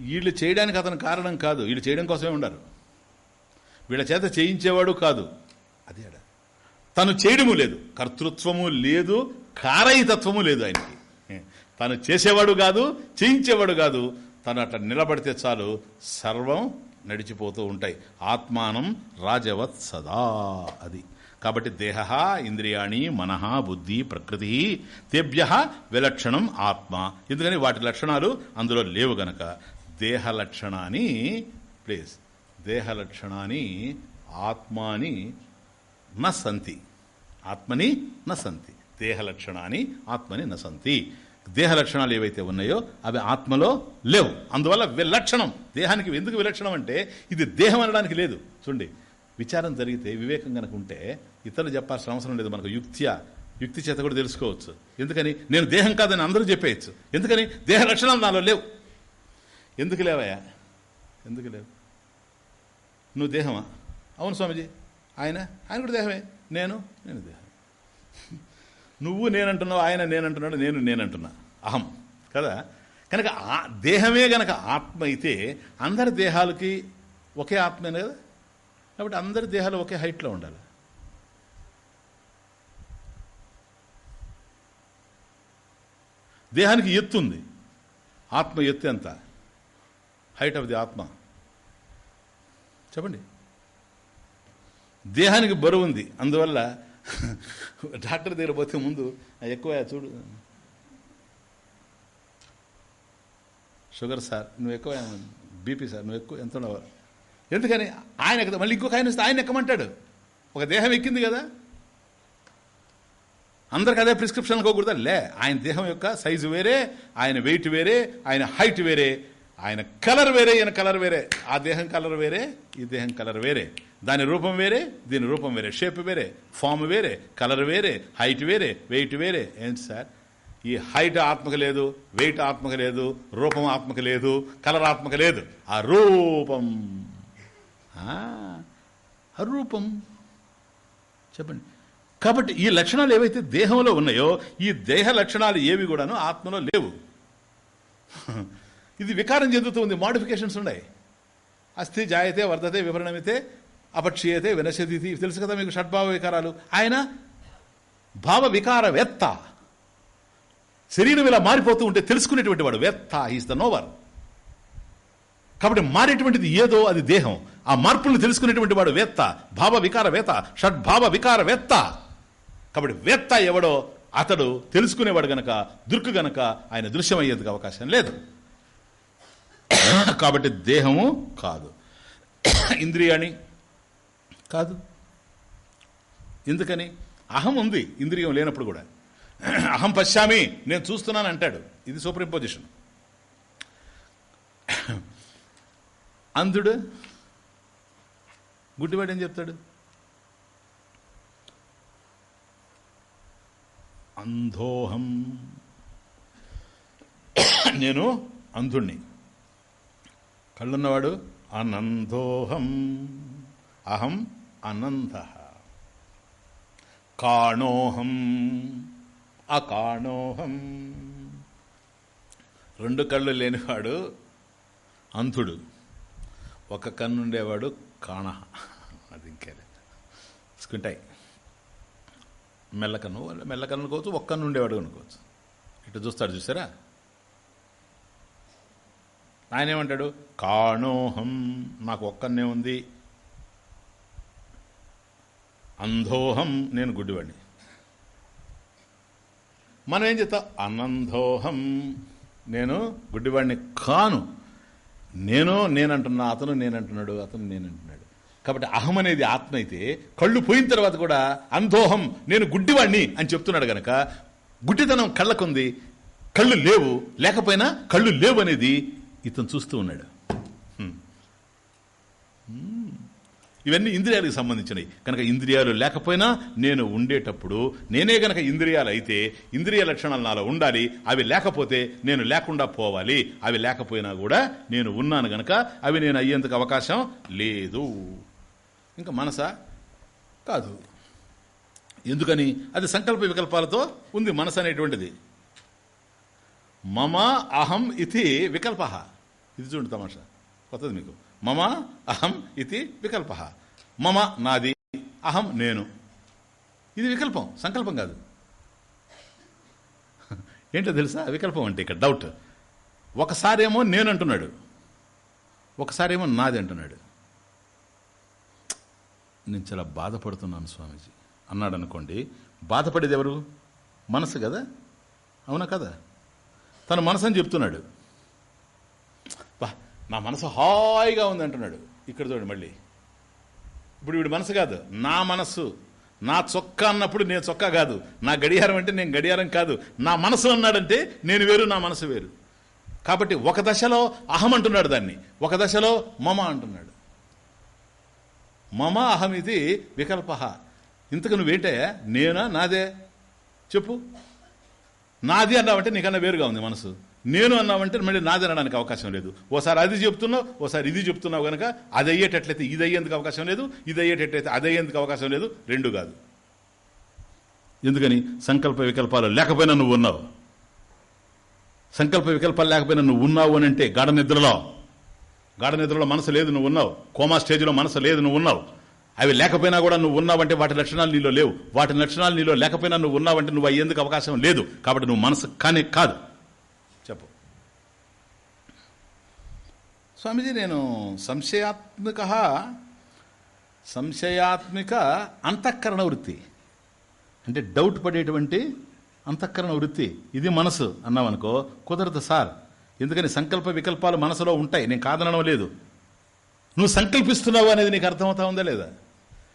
వీళ్ళు చేయడానికి అతను కారణం కాదు. వీళ్ళు చేయడం కోసమే ఉండరు. వీళ్ళ చేత చేయించేవాడు కాదు. అదే తను చేయడము లేదు. కర్తృత్వము లేదు. కారయితత్వము లేదు ఆయనకి. తను చేసేవాడు కాదు చేయించేవాడు కాదు. తను అట్లా నిలబడితే చాలు సర్వం నడిచిపోతూ ఉంటాయి. ఆత్మానం రాజవత్ సదా. అది. కాబట్టి దేహ ఇంద్రియాణి మనహ బుద్ధి ప్రకృతి తేభ్య విలక్షణం ఆత్మ. ఎందుకని వాటి లక్షణాలు అందులో లేవు గనక. దేహ లక్షణాన్ని ప్లీజ్ దేహ లక్షణాన్ని ఆత్మాని న సంతి ఆత్మని న సంతి దేహ లక్షణాన్ని ఆత్మని న దేహ లక్షణాలు ఏవైతే ఉన్నాయో అవి ఆత్మలో లేవు. అందువల్ల విలక్షణం. దేహానికి ఎందుకు విలక్షణం అంటే ఇది దేహం అనడానికి లేదు. చూడండి. విచారం జరిగితే వివేకం కనుక ఉంటే ఇతరులు చెప్పాల్సిన అవసరం లేదు మనకు. యుక్త్యా యుక్తి చేత కూడా తెలుసుకోవచ్చు. ఎందుకని? నేను దేహం కాదని అందరూ చెప్పేయచ్చు. ఎందుకని? దేహ లక్షణాలు నాలో లేవు. ఎందుకు లేవయా ఎందుకు లేవు? నువ్వు దేహమా? అవును స్వామిజీ. ఆయన? ఆయన కూడా దేహమే. నేను? నేను దేహం. నువ్వు నేనంటున్నావు ఆయన నేనంటున్నాడు నేను నేనంటున్నా. అహం. కదా? కనుక దేహమే గనక ఆత్మ అయితే అందరి దేహాలకి ఒకే ఆత్మేనే కదా? కాబట్టి అందరి దేహాలు ఒకే హైట్లో ఉండాలి. దేహానికి ఎత్తు ఉంది. ఆత్మ ఎత్తు ఎంత? హైట్ ఆఫ్ ది ఆత్మ. చెప్పండి. దేహానికి బరువు ఉంది. అందువల్ల [laughs] డాక్టర్ దగ్గర పోతే ముందు ఎక్కువ చూడు. షుగర్ సార్ నువ్వు ఎక్కువ బీపీ సార్ నువ్వు ఎక్కువ ఎంత ఉండవు? ఎందుకని? ఆయన మళ్ళీ ఇంకొక ఆయన వస్తే ఆయన ఎక్కమంటాడు? ఒక దేహం ఎక్కింది కదా? అందరికి అదే ప్రిస్క్రిప్షన్ అనుకోకూడదా? లే ఆయన దేహం యొక్క సైజు వేరే ఆయన వెయిట్ వేరే ఆయన హైట్ వేరే ఆయన కలర్ వేరే ఈయన కలర్ వేరే. ఆ దేహం కలర్ వేరే ఈ దేహం కలర్ వేరే. దాని రూపం వేరే దీని రూపం వేరే. షేప్ వేరే ఫామ్ వేరే కలర్ వేరే హైట్ వేరే వెయిట్ వేరే. ఏంటి సార్? ఈ హైట్ ఆత్మక లేదు వెయిట్ ఆత్మక లేదు రూపం ఆత్మక లేదు కలర్ ఆత్మక లేదు. ఆ రూపం అరూపం చెప్పండి. కాబట్టి ఈ లక్షణాలు ఏవైతే దేహంలో ఉన్నాయో ఈ దేహ లక్షణాలు ఏవి కూడాను ఆత్మలో లేవు. [laughs] ఇది వికారం చెందుతుంది మాడిఫికేషన్స్ ఉన్నాయి. అస్థి జాయతే వర్ధతే వివరణమితే అపక్షీయతే వినశతి తెలుసు కదా మీకు షడ్భావ వికారాలు. ఆయన భావ వికారవేత్త శరీరం ఇలా మారిపోతూ ఉంటే తెలుసుకునేటువంటి వాడు వేత్త ఈస్ ద నోవర్ కాబట్టి మారేటువంటిది ఏదో అది దేహం. ఆ మార్పులను తెలుసుకునేటువంటి వాడు వేత్త భావ వికారవేత్త షడ్భావ వికారవేత్త కాబట్టి వేత్త ఎవడో అతడు తెలుసుకునేవాడు గనక దుర్కు గనక ఆయన దృశ్యమయ్యేందుకు అవకాశం లేదు. కాబట్టి దేహము కాదు. ఇంద్రియాణి కాదు. ఎందుకని? అహం ఉంది ఇంద్రియం లేనప్పుడు కూడా. అహం పశ్చామి నేను చూస్తున్నాను అంటాడు. ఇది సూపర్ ఇంపోజిషన్. అంధుడు గుడ్డివాడు ఏం చెప్తాడు? అంధోహం. నేను అంధుణ్ణి. కళ్ళున్నవాడు అనంధోహం. అహం అనంత కాణోహం. అకాణోహం. రెండు కళ్ళు లేనివాడు అంధుడు. ఒక కన్నుండేవాడు కాణ. తీసుకుంటాయి. మెల్లకన్ను మెల్లకన్ను అనుకోవచ్చు ఒక్కన్ను ఉండేవాడు అనుకోవచ్చు. ఇటు చూస్తాడు చూసారా? ఆయన ఏమంటాడు? కాణోహం నాకు ఒక్కనే ఉంది. అంధోహం నేను గుడ్డివాడిని. మనం ఏం చెప్తాం? అనందోహం నేను గుడ్డివాడిని కాను. నేను నేనంటున్నా అతను నేనంటున్నాడు అతను నేనంటున్నాడు. కాబట్టి అహం అనేది ఆత్మ అయితే కళ్ళు పోయిన తర్వాత కూడా అంధోహం నేను గుడ్డివాణ్ణి అని చెప్తున్నాడు గనక గుడ్డితనం కళ్ళకుంది కళ్ళు లేవు లేకపోయినా కళ్ళు లేవు అనేది ఇతను చూస్తూ ఉన్నాడు. ఇవన్నీ ఇంద్రియాలకు సంబంధించినవి. కనుక ఇంద్రియాలు లేకపోయినా నేను ఉండేటప్పుడు నేనే గనక ఇంద్రియాలు అయితే ఇంద్రియ లక్షణాలు నాలో ఉండాలి అవి లేకపోతే నేను లేకుండా పోవాలి. అవి లేకపోయినా కూడా నేను ఉన్నాను గనక అవి నేను అయ్యేందుకు అవకాశం లేదు. ఇంకా మనసా? కాదు. ఎందుకని? అది సంకల్ప వికల్పాలతో ఉంది మనసు అనేటువంటిది. మమ అహం ఇది వికల్ప. ఇది చూడండి తమాషా. కొత్తది మీకు. మమ అహం ఇది వికల్ప. మమ నాది అహం నేను. ఇది వికల్పం సంకల్పం కాదు. ఏంటో తెలుసా? వికల్పం అంటే ఇక్కడ డౌట్. ఒకసారేమో నేను అంటున్నాడు ఒకసారేమో నాది అంటున్నాడు. నేను చాలా బాధపడుతున్నాను స్వామీజీ. అన్నాడు అనుకోండి బాధపడేది ఎవరు మనసు కదా? అవునా కదా? తన మనసు అని చెప్తున్నాడు. బా నా మనసు హాయిగా ఉంది అంటున్నాడు ఇక్కడ చూడు మళ్ళీ. ఇప్పుడు వీడి మనసు కాదు నా మనస్సు నా చొక్కా అన్నప్పుడు నేను చొక్కా కాదు. నా గడియారం అంటే నేను గడియారం కాదు. నా మనసు అన్నాడంటే నేను వేరు నా మనసు వేరు. కాబట్టి ఒక దశలో అహం అంటున్నాడు దాన్ని. ఒక దశలో మమ అంటున్నాడు. మమ అహమిది ఇది వికల్ప. ఇంతకు నువ్వేంటే? నేనా? నాదే. చెప్పు. నాది అన్నావంటే నీకన్నా వేరుగా ఉంది మనసు. నేను అన్నావంటే మళ్ళీ నాది అనడానికి అవకాశం లేదు. ఓసారి అది చెప్తున్నావు ఓసారి ఇది చెప్తున్నావు కనుక అది అయ్యేటట్లయితే ఇది అయ్యేందుకు అవకాశం లేదు ఇది అయ్యేటట్లయితే అది అయ్యేందుకు అవకాశం లేదు రెండు కాదు. ఎందుకని? సంకల్ప వికల్పాలు లేకపోయినా నువ్వు ఉన్నావు. సంకల్ప వికల్పాలు లేకపోయినా నువ్వు ఉన్నావు అని అంటే గాఢ నిద్రలో. గాఢ నిద్రలో మనసు లేదు నువ్వు ఉన్నావు. కోమా స్టేజ్లో మనసు లేదు నువ్వు ఉన్నావు. అవి లేకపోయినా కూడా నువ్వు ఉన్నావంటే వాటి లక్షణాలు నీలో లేవు. వాటి లక్షణాలు నీలో లేకపోయినా నువ్వు ఉన్నావంటే నువ్వు అయ్యేందుకు అవకాశం లేదు. కాబట్టి నువ్వు మనసు కానీ కాదు. చెప్పు. స్వామిజీ నేను సంశయాత్మక సంశయాత్మిక అంతఃకరణ వృత్తి. అంటే డౌట్ పడేటువంటి అంతఃకరణ వృత్తి. ఇది మనసు అన్నావనుకో కుదరదు సార్. ఎందుకని సంకల్ప వికల్పాలు మనసులో ఉంటాయి. నేను కాదనడం లేదు. నువ్వు సంకల్పిస్తున్నావు అనేది నీకు అర్థమవుతా ఉందా లేదా?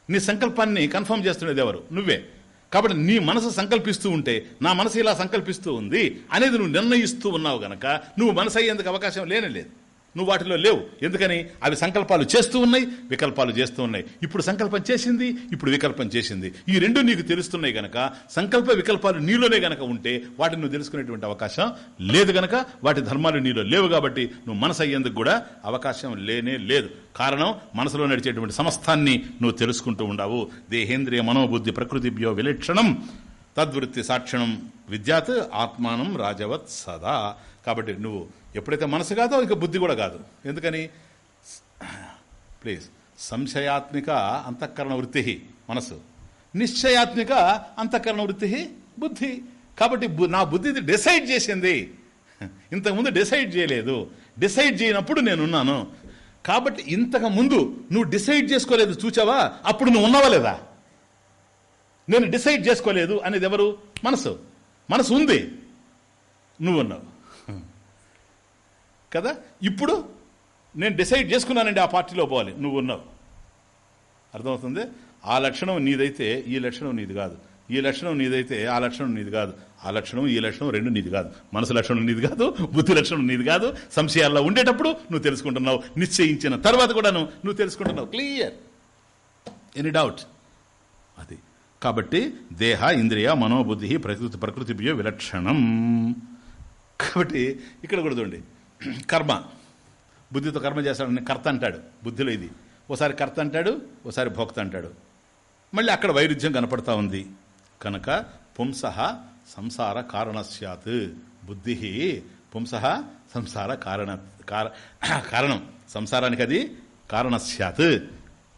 నీ సంకల్పాన్ని కన్ఫర్మ్ చేస్తున్నది ఎవరు? నువ్వే. కాబట్టి నీ మనసు సంకల్పిస్తూ ఉంటే నా మనసు ఇలా సంకల్పిస్తూ ఉంది అనేది నువ్వు నిర్ణయిస్తూ ఉన్నావు గనక నువ్వు మనసు అయ్యేందుకు అవకాశం లేనే లేదు. నువ్వు వాటిలో లేవు. ఎందుకని? అవి సంకల్పాలు చేస్తూ ఉన్నాయి వికల్పాలు చేస్తూ ఉన్నాయి. ఇప్పుడు సంకల్పం చేసింది ఇప్పుడు వికల్పం చేసింది. ఈ రెండు నీకు తెలుస్తున్నాయి గనక సంకల్ప వికల్పాలు నీలోనే గనక ఉంటే వాటిని నువ్వు తెలుసుకునేటువంటి అవకాశం లేదు గనక వాటి ధర్మాలు నీలో లేవు కాబట్టి నువ్వు మనసు అయ్యేందుకు కూడా అవకాశం లేనే లేదు. కారణం మనసులో నడిచేటువంటి సమస్తాన్ని నువ్వు తెలుసుకుంటూ ఉండవు. దేహేంద్రియ మనోబుద్ధి ప్రకృతిభ్యో విలక్షణం. తద్వృత్తి సాక్షణం విద్యాత్ ఆత్మానం రాజవత్ సదా. కాబట్టి నువ్వు ఎప్పుడైతే మనసు కాదో ఇక బుద్ధి కూడా కాదు. ఎందుకని? ప్లీజ్. సంశయాత్మిక అంతఃకరణ వృత్తి మనసు. నిశ్చయాత్మిక అంతఃకరణ వృత్తి బుద్ధి. కాబట్టి బు- నా బుద్ధి డిసైడ్ చేసింది. ఇంతకుముందు డిసైడ్ చేయలేదు. డిసైడ్ చేయనప్పుడు నేనున్నాను. కాబట్టి ఇంతకు ముందు నువ్వు డిసైడ్ చేసుకోలేదు చూచావా? అప్పుడు నువ్వు ఉన్నావా లేదా? నేను డిసైడ్ చేసుకోలేదు అనేది ఎవరు? మనసు. మనసు ఉంది. నువ్వు ఉన్నావు. కదా ఇప్పుడు నేను డిసైడ్ చేసుకున్నానండి ఆ పార్టీలో పోవాలి నువ్వు ఉన్నావు అర్థమవుతుంది ఆ లక్షణం నీదైతే ఈ లక్షణం నీది కాదు ఈ లక్షణం నీదైతే ఆ లక్షణం నీది కాదు ఆ లక్షణం ఈ లక్షణం రెండు నీది కాదు మనసు లక్షణం నీది కాదు బుద్ధి లక్షణం నీది కాదు సంశయాల్లో ఉండేటప్పుడు నువ్వు తెలుసుకుంటున్నావు నిశ్చయించిన తర్వాత కూడాను నువ్వు తెలుసుకుంటున్నావు క్లియర్ ఎనీ డౌట్ అది కాబట్టి దేహ ఇంద్రియ మనోబుద్ధి ప్రకృతి ప్రకృతిభ్యో విలక్షణం కాబట్టి ఇక్కడ కూడా చూడండి [clears throat] కర్మ. బుద్ధితో కర్మ చేస్తాడని కర్త అంటాడు. బుద్ధిలో ఇది. ఓసారి కర్త అంటాడు ఓసారి భోక్త అంటాడు. మళ్ళీ అక్కడ వైరుధ్యం కనపడతా ఉంది. కనుక పుంస సంసార కారణ సత్ బుద్ధి పుంస సంసార కారణ కార- [clears throat] కారణం. సంసారానికి అది కారణ సత్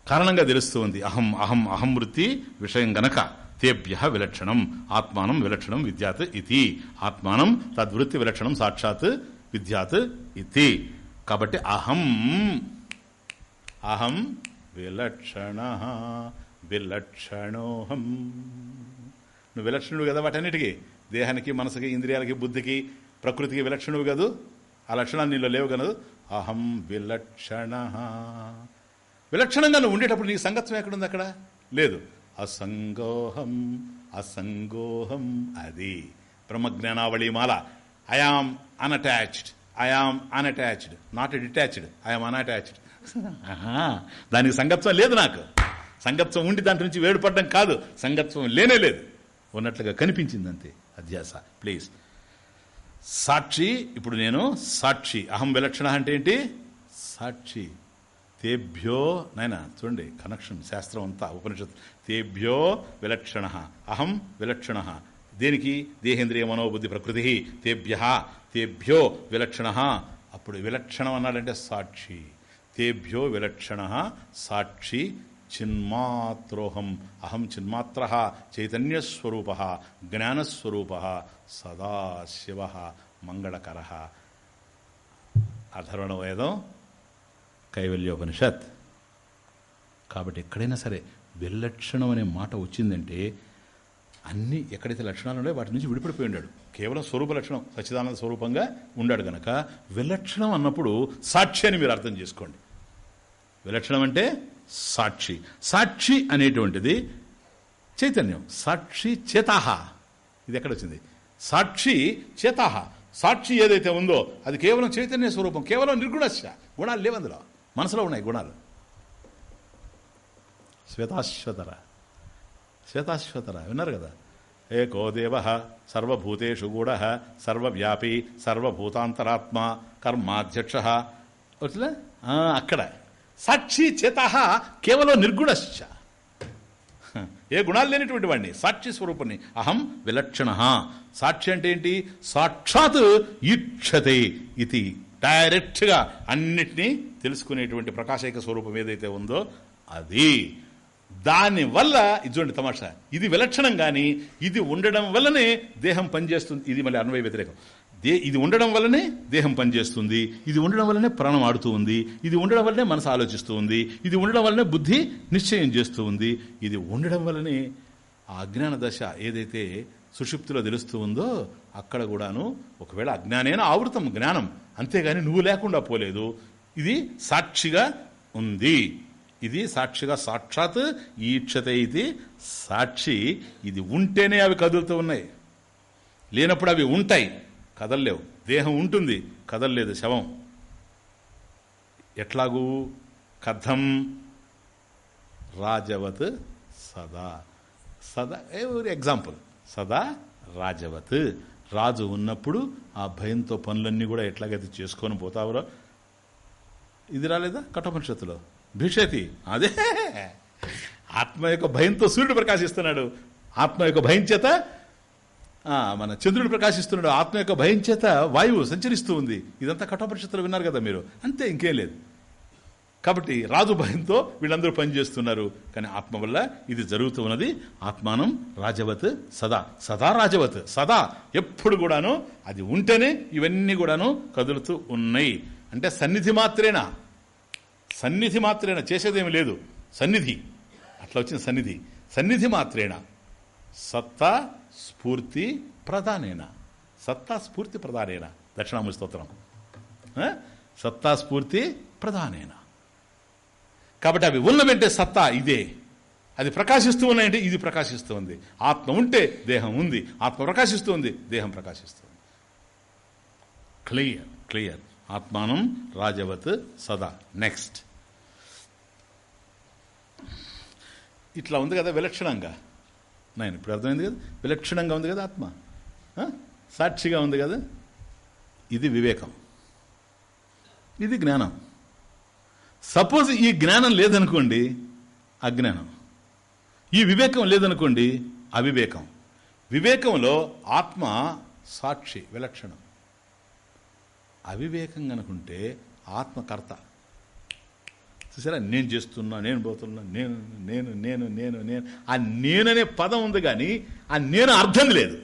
కారణంగా తెలుస్తూ ఉంది. అహం అహం అహం వృత్తి విషయం గనక. తేభ్య విలక్షణం. ఆత్మానం విలక్షణం విద్యాత్ ఇది ఆత్మానం తద్వృత్తి విలక్షణం సాక్షాత్. విద్యాత్ ఇది కాబట్టి అహం అహం విలక్షణ విలక్షణోహం. నువ్వు విలక్షణుడు కదా వాటన్నిటికీ? దేహానికి మనసుకి ఇంద్రియాలకి బుద్ధికి ప్రకృతికి విలక్షణువు కదూ? ఆ లక్షణాలు నీలో లేవు కనదు అహం విలక్షణ. విలక్షణంగా నువ్వు ఉండేటప్పుడు నీకు సంగత్వం ఎక్కడుంది అక్కడ? లేదు. అసంగోహం అసంగోహం అది. బ్రహ్మజ్ఞానావళి మాల I am unattached I am unattached not detached I am unattached దానికి సంగత్వం లేదు నాకు. సంగత్వం ఉండి దాంట్ నుంచి వేడుపడడం కాదు. సంగత్వం లేనే లేదు. ఉన్నట్లుగా కనిపించింది అంతే అధ్యాస. ప్లీజ్ సాక్షి ఇప్పుడు నేను సాక్షి. అహం విలక్షణ అంటే ఏంటి? సాక్షి. తేభ్యో నాయన చూడండి కనెక్షన్ శాస్త్రం అంతా ఉపనిషత్ తేభ్యో విలక్షణ. అహం విలక్షణ. దేనికి? దేహేంద్రియ మనోబుద్ధి ప్రకృతి. తేభ్య. తేభ్యో విలక్షణ. అప్పుడు విలక్షణం అన్నాడంటే సాక్షి. తేభ్యో విలక్షణ. సాక్షి చిన్మాత్రోహం. అహం చిన్మాత్ర. చైతన్యస్వరూప. జ్ఞానస్వరూప. సదాశివ మంగళకర. అధర్వణ వేదం కైవల్యోపనిషత్. కాబట్టి ఎక్కడైనా సరే విలక్షణం అనే మాట వచ్చిందంటే అన్ని ఎక్కడైతే లక్షణాలు ఉన్నాయో వాటి నుంచి విడిపడిపోయి ఉన్నాడు కేవలం స్వరూప లక్షణం సచ్చిదానంద స్వరూపంగా ఉండాడు గనక విలక్షణం అన్నప్పుడు సాక్షి అని మీరు అర్థం చేసుకోండి. విలక్షణం అంటే సాక్షి. సాక్షి అనేటువంటిది చైతన్యం. సాక్షి చేతాహ. ఇది ఎక్కడ వచ్చింది? సాక్షి చేతాహ. సాక్షి ఏదైతే ఉందో అది కేవలం చైతన్య స్వరూపం కేవలం నిర్గుణశ గుణాలు లేవు అందులో మనసులో ఉన్నాయి గుణాలు. శ్వేతాశ్వతర. శ్వేతాశ్వతర? విన్నారు కదా? ఏకో దేవ సర్వభూతేషు గూఢ సర్వవ్యాపి సర్వభూతాంతరాత్మ కర్మాధ్యక్ష. వచ్చిందా? అక్కడ. సాక్షి చేత కేవలం నిర్గుణశ్చ. ఏ గుణాలు లేనిటువంటి వాడిని సాక్షి స్వరూపుణ్ణి. అహం విలక్షణ. సాక్షి అంటే ఏంటి? సాక్షాత్ ఈక్షతే ఇది. డైరెక్ట్గా అన్నిటినీ తెలుసుకునేటువంటి ప్రకాశైక స్వరూపం ఏదైతే ఉందో అది. దాని వల్ల ఇది చూడండి తమాషా ఇది విలక్షణం కానీ ఇది ఉండడం వల్లనే దేహం పనిచేస్తుంది. ఇది మళ్ళీ అన్వయ వ్యతిరేకం. దే ఇది ఉండడం వల్లనే దేహం పనిచేస్తుంది. ఇది ఉండడం వల్లనే ప్రాణం ఆడుతూ ఉంది. ఇది ఉండడం వల్లనే మనసు ఆలోచిస్తూ ఉంది. ఇది ఉండడం వల్లనే బుద్ధి నిశ్చయం చేస్తూ ఉంది. ఇది ఉండడం వల్లనే ఆ అజ్ఞాన దశ ఏదైతే సుషుప్తిలో తెలుస్తూ ఉందో అక్కడ కూడాను ఒకవేళ అజ్ఞానేన ఆవృతం జ్ఞానం అంతేగాని నువ్వు లేకుండా పోలేదు. ఇది సాక్షిగా ఉంది. ఇది సాక్షిగా సాక్షాత్ ఈక్షత ఇది సాక్షి. ఇది ఉంటేనే అవి కదులుతూ ఉన్నాయి. లేనప్పుడు అవి ఉంటాయి కదల్లేవు. దేహం ఉంటుంది కదల్లేదు శవం. ఎట్లాగూ? కథం రాజవత్ సదా. సదా ఎగ్జాంపుల్? సదా రాజవత్. రాజు ఉన్నప్పుడు ఆ భయంతో పనులన్నీ కూడా ఎట్లాగైతే చేసుకొని పోతావురో ఇది రాలేదా? కఠోపనిషత్తులో? భిషతి అదే. ఆత్మ యొక్క భయంతో సూర్యుడు ప్రకాశిస్తున్నాడు. ఆత్మ యొక్క భయం చేత మన చంద్రుడు ప్రకాశిస్తున్నాడు. ఆత్మ యొక్క భయం చేత వాయువు సంచరిస్తూ ఉంది. ఇదంతా కఠోపనిషత్తులు విన్నారు కదా మీరు. అంతే ఇంకేం లేదు. కాబట్టి రాజు భయంతో వీళ్ళందరూ పనిచేస్తున్నారు. కానీ ఆత్మ వల్ల ఇది జరుగుతూ ఉన్నది. ఆత్మానం రాజవత్ సదా. సదా రాజవత్. సదా. ఎప్పుడు కూడాను అది ఉంటేనే ఇవన్నీ కూడాను కదులుతూ ఉన్నాయి. అంటే సన్నిధి మాత్రేనా? సన్నిధి మాత్రేన? చేసేదేమి లేదు. సన్నిధి. అట్లా వచ్చిన సన్నిధి. సన్నిధి మాత్రేణ సత్తా స్ఫూర్తి ప్రధానేన? సత్తా స్ఫూర్తి ప్రధానేన? దక్షిణామూర్తి స్తోత్రం. సత్తా స్ఫూర్తి ప్రధానేన? కాబట్టి అవి ఉన్నవంటే సత్తా ఇదే. అది ప్రకాశిస్తూ ఉన్నాయంటే ఇది ప్రకాశిస్తూ ఉంది. ఆత్మ ఉంటే దేహం ఉంది. ఆత్మ ప్రకాశిస్తూ ఉంది. దేహం ప్రకాశిస్తుంది క్లియర్ క్లియర్. ఆత్మానం రాజవత్ సదా. నెక్స్ట్ ఇట్లా ఉంది కదా విలక్షణంగా. నేను ఇప్పుడు అర్థమైంది కదా? విలక్షణంగా ఉంది కదా ఆత్మ. సాక్షిగా ఉంది కదా? ఇది వివేకం. ఇది జ్ఞానం. సపోజ్ ఈ జ్ఞానం లేదనుకోండి అజ్ఞానం. ఈ వివేకం లేదనుకోండి అవివేకం. వివేకంలో ఆత్మ సాక్షి విలక్షణం. అవివేకం కనుకుంటే ఆత్మకర్త. చూసారా? నేను చేస్తున్నా నేను పోతున్నా నేను నేను నేను నేను నేను. ఆ నేననే పదం ఉంది కానీ ఆ నేను అర్థం లేదు.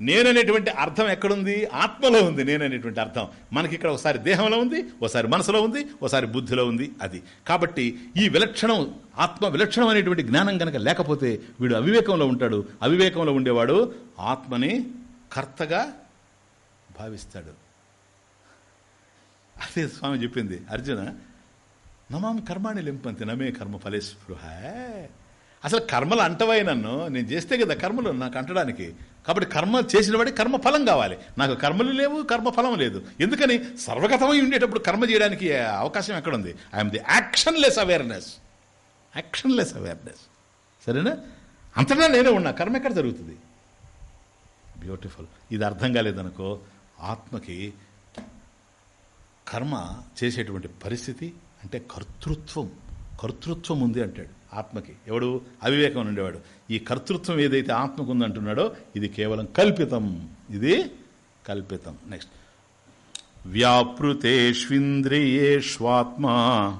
నేననేటువంటి అర్థం ఎక్కడుంది? ఆత్మలో ఉంది నేననేటువంటి అర్థం. మనకి ఇక్కడ ఒకసారి దేహంలో ఉంది ఒకసారి మనసులో ఉంది ఒకసారి బుద్ధిలో ఉంది అది. కాబట్టి ఈ విలక్షణం ఆత్మ విలక్షణం అనేటువంటి జ్ఞానం కనుక లేకపోతే వీడు అవివేకంలో ఉంటాడు. అవివేకంలో ఉండేవాడు ఆత్మని కర్తగా భావిస్తాడు. అదే స్వామి చెప్పింది. అర్జున నమాం కర్మాణి లింపంతి నమే కర్మ ఫలేస్పృహ. అసలు కర్మలు అంటవై నన్ను. నేను చేస్తే కదా కర్మలు నాకు అంటడానికి. కాబట్టి కర్మ చేసిన వాడి కర్మ ఫలం కావాలి. నాకు కర్మలు లేవు కర్మ ఫలం లేదు. ఎందుకని? సర్వగతమై ఉండేటప్పుడు కర్మ చేయడానికి అవకాశం ఎక్కడుంది? I'm the actionless awareness actionless awareness సరేనా? అంతటా నేనే ఉన్నా. కర్మ ఎక్కడ జరుగుతుంది? బ్యూటిఫుల్ ఇది అర్థం కాలేదనుకో ఆత్మకి కర్మ చేసేటువంటి పరిస్థితి అంటే కర్తృత్వం. కర్తృత్వం ఉంది అంటాడు ఆత్మకి. ఎవడు? అవివేకం ఉండేవాడు. ఈ కర్తృత్వం ఏదైతే ఆత్మకు ఉందంటున్నాడో ఇది కేవలం కల్పితం. ఇది కల్పితం. నెక్స్ట్. వ్యాపృతేష్వింద్రియేష్వాత్మా.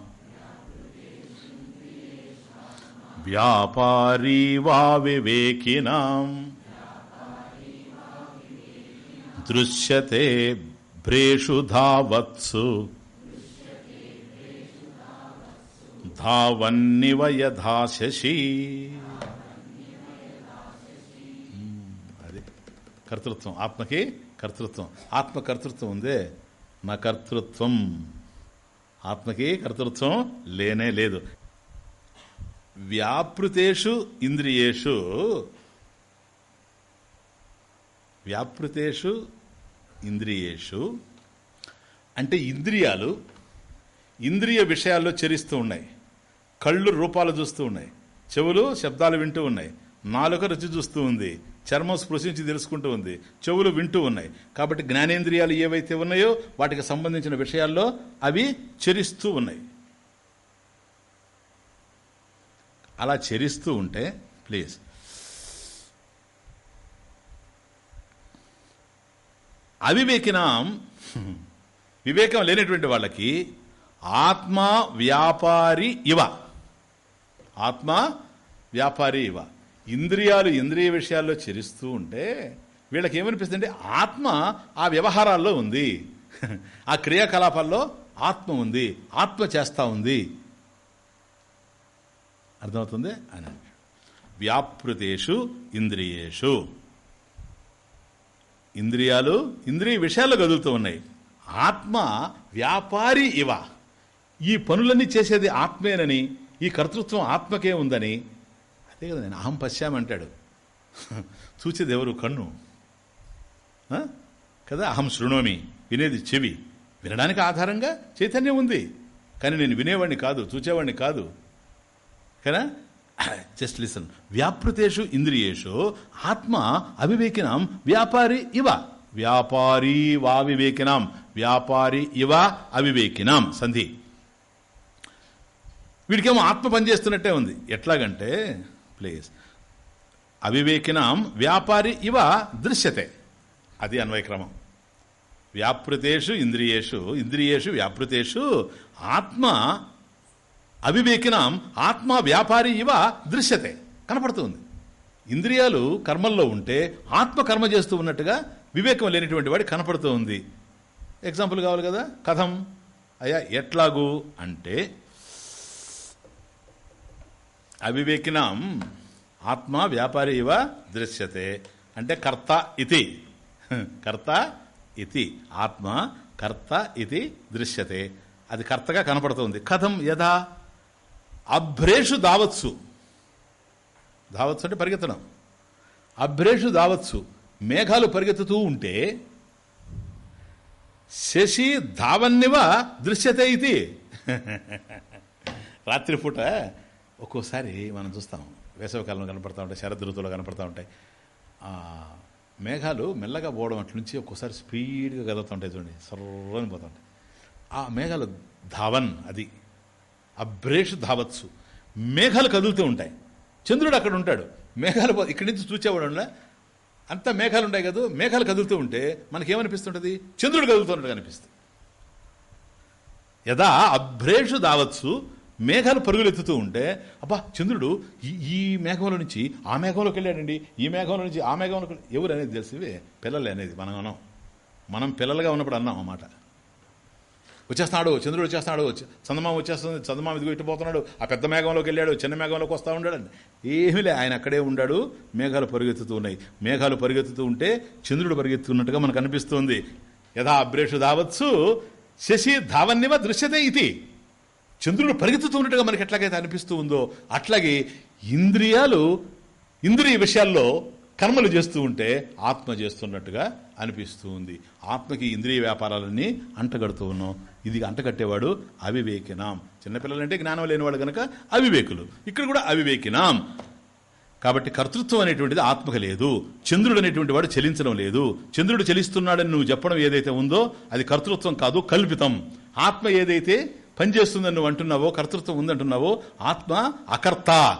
వ్యాపారీ వా వివేకినాం దృశ్యతే భ్రేషు ధావత్సు. ధావన్నివ యథా శశి అది కర్తృత్వం. ఆత్మకి కర్తృత్వం. ఆత్మ కర్తృత్వం ఉందే. నా కర్తృత్వం. ఆత్మకి కర్తృత్వం లేనే లేదు. వ్యాపృతేషు ఇంద్రియేషు. వ్యాపృతేషు ఇంద్రియేషు. అంటే ఇంద్రియాలు ఇంద్రియ విషయాల్లో చరిస్తూ ఉన్నాయి. కళ్ళు రూపాలు చూస్తూ ఉన్నాయి. చెవులు శబ్దాలు వింటూ ఉన్నాయి. నాలుక రుచి చూస్తూ ఉంది. చర్మం స్పృశించి తెలుసుకుంటూ ఉంది. చెవులు వింటూ ఉన్నాయి. కాబట్టి జ్ఞానేంద్రియాలు ఏవైతే ఉన్నాయో వాటికి సంబంధించిన విషయాల్లో అవి చరిస్తూ ఉన్నాయి. అలా చరిస్తూ ఉంటే ప్లీజ్ అవివేకినాం. వివేకం లేనటువంటి వాళ్ళకి ఆత్మ వ్యాపారి ఇవ. ఆత్మ వ్యాపారి ఇవ. ఇంద్రియాలు ఇంద్రియ విషయాల్లో చెరిస్తూ ఉంటే వీళ్ళకి ఏమనిపిస్తుంది అంటే ఆత్మ ఆ వ్యవహారాల్లో ఉంది. ఆ క్రియాకలాపాల్లో ఆత్మ ఉంది. ఆత్మ చేస్తా ఉంది. అర్థమవుతుంది? అని. వ్యాపృతేషు ఇంద్రియేషు. ఇంద్రియాలు ఇంద్రియ విషయాల్లో కదులుతూ ఉన్నాయి. ఆత్మ వ్యాపారి ఇవ. ఈ పనులన్నీ చేసేది ఆత్మేనని ఈ కర్తృత్వం ఆత్మకే ఉందని. అదే కదా నేను అహం పశ్చామంటాడు చూసేది ఎవరు? కన్ను. కదా అహం శృణోమి వినేది చెవి. వినడానికి ఆధారంగా చైతన్యం ఉంది. కానీ నేను వినేవాడిని కాదు చూచేవాడిని కాదు. కదా? జస్ట్ లిసన్ వ్యాపృతేషు ఇంద్రియేషు ఆత్మ అవివేకినాం వ్యాపారి ఇవ వ్యాపారీ వా వివేకినాం వ్యాపారి ఇవ అవివేకినాం సంధి వీడికేమో ఆత్మ పనిచేస్తున్నట్టే ఉంది. ఎట్లాగంటే ప్లీజ్ అవివేకినాం వ్యాపారి ఇవ దృశ్యతే. అది అన్వయక్రమం. వ్యాపృతేషు ఇంద్రియేషు ఇంద్రియేషు వ్యాపృతేషు ఆత్మ అవివేకినాం ఆత్మ వ్యాపారి ఇవ దృశ్యతే. కనపడుతుంది. ఇంద్రియాలు కర్మల్లో ఉంటే ఆత్మ కర్మ చేస్తూ ఉన్నట్టుగా వివేకం లేనిటువంటి వాడి కనపడుతూ ఉంది ఎగ్జాంపుల్ కావాలి కదా? కథం. అయ్యా ఎట్లాగూ అంటే అవివేకినాం ఆత్మ వ్యాపారి ఇవ దృశ్యతే. అంటే కర్త ఇది కర్త ఇది ఆత్మ కర్త ఇది దృశ్యతే. అది కర్తగా కనపడుతుంది. కథం యథా? అభ్రేషు దావత్సు. దావత్సు అంటే పరిగెత్తడం. అభ్రేషు దావత్సు. మేఘాలు పరిగెత్తుతూ ఉంటే శశి ధావన్నివ దృశ్యతే ఇది. రాత్రిపూట ఒక్కోసారి మనం చూస్తాం. వేసవికాలంలో కనపడతా ఉంటాయి శరద్ ఋతువులో కనపడతా ఉంటాయి. మేఘాలు మెల్లగా పోవడం అట్ల నుంచి ఒక్కోసారి స్పీడ్గా కదులుతుంటాయి చూడండి సర్వని పోతుంటాయి ఆ మేఘాలు ధావన్ అది. అభ్రేషు ధావత్సు. మేఘాలు కదులుతూ ఉంటాయి. చంద్రుడు అక్కడ ఉంటాడు. మేఘాలు ఇక్కడి నుంచి చూచేవాడు అంత మేఘాలు ఉంటాయి కదా? మేఘాలు కదులుతూ ఉంటే మనకేమనిపిస్తుంటుంది? చంద్రుడు కదులుతున్నట్టు అనిపిస్తుంది. యదా అభ్రేషు దావచ్చు మేఘాలు పరుగులెత్తుతూ ఉంటే అబ్బా చంద్రుడు ఈ ఈ మేఘంలో నుంచి ఆ మేఘంలోకి వెళ్ళాడండి. ఈ మేఘంలో నుంచి ఆ మేఘంలోకి ఎవరు అనేది తెలిసివే పిల్లలే అనేది మనం అన్నాం. మనం పిల్లలుగా ఉన్నప్పుడు అన్నాం అన్నమాట వచ్చేస్తున్నాడు చంద్రుడు వచ్చేస్తున్నాడు చందమామ వచ్చేస్తుంది చందమామ ఇదిగో ఇటు పోతున్నాడు ఆ పెద్ద మేఘంలోకి వెళ్ళాడు చిన్న మేఘంలోకి వస్తూ ఉన్నాడు ఏమీ లే ఆయన అక్కడే ఉండాడు మేఘాలు పరిగెత్తుతూ ఉన్నాయి. మేఘాలు పరిగెత్తుతూ ఉంటే చంద్రుడు పరిగెత్తున్నట్టుగా మనకు అనిపిస్తుంది. యథా అభ్రేషు దావచ్చు శశి ధావన్యవ దృశ్యతే ఇది. చంద్రుడు పరిగెత్తుతూ ఉన్నట్టుగా మనకి ఎట్లాగైతే అనిపిస్తూ ఉందో అట్లాగే ఇంద్రియాలు ఇంద్రియ విషయాల్లో కర్మలు చేస్తూ ఉంటే ఆత్మ చేస్తున్నట్టుగా అనిపిస్తూ ఉంది. ఆత్మకి ఇంద్రియ వ్యాపారాలన్నీ అంటగడుతూ ఉన్నాం. ఇది అంటగట్టేవాడు అవివేకినాం. చిన్నపిల్లలంటే జ్ఞానం లేనివాడు కనుక అవివేకులు. ఇక్కడ కూడా అవివేకినాం. కాబట్టి కర్తృత్వం అనేటువంటిది ఆత్మక లేదు. చంద్రుడు అనేటువంటి వాడు చలించడం లేదు. చంద్రుడు చలిస్తున్నాడని నువ్వు చెప్పడం ఏదైతే ఉందో అది కర్తృత్వం కాదు కల్పితం. ఆత్మ ఏదైతే పనిచేస్తుందని నువ్వు అంటున్నావో కర్తృత్వం ఉందంటున్నావో ఆత్మ అకర్త.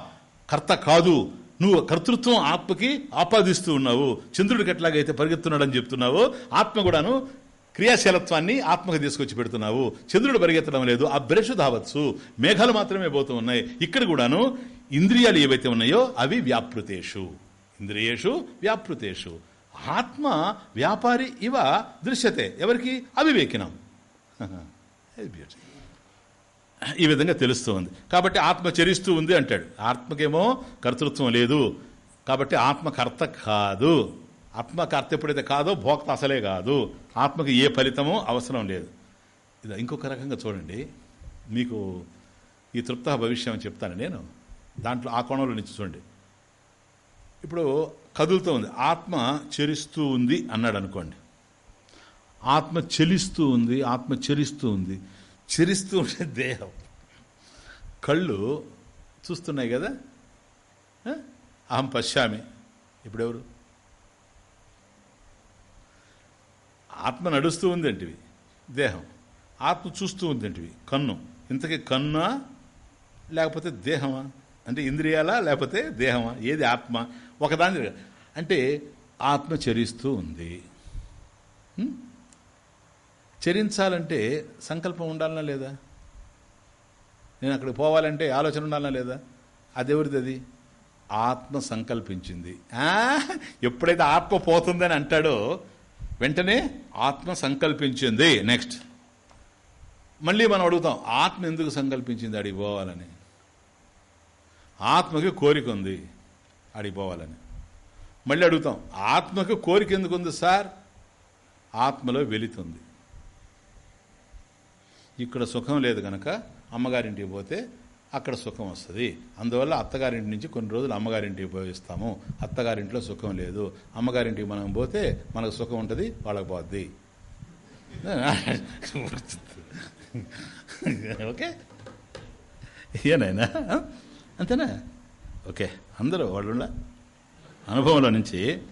కర్త కాదు. నువ్వు కర్తృత్వం ఆత్మకి ఆపాదిస్తూ ఉన్నావు. చంద్రుడికి ఎట్లాగైతే పరిగెత్తున్నాడని చెప్తున్నావో ఆత్మ కూడాను క్రియాశీలత్వాన్ని ఆత్మకు తీసుకొచ్చి పెడుతున్నావు. చంద్రుడు పరిగెత్తడం లేదు. ఆ బ్రష్ దావచ్చు మేఘాలు మాత్రమే పోతూ ఉన్నాయి. ఇక్కడ కూడాను ఇంద్రియాలు ఏవైతే ఉన్నాయో అవి వ్యాపృతేషు. ఇంద్రియేషు వ్యాపృతేషు. ఆత్మ వ్యాపారి ఇవ దృశ్యతే. ఎవరికి? అవివేకినం. [laughs] ఈ విధంగా తెలుస్తూ ఉంది. కాబట్టి ఆత్మ చరిస్తూ ఉంది అంటాడు. ఆత్మకేమో కర్తృత్వం లేదు. కాబట్టి ఆత్మ కర్త కాదు. ఆత్మ ఎప్పుడైతే కాదో భోక్త అసలే కాదు. ఆత్మకి ఏ ఫలితమో అవసరం లేదు. ఇది ఇంకొక రకంగా చూడండి. మీకు ఈ తృప్త భవిష్యం అని చెప్తాను నేను. దాంట్లో ఆ కోణంలో నుంచి చూడండి. ఇప్పుడు కదులుతూ ఉంది. ఆత్మ చెరిస్తూ ఉంది అన్నాడు అనుకోండి. ఆత్మ చెలిస్తూ ఉంది ఆత్మ చెరిస్తూ ఉంది. చెరిస్తూ ఉండే దేహం. కళ్ళు చూస్తున్నాయి కదా? అహం పశ్చామి. ఇప్పుడెవరు? ఆత్మ నడుస్తూ ఉందంటివి? దేహం. ఆత్మ చూస్తూ ఉందంటివి? కన్ను. ఇంతకీ కన్నా లేకపోతే దేహమా? అంటే ఇంద్రియాలా లేకపోతే దేహమా? ఏది ఆత్మ? ఒకదాని అంటే ఆత్మ చరిస్తూ ఉంది. చరించాలంటే సంకల్పం ఉండాలనా లేదా? నేను అక్కడికి పోవాలంటే ఆలోచన ఉండాలనా లేదా? అదెవరిది అది? ఆత్మ సంకల్పించింది. ఆ, ఎప్పుడైతే ఆత్మ పోతుందని అంటాడో వెంటనే ఆత్మ సంకల్పించింది. నెక్స్ట్ మళ్ళీ మనం అడుగుతాం ఆత్మ ఎందుకు సంకల్పించింది అడిగి పోవాలని? ఆత్మకి కోరిక ఉంది అడిగి పోవాలని. మళ్ళీ అడుగుతాం ఆత్మకి కోరిక ఎందుకు ఉంది సార్? ఆత్మలో వెళుతుంది ఇక్కడ సుఖం లేదు కనుక అమ్మగారింటికి పోతే అక్కడ సుఖం వస్తుంది. అందువల్ల అత్తగారింటి నుంచి కొన్ని రోజులు అమ్మగారింటికి పోయిస్తాము. అత్తగారింట్లో సుఖం లేదు. అమ్మగారింటికి మనం పోతే మనకు సుఖం ఉంటుంది వాళ్ళకి పోద్ది. [laughs] ఓకే? ఏనాయనా అంతేనా? ఓకే. అందరూ వాళ్ళు అనుభవంలో నుంచి.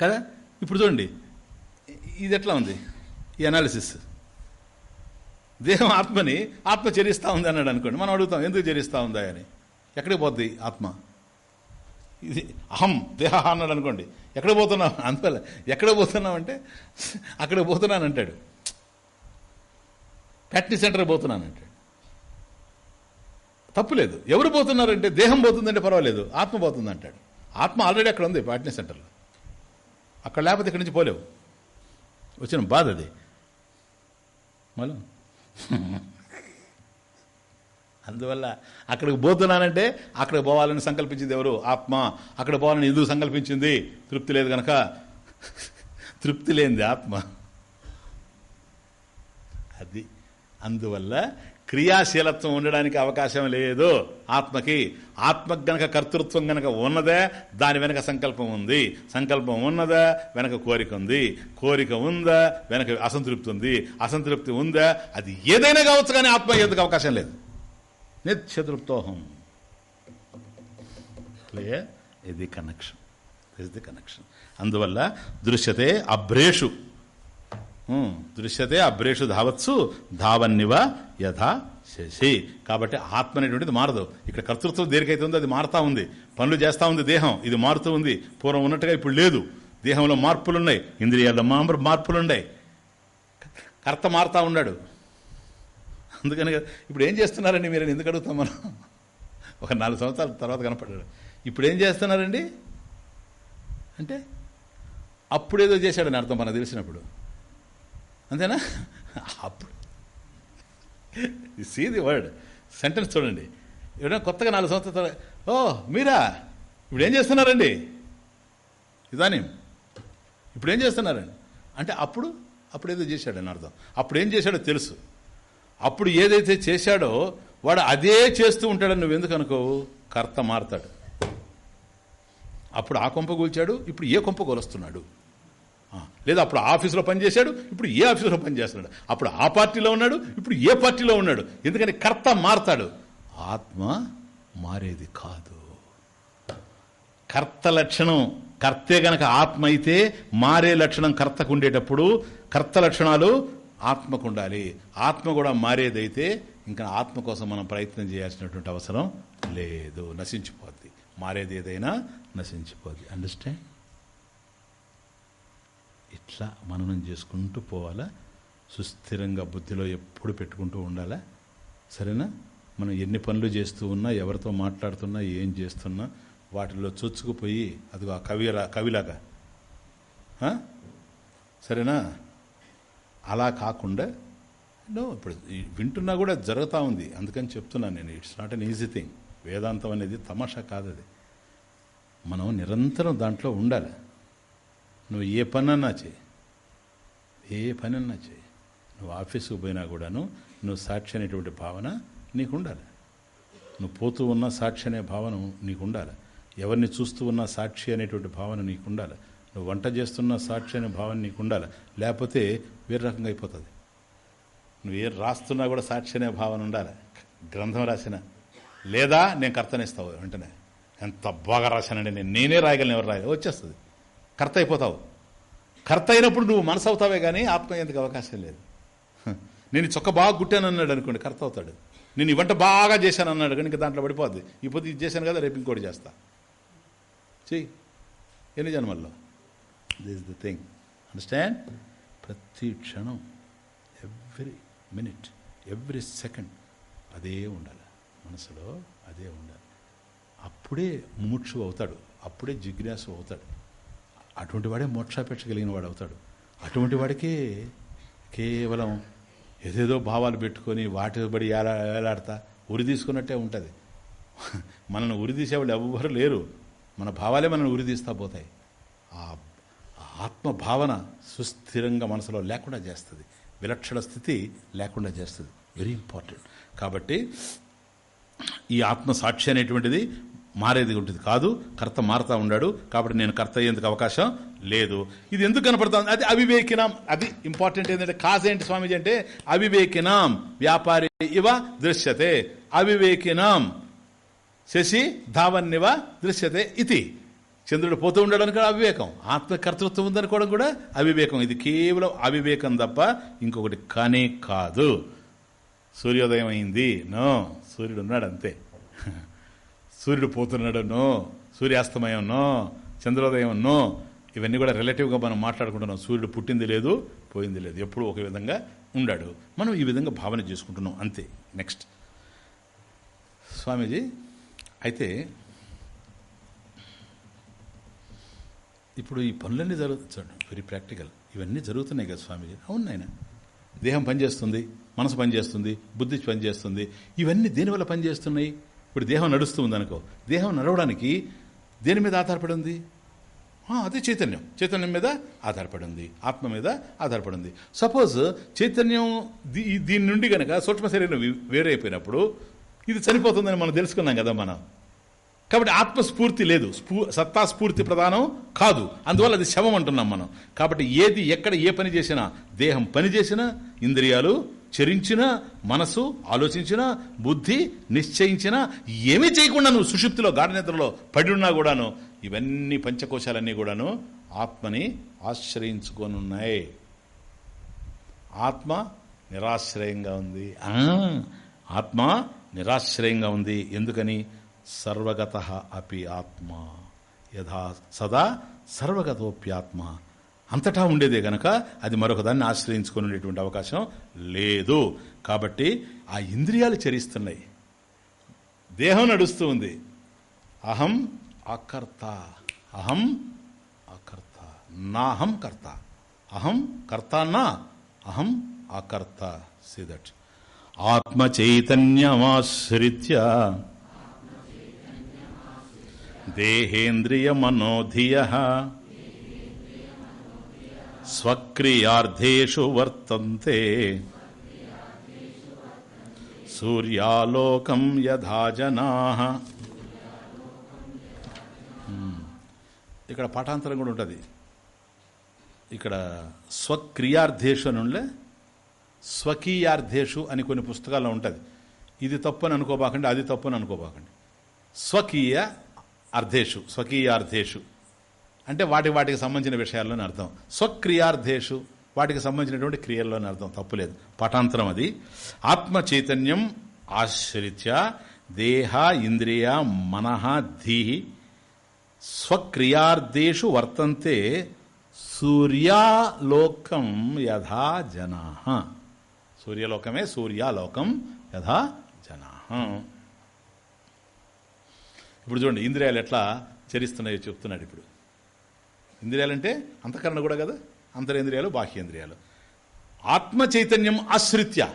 కదా? ఇప్పుడు చూడండి. ఇది ఎట్లా ఉంది? ఈ అనాలిసిస్ దేహం ఆత్మని ఆత్మ చరిస్తూ ఉంది అన్నాడు అనుకోండి. మనం అడుగుతాం ఎందుకు చరిస్తూ ఉందా అని. ఎక్కడికి పోద్ది ఆత్మ? ఇది అహం దేహ అన్నాడు అనుకోండి. ఎక్కడ పోతున్నావు? అందువల్ల ఎక్కడ పోతున్నాం అంటే అక్కడ పోతున్నాను అంటాడు. ప్రాక్టీస్ సెంటర్ పోతున్నాను అంటాడు. తప్పులేదు ఎవరు పోతున్నారంటే దేహం పోతుందంటే పర్వాలేదు ఆత్మ పోతుంది అంటాడు. ఆత్మ ఆల్రెడీ అక్కడ ఉంది పాట్నీ సెంటర్లో. అక్కడ లేకపోతే ఇక్కడి నుంచి పోలేవు. వచ్చిన బాధ అది. మళ్ళీ? అందువల్ల అక్కడికి పోతున్నానంటే అక్కడికి పోవాలని సంకల్పించింది ఎవరు? ఆత్మ. అక్కడ పోవాలని ఎందుకు సంకల్పించింది? తృప్తి లేదు కనుక తృప్తి లేనిది ఆత్మ. అది. అందువల్ల క్రియాశీలత్వం ఉండడానికి అవకాశం లేదు. ఆత్మకి ఆత్మ గనక కర్తృత్వం గనక ఉన్నదే దాని వెనక సంకల్పం ఉంది. సంకల్పం ఉన్నదా వెనక కోరిక ఉంది. కోరిక ఉందా వెనక అసంతృప్తి ఉంది. అసంతృప్తి ఉందా అది ఏదైనా కావచ్చు కానీ ఆత్మ ఎందుకు అవకాశం లేదు. నిత్యతృప్తోహం. ఇది కనెక్షన్ ఇది కనెక్షన్ అందువల్ల దృశ్యతే అభ్రేషు. దృశ్యతే అభ్రేషు ధావత్సు ధావన్నివ యథా శశి. కాబట్టి ఆత్మ అనేటువంటిది మారదు. ఇక్కడ కర్తృత్వం దేనికైతే ఉందో అది మారుతా ఉంది. పనులు చేస్తూ ఉంది దేహం ఇది మారుతూ ఉంది. పూర్వం ఉన్నట్టుగా ఇప్పుడు లేదు. దేహంలో మార్పులున్నాయి. ఇంద్రియాల్లో మామూలు మార్పులున్నాయి. కర్త మారుతా ఉన్నాడు. అందుకని ఇప్పుడు ఏం చేస్తున్నారండి మీరు? ఎందుకు అడుగుతాం మనం? ఒక నాలుగు సంవత్సరాల తర్వాత కనపడ్డాడు. ఇప్పుడు ఏం చేస్తున్నారండి? అంటే అప్పుడేదో చేశాడని అర్థం మనకు తెలిసినప్పుడు. అంతేనా? అప్పుడు సీ ది వర్డ్ సెంటెన్స్ చూడండి. ఎవరైనా కొత్తగా నాలుగు సంవత్సరాలు ఓ మీరా? ఇప్పుడు ఏం చేస్తున్నారండి? ఇదాని. ఇప్పుడు ఏం చేస్తున్నారండి? అంటే అప్పుడు అప్పుడు ఏదో చేశాడని అర్థం. అప్పుడు ఏం చేశాడో తెలుసు. అప్పుడు ఏదైతే చేశాడో వాడు అదే చేస్తూ ఉంటాడని నువ్వు ఎందుకు అనుకోవు కర్త మారతాడు. అప్పుడు ఆ కొంప కూల్చాడు ఇప్పుడు ఏ కొంప కొలుస్తున్నాడు? లేదా అప్పుడు ఆఫీసులో పనిచేశాడు ఇప్పుడు ఏ ఆఫీసులో పనిచేస్తున్నాడు? అప్పుడు ఆ పార్టీలో ఉన్నాడు ఇప్పుడు ఏ పార్టీలో ఉన్నాడు? ఎందుకని కర్త మారతాడు? ఆత్మ మారేది కాదు. కర్త లక్షణం కర్తే గనక ఆత్మ అయితే మారే లక్షణం కర్తకు ఉండేటప్పుడు కర్త లక్షణాలు ఆత్మకు ఉండాలి. ఆత్మ కూడా మారేదైతే ఇంకా ఆత్మ కోసం మనం ప్రయత్నం చేయాల్సినటువంటి అవసరం లేదు. నశించిపోద్ది. మారేది ఏదైనా నశించిపోద్ది. అండర్స్టాండ్ ఇట్లా మననం చేసుకుంటూ పోవాలా? సుస్థిరంగా బుద్ధిలో ఎప్పుడు పెట్టుకుంటూ ఉండాలా? సరేనా? మనం ఎన్ని పనులు చేస్తూ ఉన్నా ఎవరితో మాట్లాడుతున్నా ఏం చేస్తున్నా వాటిలో చొచ్చుకుపోయి అదిగో ఆ కవిలా కవిలాగా. సరేనా? అలా కాకుండా నో ఇప్పుడు వింటున్నా కూడా జరుగుతూ ఉంది. అందుకని చెప్తున్నాను నేను. It's not an easy thing వేదాంతం అనేది తమాషా కాదు అది మనం నిరంతరం దాంట్లో ఉండాలి. నువ్వు ఏ పనన్నా చేయి. ఏ పనన్నా చేయి. నువ్వు ఆఫీసుకు పోయినా కూడాను నువ్వు సాక్షి అనేటువంటి భావన నీకు ఉండాలి నువ్వు పోతూ ఉన్న సాక్షి అనే భావన నీకు ఉండాలి ఎవరిని చూస్తూ ఉన్న సాక్షి అనేటువంటి భావన నీకు ఉండాలి నువ్వు వంట చేస్తున్న సాక్షి అనే భావన నీకు ఉండాలి లేకపోతే వేరే రకంగా అయిపోతుంది. నువ్వు ఏ రాస్తున్నా కూడా సాక్షి అనే భావన ఉండాలి. గ్రంథం రాసిన లేదా నేను కర్తనిస్తావు వెంటనే. ఎంత బాగా రాశానండి నేను. నేనే రాయగలను ఎవరు రాయలేదు వచ్చేస్తుంది. కర్త అయిపోతావు కర్త అయినప్పుడు నువ్వు మనసు అవుతావే కానీ ఆత్మ ఎందుకు అవకాశం లేదు. నేను చొక్క బాగా కుట్టాను అన్నాడు అనుకోండి కర్త అవుతాడు నేను ఈ వంట బాగా చేశాను అన్నాడు కానీ ఇంకా దాంట్లో పడిపోద్ది. ఇప్పుడు ఇది చేశాను కదా రేపు ఇంకోటి చేస్తా. చెయ్యి ఎన్ని జన్మల్లో? దిస్ ద థింగ్ అండర్స్టాండ్ ప్రతి క్షణం ఎవ్రీ మినిట్ ఎవ్రీ సెకండ్ అదే ఉండాలి. మనసులో అదే ఉండాలి. అప్పుడే ముముక్షు అవుతాడు. అప్పుడే జిజ్ఞాసు అవుతాడు. అటువంటి వాడే మోక్షాపేక్ష కలిగిన వాడు అవుతాడు. అటువంటి వాడికి కేవలం ఏదేదో భావాలు పెట్టుకొని వాటి బడి ఎలా వేలాడతా ఉరి తీసుకున్నట్టే ఉంటుంది. మనల్ని ఉరి తీసేవాళ్ళు ఎవ్వరు లేరు. మన భావాలే మనల్ని ఉరి తీస్తా పోతాయి. ఆ ఆ ఆత్మ భావన సుస్థిరంగా మనసులో లేకుండా చేస్తుంది. విలక్షణ స్థితి లేకుండా చేస్తుంది. వెరీ ఇంపార్టెంట్ కాబట్టి ఈ ఆత్మ సాక్షి అనేటువంటిది మారేది ఉంటుంది. కాదు కర్త మారుతా ఉన్నాడు కాబట్టి నేను కర్త అయ్యేందుకు అవకాశం లేదు. ఇది ఎందుకు కనపడుతుంది? అది అవివేకినాం. అది ఇంపార్టెంట్ ఏంటంటే కాజ్ ఏంటి స్వామీజీ అంటే అవివేకినాం. వ్యాపారి ఇవ దృశ్యతే. అవివేకినాం. శశి ధావన్నివ దృశ్యతే ఇది. చంద్రుడు పోతూ ఉండడానికి కూడా అవివేకం. ఆత్మకర్తృత్వం ఉందనుకోవడం కూడా అవివేకం. ఇది కేవలం అవివేకం తప్ప ఇంకొకటి కానే కాదు. సూర్యోదయం అయింది. నో సూర్యుడు ఉన్నాడు అంతే సూర్యుడు పోతున్నాడునో సూర్యాస్తమయంనో సూర్యాస్తమయం చంద్రోదయం ఇవన్నీ కూడా రిలేటివ్గా మనం మాట్లాడుకుంటున్నాం. సూర్యుడు పుట్టింది లేదు పోయింది లేదు. ఎప్పుడు ఒక విధంగా ఉండాడు. మనం ఈ విధంగా భావన చేసుకుంటున్నాం. అంతే. నెక్స్ట్ స్వామీజీ అయితే ఇప్పుడు ఈ పనులన్నీ జరుగుతుంది వెరీ ప్రాక్టికల్ ఇవన్నీ జరుగుతున్నాయి కదా స్వామీజీ? అవును నాయన. దేహం పనిచేస్తుంది మనసు పనిచేస్తుంది బుద్ధి పనిచేస్తుంది. ఇవన్నీ దేనివల్ల పనిచేస్తున్నాయి? ఇప్పుడు దేహం నడుస్తుంది అనుకో దేహం నడవడానికి దేని మీద ఆధారపడి ఉంది అదే చైతన్యం. చైతన్యం మీద ఆధారపడి ఉంది ఆత్మ మీద ఆధారపడి ఉంది సపోజ్ చైతన్యం దీ- దీని నుండి కనుక సూక్ష్మ శరీరం వేరైపోయినప్పుడు ఇది చనిపోతుందని మనం తెలుసుకున్నాం కదా మనం. కాబట్టి ఆత్మస్ఫూర్తి లేదు. స్ఫూ సత్తా స్ఫూర్తి ప్రధానం కాదు. అందువల్ల అది శవం అంటున్నాం మనం. కాబట్టి ఏది ఎక్కడ ఏ పని చేసినా దేహం పని చేసినా ఇంద్రియాలు చరించినా మనసు ఆలోచించినా బుద్ధి నిశ్చయించినా ఏమీ చేయకుండా నువ్వు సుషుప్తిలో గాఢనిద్రలో పడి ఉన్నా కూడాను ఇవన్నీ పంచకోశాలన్నీ కూడాను ఆత్మని ఆశ్రయించుకొనున్నాయి. ఆత్మ నిరాశ్రయంగా ఉంది. ఆ, ఆత్మ నిరాశ్రయంగా ఉంది. ఎందుకని? సర్వగత అపి ఆత్మ. యథా సదా సర్వగతోప్యాత్మ. అంతటా ఉండేదే గనక అది మరొకదాన్ని ఆశ్రయించుకునేటువంటి అవకాశం లేదు. కాబట్టి ఆ ఇంద్రియాలు చరిస్తున్నాయి. దేహం నడుస్తూ ఉంది. అహం అకర్త. అహం అకర్త. నాహం కర్త. అహం కర్త నా. అహం అకర్త. See that. ఆత్మచైతన్యమాశ్రిత్య దేహేంద్రియ మనోధియ స్వక్రియార్థేషు వర్తంతే. సూర్యాలోకం యథా జనా. ఇక్కడ పాఠాంతరం కూడా ఉంటుంది. ఇక్కడ స్వక్రియార్థేషు అని ఉండే స్వకీయార్థేషు అని కొన్ని పుస్తకాల్లో ఉంటుంది. ఇది తప్పు అని అనుకోబాకండి అది తప్పు అని అనుకోబాకండి. స్వకీయ అర్థేషు స్వకీయార్థేషు. అంటే వాటి వాటికి సంబంధించిన విషయాల్లోని అర్థం. స్వక్రియార్థేషు వాటికి సంబంధించినటువంటి క్రియల్లోని అర్థం. తప్పులేదు పటాంతరం అది. ఆత్మ చైతన్యం ఆశ్రిత్య దేహ ఇంద్రియ మనహ ధీ స్వక్రియార్థేషు వర్తంతే సూర్యాలోకం యథా జనా. సూర్యలోకమే సూర్యాలోకం యథా జనా. ఇప్పుడు చూడండి ఇంద్రియాలు ఎట్లా చరిస్తున్నాయో చెప్తున్నాడు ఇప్పుడు. ఇంద్రియాలంటే అంతఃకరణ కూడా కదా? అంతరేంద్రియాలు బాహ్యేంద్రియాలు. ఆత్మ చైతన్యం ఆశ్రిత్య.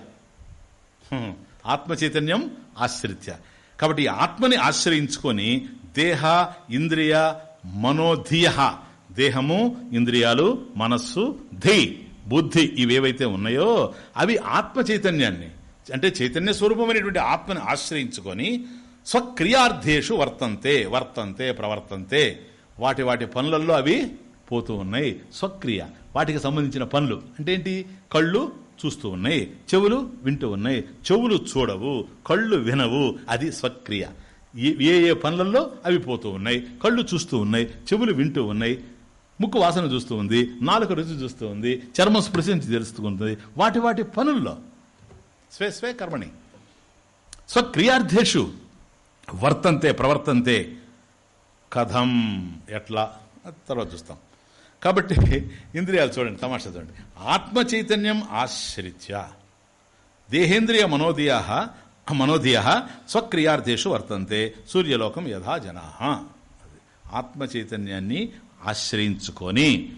ఆత్మ చైతన్యం ఆశ్రిత్య. కాబట్టి ఆత్మని ఆశ్రయించుకొని దేహ ఇంద్రియ మనోధియ దేహము ఇంద్రియాలు మనస్సు ధై బుద్ధి ఇవేవైతే ఉన్నాయో అవి ఆత్మ చైతన్యాన్ని అంటే చైతన్య స్వరూపమైనటువంటి ఆత్మని ఆశ్రయించుకొని స్వక్రియార్థేషు వర్తంతే వర్తంతే ప్రవర్తంతే వాటి వాటి పనులలో అవి పోతూ ఉన్నాయి. స్వక్రియ వాటికి సంబంధించిన పనులు. అంటే ఏంటి? కళ్ళు చూస్తూ ఉన్నాయి. చెవులు వింటూ ఉన్నాయి. చెవులు చూడవు. కళ్ళు వినవు. అది స్వక్రియ. ఏ- ఏ పనులలో అవి పోతూ ఉన్నాయి. కళ్ళు చూస్తూ ఉన్నాయి. చెవులు వింటూ ఉన్నాయి. ముక్కు వాసన చూస్తూ ఉంది. నాలుక రుచి చూస్తూ ఉంది. చర్మ స్పృశించి తెలుస్తుంది వాటి వాటి పనుల్లో స్వే స్వే కర్మణి. స్వక్రియార్థేషు వర్తంతే ప్రవర్తంతే కథం ఎట్లా? తర్వాత చూస్తాం. కాబట్టి ఇంద్రియాలు చూడండి తమాషా చూడండి. ఆత్మ చైతన్యం ఆశ్రిత్య. దేహేంద్రియ మనోదయ మనోధియ స్వక్రియార్థేషు వర్తంతే. సూర్యలోకం యథా జనా ఆత్మ చైతన్యాన్ని ఆశ్రయించుకొని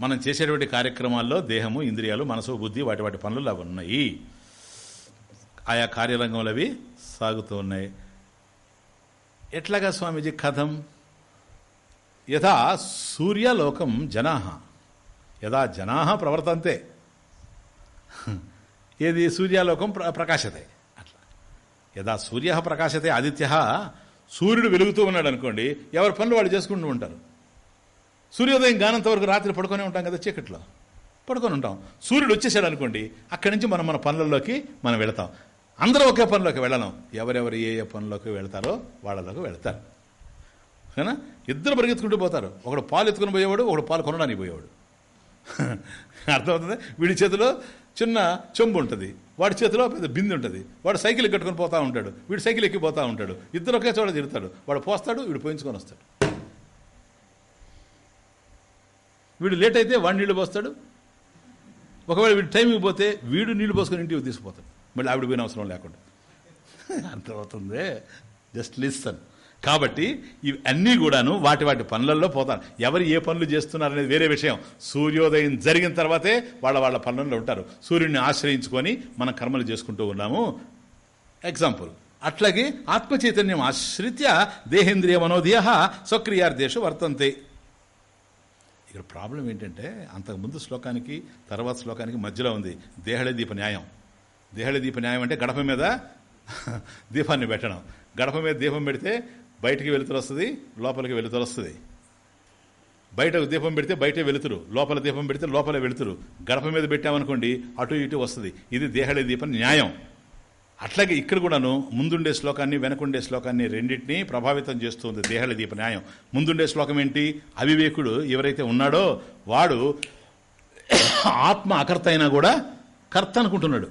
మనం చేసేటువంటి కార్యక్రమాల్లో దేహము ఇంద్రియాలు మనసు బుద్ధి వాటి వాటి పనులు అవి ఉన్నాయి. ఆయా కార్యరంగంలో అవి సాగుతూ ఉన్నాయి. ఎట్లాగా స్వామీజీ కథం? యథా సూర్యలోకం జనా. యథా జనా ప్రవర్తంతే. ఏది సూర్యలోకం ప్ర ప్రకాశతే. అట్లా. యథా సూర్య ప్రకాశతే ఆదిత్య సూర్యుడు వెలుగుతూ ఉన్నాడు అనుకోండి ఎవరి పనులు వాళ్ళు చేసుకుంటూ ఉంటారు. సూర్యోదయం గానంత వరకు రాత్రి పడుకొని ఉంటాం కదా చీకట్లో. పడుకొని ఉంటాం. సూర్యుడు వచ్చేసాడు అనుకోండి అక్కడి నుంచి మనం మన పనులలోకి మనం వెళతాం. అందరూ ఒకే పనిలోకి వెళ్ళలేం. ఎవరెవరు ఏ ఏ పనిలోకి వెళ్తారో వాళ్ళలోకి వెళతారు. ఓకేనా ఇద్దరు పరిగెత్తుకుంటూ పోతారు. ఒకడు పాలు ఎత్తుకుని పోయేవాడు ఒకడు పాలు కొనడానికి పోయేవాడు. అర్థమవుతుంది? వీడి చేతిలో చిన్న చెంబు ఉంటుంది. వాడి చేతిలో పెద్ద బింది ఉంటుంది. వాడు సైకిల్ కట్టుకొని పోతా ఉంటాడు. వీడు సైకిల్ ఎక్కిపోతూ ఉంటాడు. ఇద్దరు ఒకే చోట తిరుగుతాడు. వాడు పోస్తాడు వీడు పోయించుకొని వస్తాడు. వీడు లేట్ అయితే వాడు నీళ్ళు పోస్తాడు. ఒకవేళ వీడు టైంకి పోతే వీడు నీళ్ళు పోసుకొని ఇంటికి తీసుకుపోతాడు. మళ్ళీ ఆవిడ పోయిన అవసరం లేకుండా. అర్థమవుతుంది? Just listen. కాబట్టి ఇవి అన్నీ కూడాను వాటి వాటి పనులలో పోతారు ఎవరు ఏ పనులు చేస్తున్నారు అనేది వేరే విషయం. సూర్యోదయం జరిగిన తర్వాతే వాళ్ళ వాళ్ళ పనులలో ఉంటారు. సూర్యుడిని ఆశ్రయించుకొని మనం కర్మలు చేసుకుంటూ ఉన్నాము. ఎగ్జాంపుల్ అట్లాగే ఆత్మచైతన్యం ఆశ్రిత్య దేహేంద్రియ మనోధియ స్వక్రియార్దేశు వర్తంతే. ఇక్కడ ప్రాబ్లం ఏంటంటే అంతకుముందు శ్లోకానికి తర్వాత శ్లోకానికి మధ్యలో ఉంది. దేహళ దీప న్యాయం. దేహళ దీప న్యాయం అంటే గడప మీద దీపాన్ని పెట్టడం. గడప మీద దీపం పెడితే బయటికి వెలుతురు వస్తుంది లోపలికి వెలుతురు వస్తుంది. బయట దీపం పెడితే బయటే వెలుతురు లోపల దీపం పెడితే లోపల వెలుతురు. గడప మీద పెట్టామనుకోండి అటు ఇటు వస్తుంది. ఇది దేహళ దీపం న్యాయం. అట్లాగే ఇక్కడ కూడాను ముందుండే శ్లోకాన్ని వెనకుండే శ్లోకాన్ని రెండింటినీ ప్రభావితం చేస్తుంది దేహళి దీప న్యాయం. ముందుండే శ్లోకం ఏంటి? అవివేకుడు ఎవరైతే ఉన్నాడో వాడు ఆత్మ అకర్త అయినా కూడా కర్త అనుకుంటున్నాడు.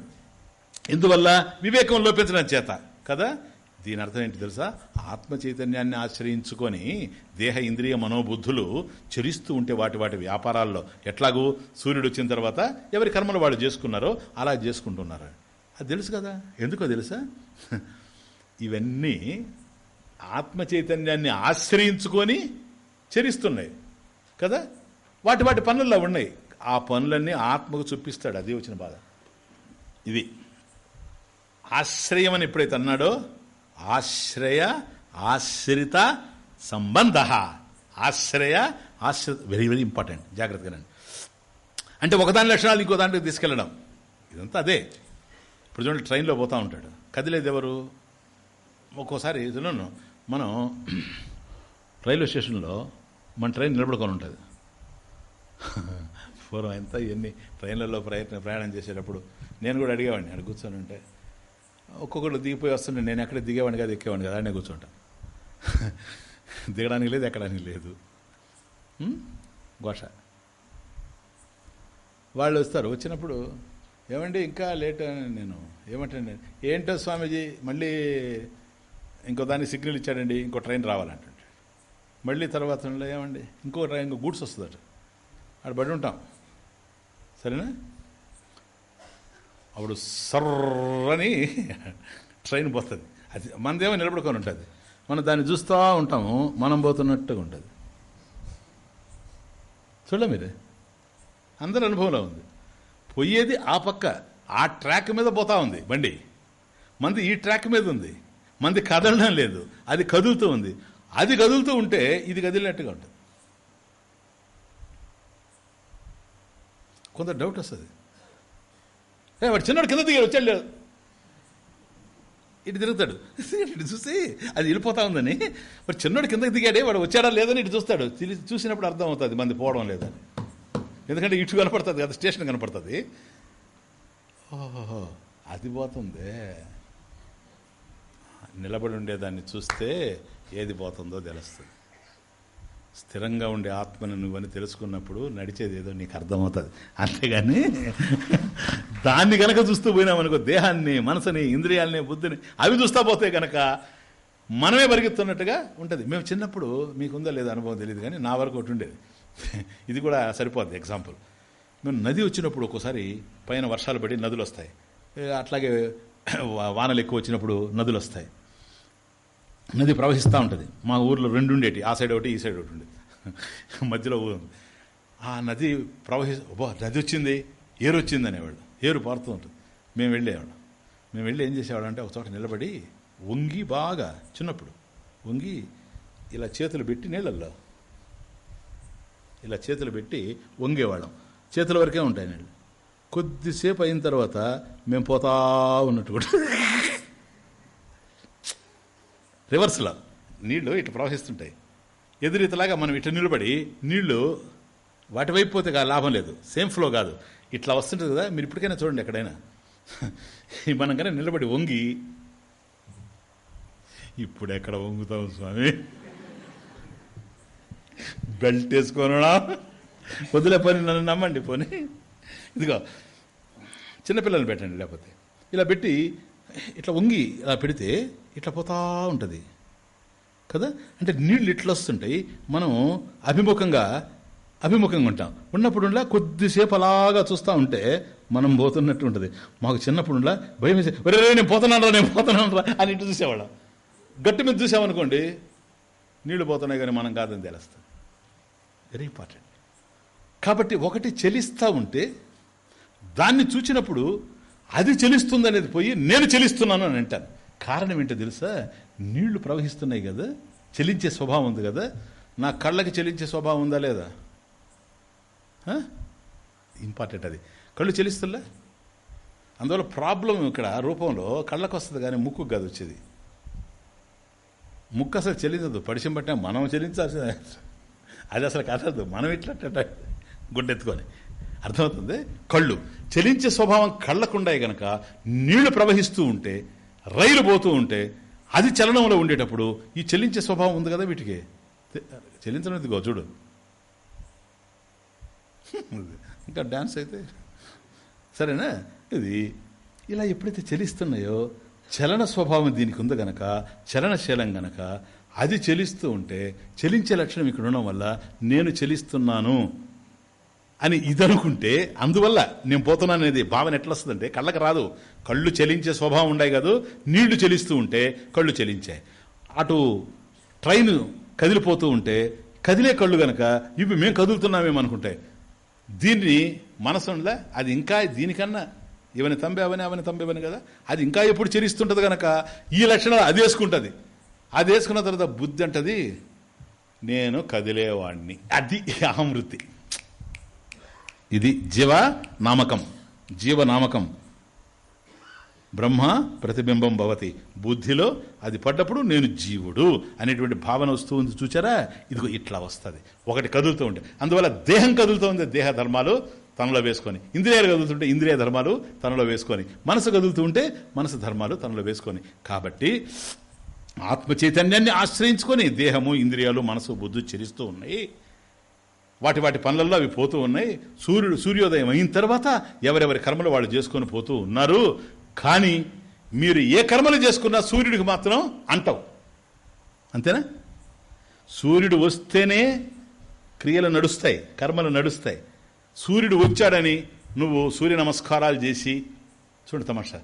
ఇందువల్ల వివేకం లోపించడం చేత కదా? దీని అర్థం ఏంటి తెలుసా? ఆత్మ చైతన్యాన్ని ఆశ్రయించుకొని దేహ ఇంద్రియ మనోబుద్ధులు చరిస్తూ ఉంటే వాటి వాటి వ్యాపారాల్లో ఎట్లాగూ సూర్యుడు వచ్చిన తర్వాత ఎవరి కర్మలు వాళ్ళు చేసుకున్నారో అలా చేసుకుంటున్నారు. అది తెలుసు కదా? ఎందుకో తెలుసా? [laughs] ఇవన్నీ ఆత్మ చైతన్యాన్ని ఆశ్రయించుకొని చరిస్తున్నాయి. కదా? వాటి వాటి పనుల్లో ఉన్నాయి. ఆ పనులన్నీ ఆత్మకు చూపిస్తాడు. అదే వచ్చిన బాధ. ఇది ఆశ్రయం అని ఎప్పుడైతే అన్నాడో ఆశ్రయ ఆశ్రిత సంబంధ. ఆశ్రయ ఆశ్రిత. వెరీ వెరీ ఇంపార్టెంట్ జాగ్రత్తగా అంటే ఒకదాని లక్షణాలు ఇంకో దాంట్లో తీసుకెళ్ళడం. ఇదంతా అదే. ఇప్పుడు చూడండి ట్రైన్లో పోతూ ఉంటాడు. కదిలేదు ఎవరు? ఒక్కోసారి చూడండి మనం రైల్వే స్టేషన్లో మన ట్రైన్ నిలబడుకొని ఉంటుంది. [laughs] పూర్వం ఎంత ఇవన్నీ. ట్రైన్లలో ప్రయత్నం ప్రయాణం చేసేటప్పుడు నేను కూడా అడిగేవాడిని అక్కడ కూర్చొని ఉంటే ఒక్కొక్కరు దిగిపోయి వస్తుండే నేను ఎక్కడ దిగేవాడిని కదా ఎక్కేవాడిని కదా అనే కూర్చుంటా. దిగడానికి లేదు ఎక్కడానికి లేదు. ఘోష. వాళ్ళు వస్తారు. వచ్చినప్పుడు ఏమండి ఇంకా లేట్ అని నేను ఏమంటాను ఏంటో స్వామీజీ మళ్ళీ ఇంకో దానికి సిగ్నల్ ఇచ్చాడండి ఇంకో ట్రైన్ రావాలంటే మళ్ళీ తర్వాత ఏమండి ఇంకో ట్రైన్ ఇంకో గూడ్స్ వస్తుందట. అక్కడ పడి ఉంటాం. సరేనా? అప్పుడు సర్రని ట్రైన్ పోతుంది. అది మనదేమో నిలబడుకొని ఉంటుంది. మనం దాన్ని చూస్తూ ఉంటాము మనం పోతున్నట్టుగా ఉంటుంది. చూడ మీరే? అందరి అనుభవంలో ఉంది. పోయేది ఆ పక్క ఆ ట్రాక్ మీద పోతా ఉంది బండి. మంది ఈ ట్రాక్ మీద ఉంది. మంది కదలడం లేదు. అది కదులుతూ ఉంది. అది కదులుతూ ఉంటే ఇది కదిలినట్టుగా ఉంటుంది. కొంత డౌట్ వస్తుంది. వాడు చిన్నవాడు కింద దిగాడు వచ్చాడు ఇటు తిరుగుతాడు. ఇటు చూసి అది వెళ్ళిపోతా ఉందని. వాడు చిన్నోడు కిందకి దిగాడే వాడు వచ్చాడా లేదని ఇటు చూస్తాడు. చూసినప్పుడు అర్థం అవుతుంది మంది పోవడం లేదని. ఎందుకంటే ఇటు కనపడుతుంది కదా స్టేషన్ కనపడుతుంది. ఓహో అది పోతుంది. నిలబడి ఉండేదాన్ని చూస్తే ఏది పోతుందో తెలుస్తుంది. స్థిరంగా ఉండే ఆత్మను నువ్వని తెలుసుకున్నప్పుడు నడిచేది ఏదో నీకు అర్థమవుతుంది. అంతేగాని దాన్ని గనక చూస్తూ పోయినామనుకో దేహాన్ని మనసుని ఇంద్రియాలని బుద్ధిని అవి చూస్తా పోతే గనక మనమే పరిగెత్తున్నట్టుగా ఉంటుంది. మేము చిన్నప్పుడు మీకుందో లేదో అనుభవం తెలియదు కానీ నా వరకు ఒకటి ఉండేది. ఇది కూడా సరిపోద్ది ఎగ్జాంపుల్. మేము నది వచ్చినప్పుడు ఒక్కోసారి పైన వర్షాలు పడి నదులు వస్తాయి. అట్లాగే వానలు ఎక్కువ వచ్చినప్పుడు నదులు వస్తాయి. నది ప్రవహిస్తూ ఉంటుంది. మా ఊర్లో రెండు ఉండేటి. ఆ సైడ్ ఒకటి ఈ సైడ్ ఒకటి ఉండేది. మధ్యలో ఊరు ఆ నది ప్రవహి నది వచ్చింది. ఏరు వచ్చింది అనేవాళ్ళు. ఏరు పారుతూ ఉంటుంది. మేము వెళ్ళేవాళ్ళం. మేము వెళ్ళి ఏం చేసేవాళ్ళం అంటే ఒక చోట నిలబడి వంగి బాగా చిన్నప్పుడు వంగి ఇలా చేతులు పెట్టి నీళ్ళల్లో ఇలా చేతులు పెట్టి వంగేవాళ్ళం. చేతుల వరకే ఉంటాయి నీళ్ళు. కొద్దిసేపు అయిన తర్వాత మేము పోతా ఉన్నట్టు కూడా రివర్స్లో. నీళ్ళు ఇటు ప్రవహిస్తుంటాయి. ఎదురీతలాగా మనం ఇటు నిలబడి నీళ్ళు వాటి వైపు పోతే లాభం లేదు. సేమ్ ఫ్లో కాదు. ఇట్లా వస్తుంటుంది కదా మీరు ఇప్పటికైనా చూడండి ఎక్కడైనా. [laughs] మనం కానీ నిలబడి వంగి ఇప్పుడు ఎక్కడ వంగుతాం స్వామి? బెల్ట్ వేసుకోనా వదిలే పని నన్ను నమ్మండి పోనీ. ఇదిగో చిన్నపిల్లల్ని పెట్టండి లేకపోతే. ఇలా పెట్టి ఇట్లా వంగి ఇలా పెడితే ఇట్లా పోతా ఉంటుంది. కదా? అంటే నీళ్ళు ఇట్లా వస్తుంటాయి. మనం అభిముఖంగా అభిముఖంగా ఉంటాం. ఉన్నప్పుడు కొద్దిసేపు అలాగా చూస్తూ ఉంటే మనం పోతున్నట్టు ఉంటుంది. మాకు చిన్నప్పుడులా భయం వేసి రే, నేను పోతున్నాను రా నేను పోతున్నాను రా అని ఇటు చూసేవాళ్ళం. గట్టి మీద చూసామనుకోండి నీళ్ళు పోతున్నాయి కానీ మనం కాదని తెలుస్తాం వెరీ ఇంపార్టెంట్ కాబట్టి ఒకటి చెలిస్తూ ఉంటే దాన్ని చూచినప్పుడు అది చెలిస్తుంది అనేది పోయి నేను చెలిస్తున్నాను అని అంటాను. కారణం ఏంటో తెలుసా? నీళ్ళు ప్రవహిస్తున్నాయి కదా చెలించే స్వభావం ఉంది కదా నా కళ్ళకి చెలించే స్వభావం ఉందా లేదా? ఇంపార్టెంట్ అది. కళ్ళు చెలిస్తుల్లా అందువల్ల ప్రాబ్లం ఇక్కడ రూపంలో కళ్ళకు వస్తుంది కానీ ముక్కు కాదు వచ్చేది. ముక్కు అసలు చెల్లించదు పడిశం పట్టిన మనం చెల్లించాల్సిన అది అసలు కదలదు మనం ఇట్లా గుడ్డెత్తుకొని అర్థమవుతుంది? కళ్ళు. చెలించే స్వభావం కళ్ళకుండాయి గనక నీళ్ళు ప్రవహిస్తూ ఉంటే రైలు పోతూ ఉంటే అది చలనంలో ఉండేటప్పుడు ఈ చెల్లించే స్వభావం ఉంది కదా వీటికి? చెల్లించడం ఇదిగో చూడు. [laughs] ఇంకా డ్యాన్స్ అయితే. సరేనా? ఇది ఇలా ఎప్పుడైతే చెలిస్తున్నాయో చలన స్వభావం దీనికి ఉంది గనక చలనశీలం గనక అది చెలిస్తూ ఉంటే చెలించే లక్షణం ఇక్కడ ఉండడం వల్ల నేను చెలిస్తున్నాను. అని ఇది అనుకుంటే అందువల్ల నేను పోతున్నాను అనేది భావన ఎట్లా వస్తుందంటే కళ్ళకి రాదు. కళ్ళు చెలించే స్వభావం ఉండాయి కాదు. నీళ్ళు చెలిస్తూ ఉంటే కళ్ళు చెలించాయి. అటు ట్రైన్ కదిలిపోతూ ఉంటే కదిలే కళ్ళు గనక ఇవి మేము కదులుతున్నామేమనుకుంటే దీన్ని మనసుండలే అది ఇంకా దీనికన్నా ఇవని తంబే అవని తంబేవని కదా అది ఇంకా ఎప్పుడు చెరిస్తుంటది గనక ఈ లక్షణాలు అది వేసుకుంటుంది. అది వేసుకున్న తర్వాత బుద్ధి అంటది నేను కదిలేవాణ్ణి. అది ఆమృతి ఇది జీవ నామకం. జీవనామకం బ్రహ్మ ప్రతిబింబం భవతి. బుద్ధిలో అది పడ్డప్పుడు నేను జీవుడు అనేటువంటి భావన వస్తూ ఉంది. చూచారా? ఇదిగో ఇట్లా వస్తుంది. ఒకటి కదులుతూ ఉంటే. అందువల్ల దేహం కదులుతూ ఉంది. దేహ ధర్మాలు తనలో వేసుకొని. ఇంద్రియాలు కదులుతుంటే ఇంద్రియ ధర్మాలు తనలో వేసుకొని. మనసు కదులుతూ ఉంటే మనసు ధర్మాలు తనలో వేసుకొని. కాబట్టి ఆత్మ చైతన్యాన్ని ఆశ్రయించుకొని దేహము ఇంద్రియాలు మనసు బుద్ధి చెరిస్తూ ఉన్నాయి. వాటి వాటి పనులలో అవి పోతూ ఉన్నాయి. సూర్యుడు సూర్యోదయం అయిన తర్వాత ఎవరెవరి కర్మలు వాళ్ళు చేసుకొని పోతూ ఉన్నారు. కానీ మీరు ఏ కర్మలు చేసుకున్నా సూర్యుడికి మాత్రం అంటావు. అంతేనా? సూర్యుడు వస్తేనే క్రియలు నడుస్తాయి కర్మలు నడుస్తాయి. సూర్యుడు వచ్చాడని నువ్వు సూర్య నమస్కారాలు చేసి చూడు తమాషా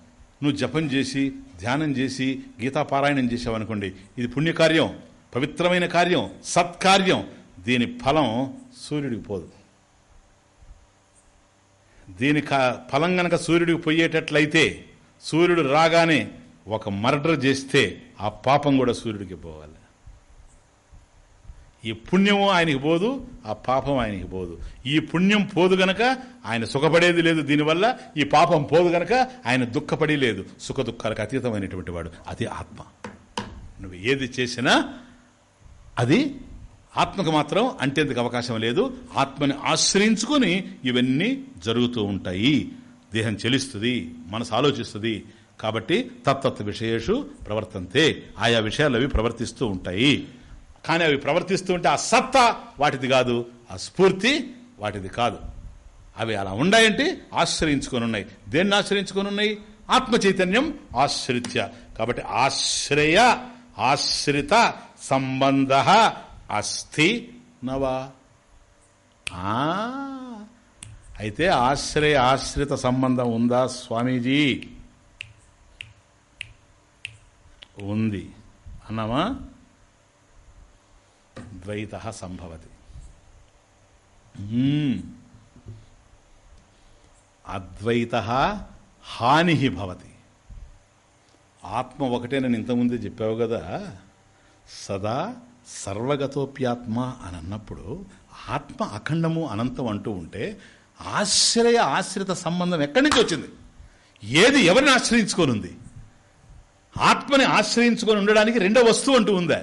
నువ్వు జపం చేసి ధ్యానం చేసి గీతాపారాయణం చేసావనుకోండి ఇది పుణ్యకార్యం పవిత్రమైన కార్యం సత్కార్యం. దీని ఫలం సూర్యుడికి పోదు. దీని ఫలం గనక సూర్యుడికి పోయేటట్లయితే సూర్యుడు రాగానే ఒక మర్డర్ చేస్తే ఆ పాపం కూడా సూర్యుడికి పోవాలి. ఈ పుణ్యము ఆయనకి పోదు ఆ పాపం ఆయనకి పోదు. ఈ పుణ్యం పోదు గనక ఆయన సుఖపడేది లేదు దీనివల్ల ఈ పాపం పోదు గనక ఆయన దుఃఖపడి లేదు. సుఖ దుఃఖాలకు అతీతమైనటువంటి వాడు అది ఆత్మ. నువ్వు ఏది చేసినా అది ఆత్మకు మాత్రం అంటేందుకు అవకాశం లేదు. ఆత్మని ఆశ్రయించుకొని ఇవన్నీ జరుగుతూ ఉంటాయి. దేహం చెలిస్తుంది మనసు ఆలోచిస్తుంది. కాబట్టి తత్తత్వ విషయేషు ప్రవర్తంతే. ఆయా విషయాలు అవి ప్రవర్తిస్తూ ఉంటాయి. కానీ అవి ప్రవర్తిస్తూ ఉంటే ఆ సత్తా వాటిది కాదు. ఆ స్ఫూర్తి వాటిది కాదు. అవి అలా ఉన్నాయంటే ఆశ్రయించుకొని ఉన్నాయి. దేన్ని ఆశ్రయించుకొని ఉన్నాయి? ఆత్మ చైతన్యం ఆశ్రిత్య. కాబట్టి ఆశ్రయ ఆశ్రిత సంబంధ అస్థి నవా. అయితే ఆశ్రయ ఆశ్రిత సంబంధం ఉందా స్వామీజీ? ఉంది. అన్నామా? ద్వైత సంభవతి. అద్వైత హాని భవతి. ఆత్మ ఒకటేనని ఇంతకుముందే చెప్పావు కదా. సదా సర్వగతోప్యాత్మ అని అన్నప్పుడు ఆత్మ అఖండము అనంతం అంటూ ఉంటే ఆశ్రయ ఆశ్రిత సంబంధం ఎక్కడి నుంచి వచ్చింది? ఏది ఎవరిని ఆశ్రయించుకొని ఉంది ఆత్మని ఆశ్రయించుకొని ఉండడానికి రెండో వస్తువు అంటూ ఉందా?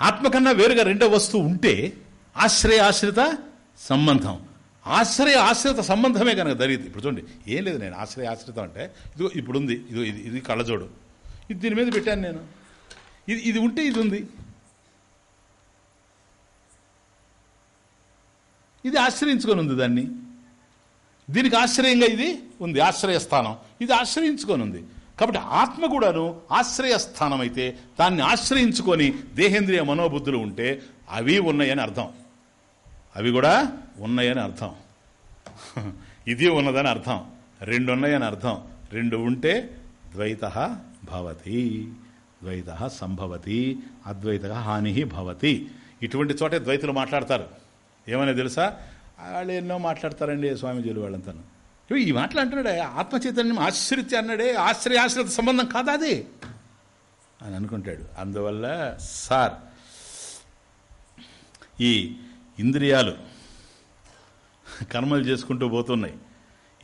ఆత్మ కన్నా వేరుగా రెండో వస్తువు ఉంటే ఆశ్రయ ఆశ్రిత సంబంధం. ఆశ్రయ ఆశ్రిత సంబంధమే కనుక జరిగింది ఇప్పుడు చూడండి ఏం లేదు నేను ఆశ్రయ ఆశ్రితం అంటే ఇదిగో ఇప్పుడు ఉంది ఇదిగో ఇది ఇది కళ్ళజోడు. ఇది దీని మీద పెట్టాను నేను. ఇది ఇది ఉంటే ఇది ఉంది. ఇది ఆశ్రయించుకొని ఉంది దాన్ని. దీనికి ఆశ్రయంగా ఇది ఉంది ఆశ్రయస్థానం ఇది ఆశ్రయించుకొని ఉంది. కాబట్టి ఆత్మ కూడాను ఆశ్రయస్థానం అయితే దాన్ని ఆశ్రయించుకొని దేహేంద్రియ మనోబుద్ధులు ఉంటే అవి ఉన్నాయని అర్థం. అవి కూడా ఉన్నాయని అర్థం. [laughs] ఇది ఉన్నదని అర్థం. రెండు ఉన్నాయని అర్థం. రెండు ఉంటే ద్వైత భవతి. ద్వైత సంభవతి అద్వైత హాని భవతి. ఇటువంటి చోటే ద్వైతులు మాట్లాడతారు. ఏమని తెలుసా? వాళ్ళు ఎన్నో మాట్లాడతారండి స్వామీజీలు వాళ్ళంతా ఈ మాటలు అంటున్నాడే ఆత్మచైతన్యం ఆశ్రిత్య అన్నాడే ఆశ్రయ ఆశ్రిత సంబంధం కాదా అది? అని అనుకుంటాడు. అందువల్ల సార్ ఈ ఇంద్రియాలు కర్మలు చేసుకుంటూ పోతున్నాయి.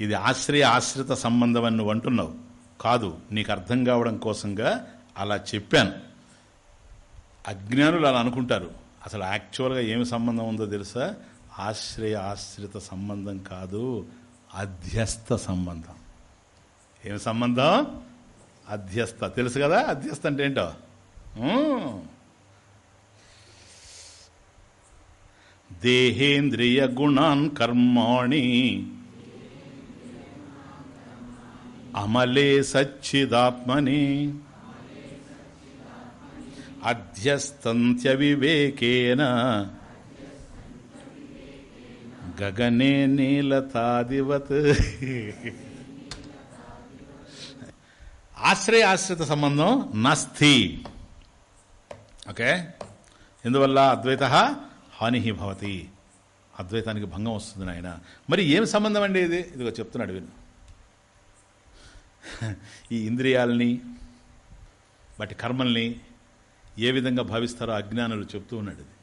ఇది ఆశ్రయ ఆశ్రిత సంబంధం అని నువ్వు అంటున్నావు. కాదు నీకు అర్థం కావడం కోసంగా అలా చెప్పాను. అజ్ఞానులు అలా అనుకుంటారు. అసలు యాక్చువల్గా ఏమి సంబంధం ఉందో తెలుసా? ఆశ్రయ ఆశ్రిత సంబంధం కాదు అధ్యస్థ సంబంధం. ఏమి సంబంధం? అధ్యస్థ. తెలుసు కదా? అధ్యస్థ అంటే ఏంటో? దేహేంద్రియ గుణాన్ కర్మాణి అమలే సచ్చిదాత్మని అధ్యస్తంత్య వివేకేన గగనే నీలతాదివత్. ఆశ్రయ ఆశ్రిత సంబంధం నాస్తి ఓకే? ఎందువల్ల అద్వైత హాని భవతి? అద్వైతానికి భంగం వస్తుంది నాయన. మరి ఏం సంబంధం అండి ఇది? ఇదిగో చెప్తున్నాడు విను ఈ ఇంద్రియాలని వాటి కర్మల్ని ఏ విధంగా భావిస్తారో అజ్ఞానులు చెప్తూ ఉన్నాడు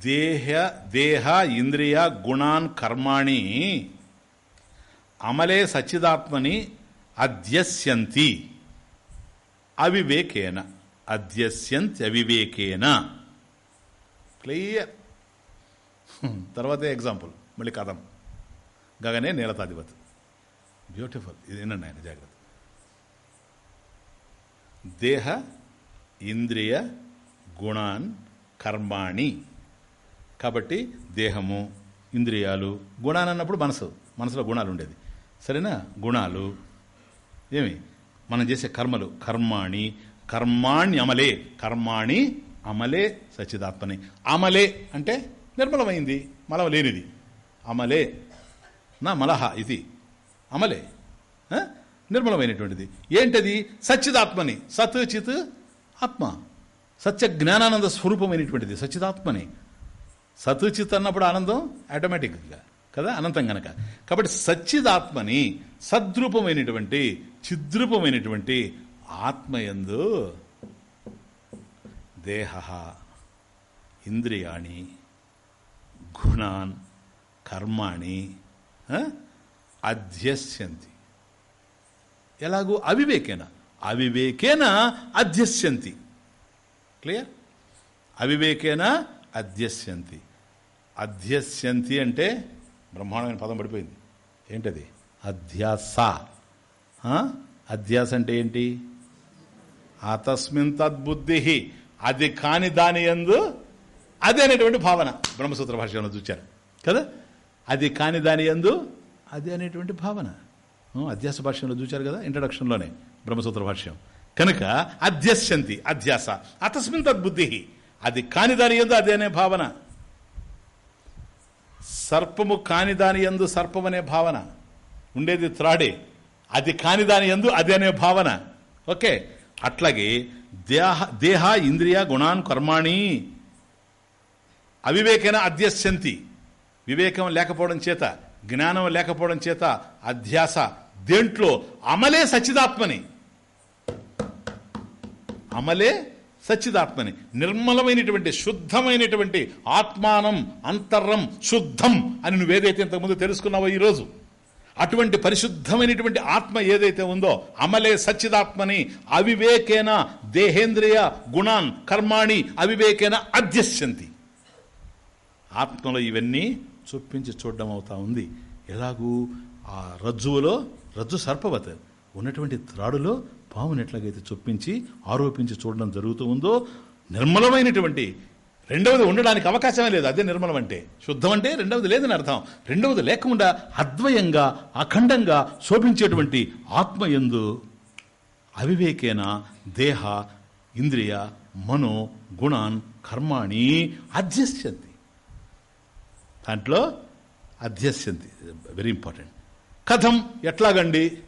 దేహ దేహ ఇంద్రియ గుణాన్ కర్మాణి అమలే సచిదాత్మని అధ్యస్యంతి. అవివేకేన. అధ్యస్యంతి అవివేకేన. క్లియర్. తర్వాతే ఎగ్జాంపుల్. మళ్ళీ కథం. గగనే నీలతాధిపతి. బ్యూటిఫుల్. ఇది ఏంటండి ఆయన జాగ్రత్త. దేహ ఇంద్రియ గుణాన్ కర్మాణి. కాబట్టి దేహము ఇంద్రియాలు గుణాన్ అన్నప్పుడు మనసు మనసులో గుణాలు ఉండేది. సరేనా? గుణాలు. ఏమి? మనం చేసే కర్మలు కర్మాణి కర్మాణి అమలే కర్మాణి అమలే సచిదాత్మని అమలే అంటే నిర్మలమైంది మలం లేనిది. అమలే. నా మలహ ఇది. అమలే. నిర్మలమైనటువంటిది. ఏంటది? సచ్చిదాత్మని. సత్ చిత్ ఆత్మ. సత్య జ్ఞానానంద స్వరూపమైనటువంటిది. సచ్చిదాత్మని. సత్ చిత్ అన్నప్పుడు ఆనందం ఆటోమేటిక్గా కదా? అనంతం గనక. కాబట్టి సచ్చిదాత్మని సద్రూపమైనటువంటి చిద్రూపమైనటువంటి ఆత్మయందు దేహ ఇంద్రియాణి గుణాన్ కర్మాణి అధ్యస్యంతి. ఎలాగూ అవివేకేన. అవివేకేన అధ్యస్యంతి. క్లియర్? అవివేకేన అధ్యస్యంతి. అధ్యస్యంతి అంటే బ్రహ్మాండమైన పదం పడిపోయింది. ఏంటది? అధ్యాస. అధ్యాస అంటే ఏంటి? అతస్మిన్ తద్బుద్ధి. అది కాని దాని ఎందు అది అనేటువంటి భావన. బ్రహ్మసూత్ర భాషలో చూచారు. కదా? అది కాని దాని ఎందు అది అనేటువంటి భావన. అధ్యాస భాషలో చూచారు కదా? ఇంట్రడక్షన్లోనే బ్రహ్మసూత్ర భాష్యం కనుక అధ్యస్యంతి అధ్యాస. అతస్మిన్ తద్బుద్ధి. అది కాని దాని ఎందు అదే అనే భావన. సర్పము కాని దాని ఎందు సర్పం అనే భావన. ఉండేది త్రాడే. అది కాని దాని ఎందు అది అనే భావన. ఓకే. అట్లాగే దేహ దేహ ఇంద్రియ గుణాన్ కర్మాణి అవివేకన అధ్యస్యంతి. వివేకం లేకపోవడం చేత జ్ఞానం లేకపోవడం చేత అధ్యాస. దేంట్లో అమలే సచిదాత్మని అమలే సచ్చిదాత్మని. నిర్మలమైనటువంటి శుద్ధమైనటువంటి ఆత్మానం అంతరం శుద్ధం అని నువ్వేదైతే ఇంతకుముందు తెలుసుకున్నావో ఈరోజు అటువంటి పరిశుద్ధమైనటువంటి ఆత్మ ఏదైతే ఉందో అమలే సచ్చిదాత్మని అవివేకేన దేహేంద్రియ గుణాన్ కర్మాణి అవివేకేన అధ్యస్యంతి. ఆత్మలో ఇవన్నీ చొప్పించి చూడడం అవుతా ఉంది. ఎలాగూ ఆ రజ్జువులో రజ్జు సర్పవత్ ఉన్నటువంటి త్రాడులో పాముని ఎట్లాగైతే చొప్పించి ఆరోపించి చూడడం జరుగుతూ ఉందో నిర్మలమైనటువంటి రెండవది ఉండడానికి అవకాశమే లేదు అదే నిర్మలం అంటే శుద్ధం అంటే రెండవది లేదని అర్థం. రెండవది లేకుండా అద్వయంగా అఖండంగా శోభించేటువంటి ఆత్మ ఎందు అవివేకేన దేహ ఇంద్రియ మనో గుణాన్ కర్మాణి అధ్యస్యంతి. దాంట్లో అధ్యస్యంతి వెరీ ఇంపార్టెంట్ కథం ఎట్లాగండి?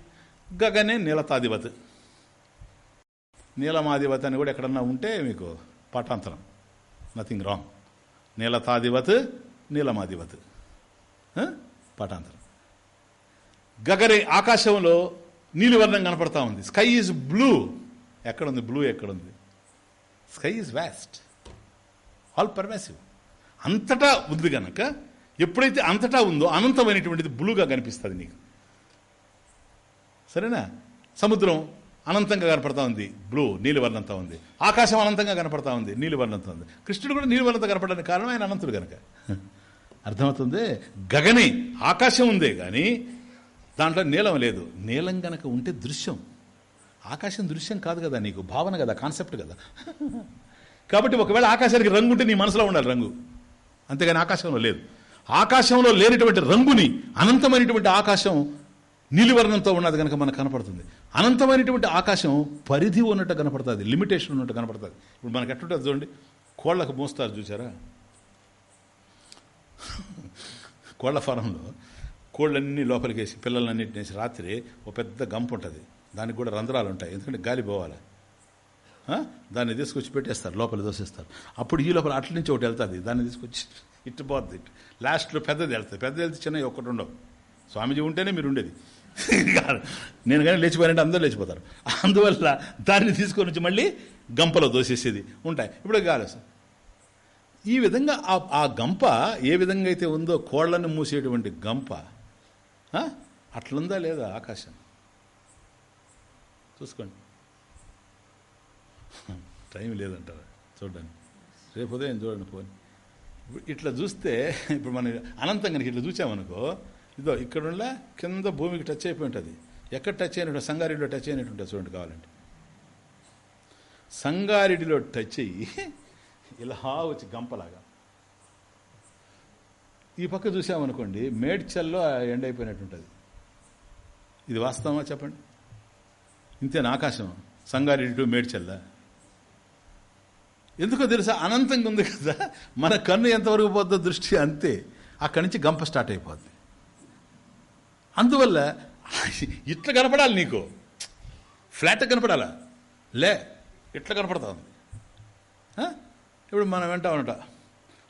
గగనే నీలతాధిపత్. నీలమాధిపతి అని కూడా ఎక్కడన్నా ఉంటే మీకు పాఠాంతరం. Nothing wrong నీలతాధిపత్ నీలమాధిపత్ పాఠాంతరం. గగరే ఆకాశంలో నీలివర్ణం కనపడతా ఉంది. స్కై ఈజ్ బ్లూ ఎక్కడుంది? బ్లూ ఎక్కడుంది? Sky is vast all pervasive అంతటా ఉంది గనక ఎప్పుడైతే అంతటా ఉందో అనంతమైనటువంటిది బ్లూగా కనిపిస్తుంది నీకు. సరేనా? సముద్రం అనంతంగా కనపడతా ఉంది. బ్లూ నీలివర్ణంతో ఉంది. ఆకాశం అనంతంగా కనపడతా ఉంది. నీలివర్ణంతో ఉంది. కృష్ణుడు కూడా నీలివర్ణంతో కనపడడానికి కారణం ఆయన అనంతుడు కనుక [laughs] అర్థమవుతుంది? గగనే ఆకాశం ఉందే కానీ దాంట్లో నీలం లేదు. నీలం గనక ఉంటే దృశ్యం. ఆకాశం దృశ్యం కాదు కదా నీకు. భావన కదా కాన్సెప్ట్ కదా. [laughs] కాబట్టి ఒకవేళ ఆకాశానికి రంగు ఉంటే నీ మనసులో ఉండాలి రంగు. అంతేగాని ఆకాశంలో లేదు. ఆకాశంలో లేనటువంటి రంగుని అనంతమైనటువంటి ఆకాశం నీలివర్ణంతో ఉన్నది కనుక మనకు కనపడుతుంది. అనంతమైనటువంటి ఆకాశం పరిధి ఉన్నట్టు కనపడుతుంది లిమిటేషన్ ఉన్నట్టు కనపడుతుంది. ఇప్పుడు మనకు ఎట్లుంటుంది చూడండి కోళ్ళకు మోస్తారు చూసారా? [laughs] కోళ్ళ ఫారంలో కోళ్ళన్నీ లోపలికి వేసి పిల్లలన్నింటిని వేసి రాత్రి ఒక పెద్ద గంప ఉంటుంది. దానికి కూడా రంధ్రాలు ఉంటాయి. ఎందుకంటే గాలి పోవాలి. దాన్ని తీసుకొచ్చి పెట్టేస్తారు లోపల దోసేస్తారు అప్పుడు ఈ లోపల అట్ల నుంచి ఒకటి వెళ్తుంది. దాన్ని తీసుకొచ్చి ఇట్టు పోద్ది. లాస్ట్లో పెద్దది వెళ్తుంది. పెద్దది వెళ్తే చిన్నవి ఒక్కటి ఉండవు. స్వామీజీ ఉంటేనే మీరు ఉండేది. నేను కానీ లేచిపోయానంటే అందరూ లేచిపోతారు. అందువల్ల దాన్ని తీసుకొని వచ్చి మళ్ళీ గంపలో దోసేసేది ఉంటాయి. ఇప్పుడు కాదు ఈ విధంగా ఆ ఆ గంప ఏ విధంగా అయితే ఉందో కోళ్ళను మూసేటువంటి గంప అట్లుందా లేదా ఆకాశం? చూసుకోండి. టైం లేదంటారా? చూడండి. రేపు ఉదయం చూడండి పోని ఇట్లా చూస్తే ఇప్పుడు మనం అనంతం కనుక ఇట్లా చూసామనుకో ఇదో ఇక్కడ కింద భూమికి టచ్ అయిపోయి ఉంటుంది ఎక్కడ టచ్ అయినట్టు? సంగారెడ్డిలో టచ్ అయినట్టు ఉంటుంది చూడండి కావాలంటే. సంగారెడ్డిలో టచ్ అయ్యి ఇలా వచ్చి గంపలాగా. ఈ పక్క చూసామనుకోండి మేడ్చల్లో ఎండ అయిపోయినట్టు ఉంటుంది. ఇది వాస్తవమా చెప్పండి? ఇంతేనా ఆకాశం? సంగారెడ్డి టు మేడ్చల్లా. ఎందుకో తెలుసా? అనంతంగా ఉంది కదా. మన కన్ను ఎంతవరకు పోద్దో దృష్టి అంతే. అక్కడి నుంచి గంప స్టార్ట్ అయిపోద్ది. అందువల్ల ఇట్లా కనపడాలి నీకు. ఫ్లాట్ కనపడాలా? లే ఇట్లా కనపడుతుంది. ఇప్పుడు మనం వింటామన్నట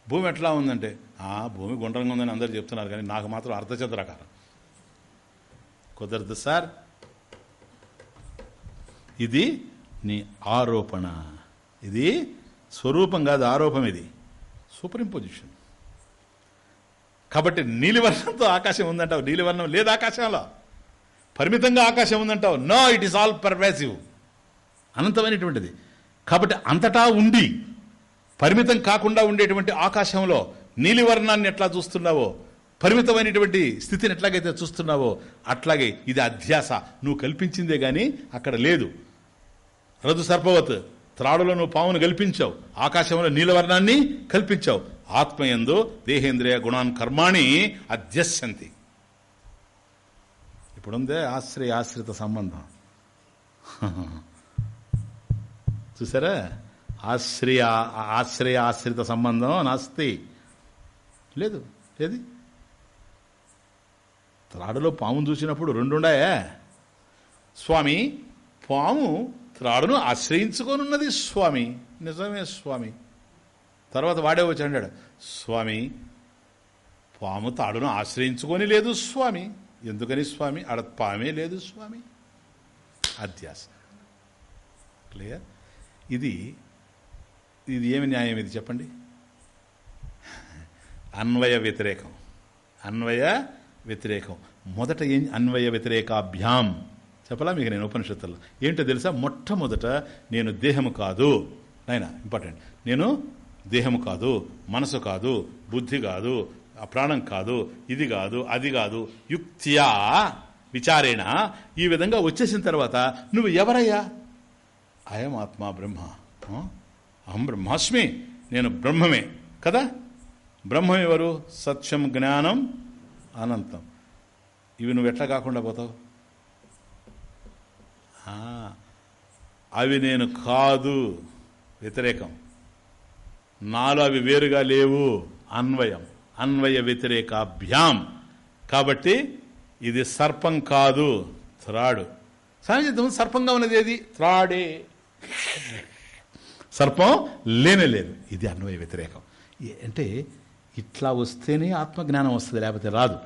భూమి ఎట్లా ఉందంటే ఆ భూమి గుండ్రంగా ఉందని అందరు చెప్తున్నారు కానీ నాకు మాత్రం అర్ధచంద్రాకారం కుదరదు సార్. ఇది నీ ఆరోపణ. ఇది స్వరూపం కాదు ఆరోపం ఇది. సూపర్ ఇంపోజిషన్ కాబట్టి నీలివర్ణంతో ఆకాశం ఉందంటావు. నీలివర్ణం లేదు ఆకాశంలో. పరిమితంగా ఆకాశం ఉందంటావు. No it is all pervasive అనంతమైనటువంటిది. కాబట్టి అంతటా ఉండి పరిమితం కాకుండా ఉండేటువంటి ఆకాశంలో నీలివర్ణాన్ని ఎట్లా చూస్తున్నావో పరిమితమైనటువంటి స్థితిని ఎట్లాగైతే చూస్తున్నావో అట్లాగే ఇది అధ్యాస. నువ్వు కల్పించిందే కానీ అక్కడ లేదు. రదు సర్పవత్ త్రాడులో నువ్వు పామును కల్పించావు ఆకాశంలో నీలవర్ణాన్ని కల్పించావు. ఆత్మయందు దేహేంద్రియ గుణాన్ కర్మాణి అధ్యస్యంతి. ఇప్పుడుందే ఆశ్రయ ఆశ్రిత సంబంధం. చూసారా? ఆశ్రయ ఆశ్రయ ఆశ్రిత సంబంధం నాస్తి. లేదు ఏది? త్రాడులో పామును చూసినప్పుడు రెండుండాయా? స్వామి పాము త్రాడును ఆశ్రయించుకొనున్నది స్వామి. నిజమే స్వామి. తర్వాత వాడే వచ్చి అన్నాడు స్వామి పాము తాడును ఆశ్రయించుకొని లేదు స్వామి. ఎందుకని స్వామి? ఆడ పామే లేదు స్వామి. అధ్యాస. క్లియర్ ఇది ఇది ఏమి న్యాయం ఇది చెప్పండి? అన్వయ వ్యతిరేకం. అన్వయ వ్యతిరేకం. మొదట ఏం అన్వయ వ్యతిరేకాభ్యాం? చెప్పలా మీకు నేను ఉపనిషత్తుల్లో. ఏంటో తెలుసా? మొట్టమొదట నేను దేహము కాదు. నాయన ఇంపార్టెంట్. నేను దేహము కాదు మనసు కాదు బుద్ధి కాదు ప్రాణం కాదు ఇది కాదు అది కాదు యుక్త్యా విచారేణ. ఈ విధంగా వచ్చేసిన తర్వాత నువ్వు ఎవరయ్యా? అయం ఆత్మ బ్రహ్మ. అహం బ్రహ్మాస్మి. నేను బ్రహ్మమే. కదా? బ్రహ్మం ఎవరు? సత్యం జ్ఞానం అనంతం. ఇవి నువ్వు ఎట్లా కాకుండా పోతావు? అవి నేను కాదు. వ్యతిరేకం. నాలో అవి వేరుగా లేవు. అన్వయం. అన్వయ వ్యతిరేకాభ్యాం. కాబట్టి ఇది సర్పం కాదు త్రాడు. సాంకేతం సర్పంగా ఉన్నది ఏది? త్రాడే. సర్పం లేనే లేదు. ఇది అన్వయ వ్యతిరేకం. అంటే ఇట్లా వస్తేనే ఆత్మజ్ఞానం వస్తుంది లేకపోతే రాదు.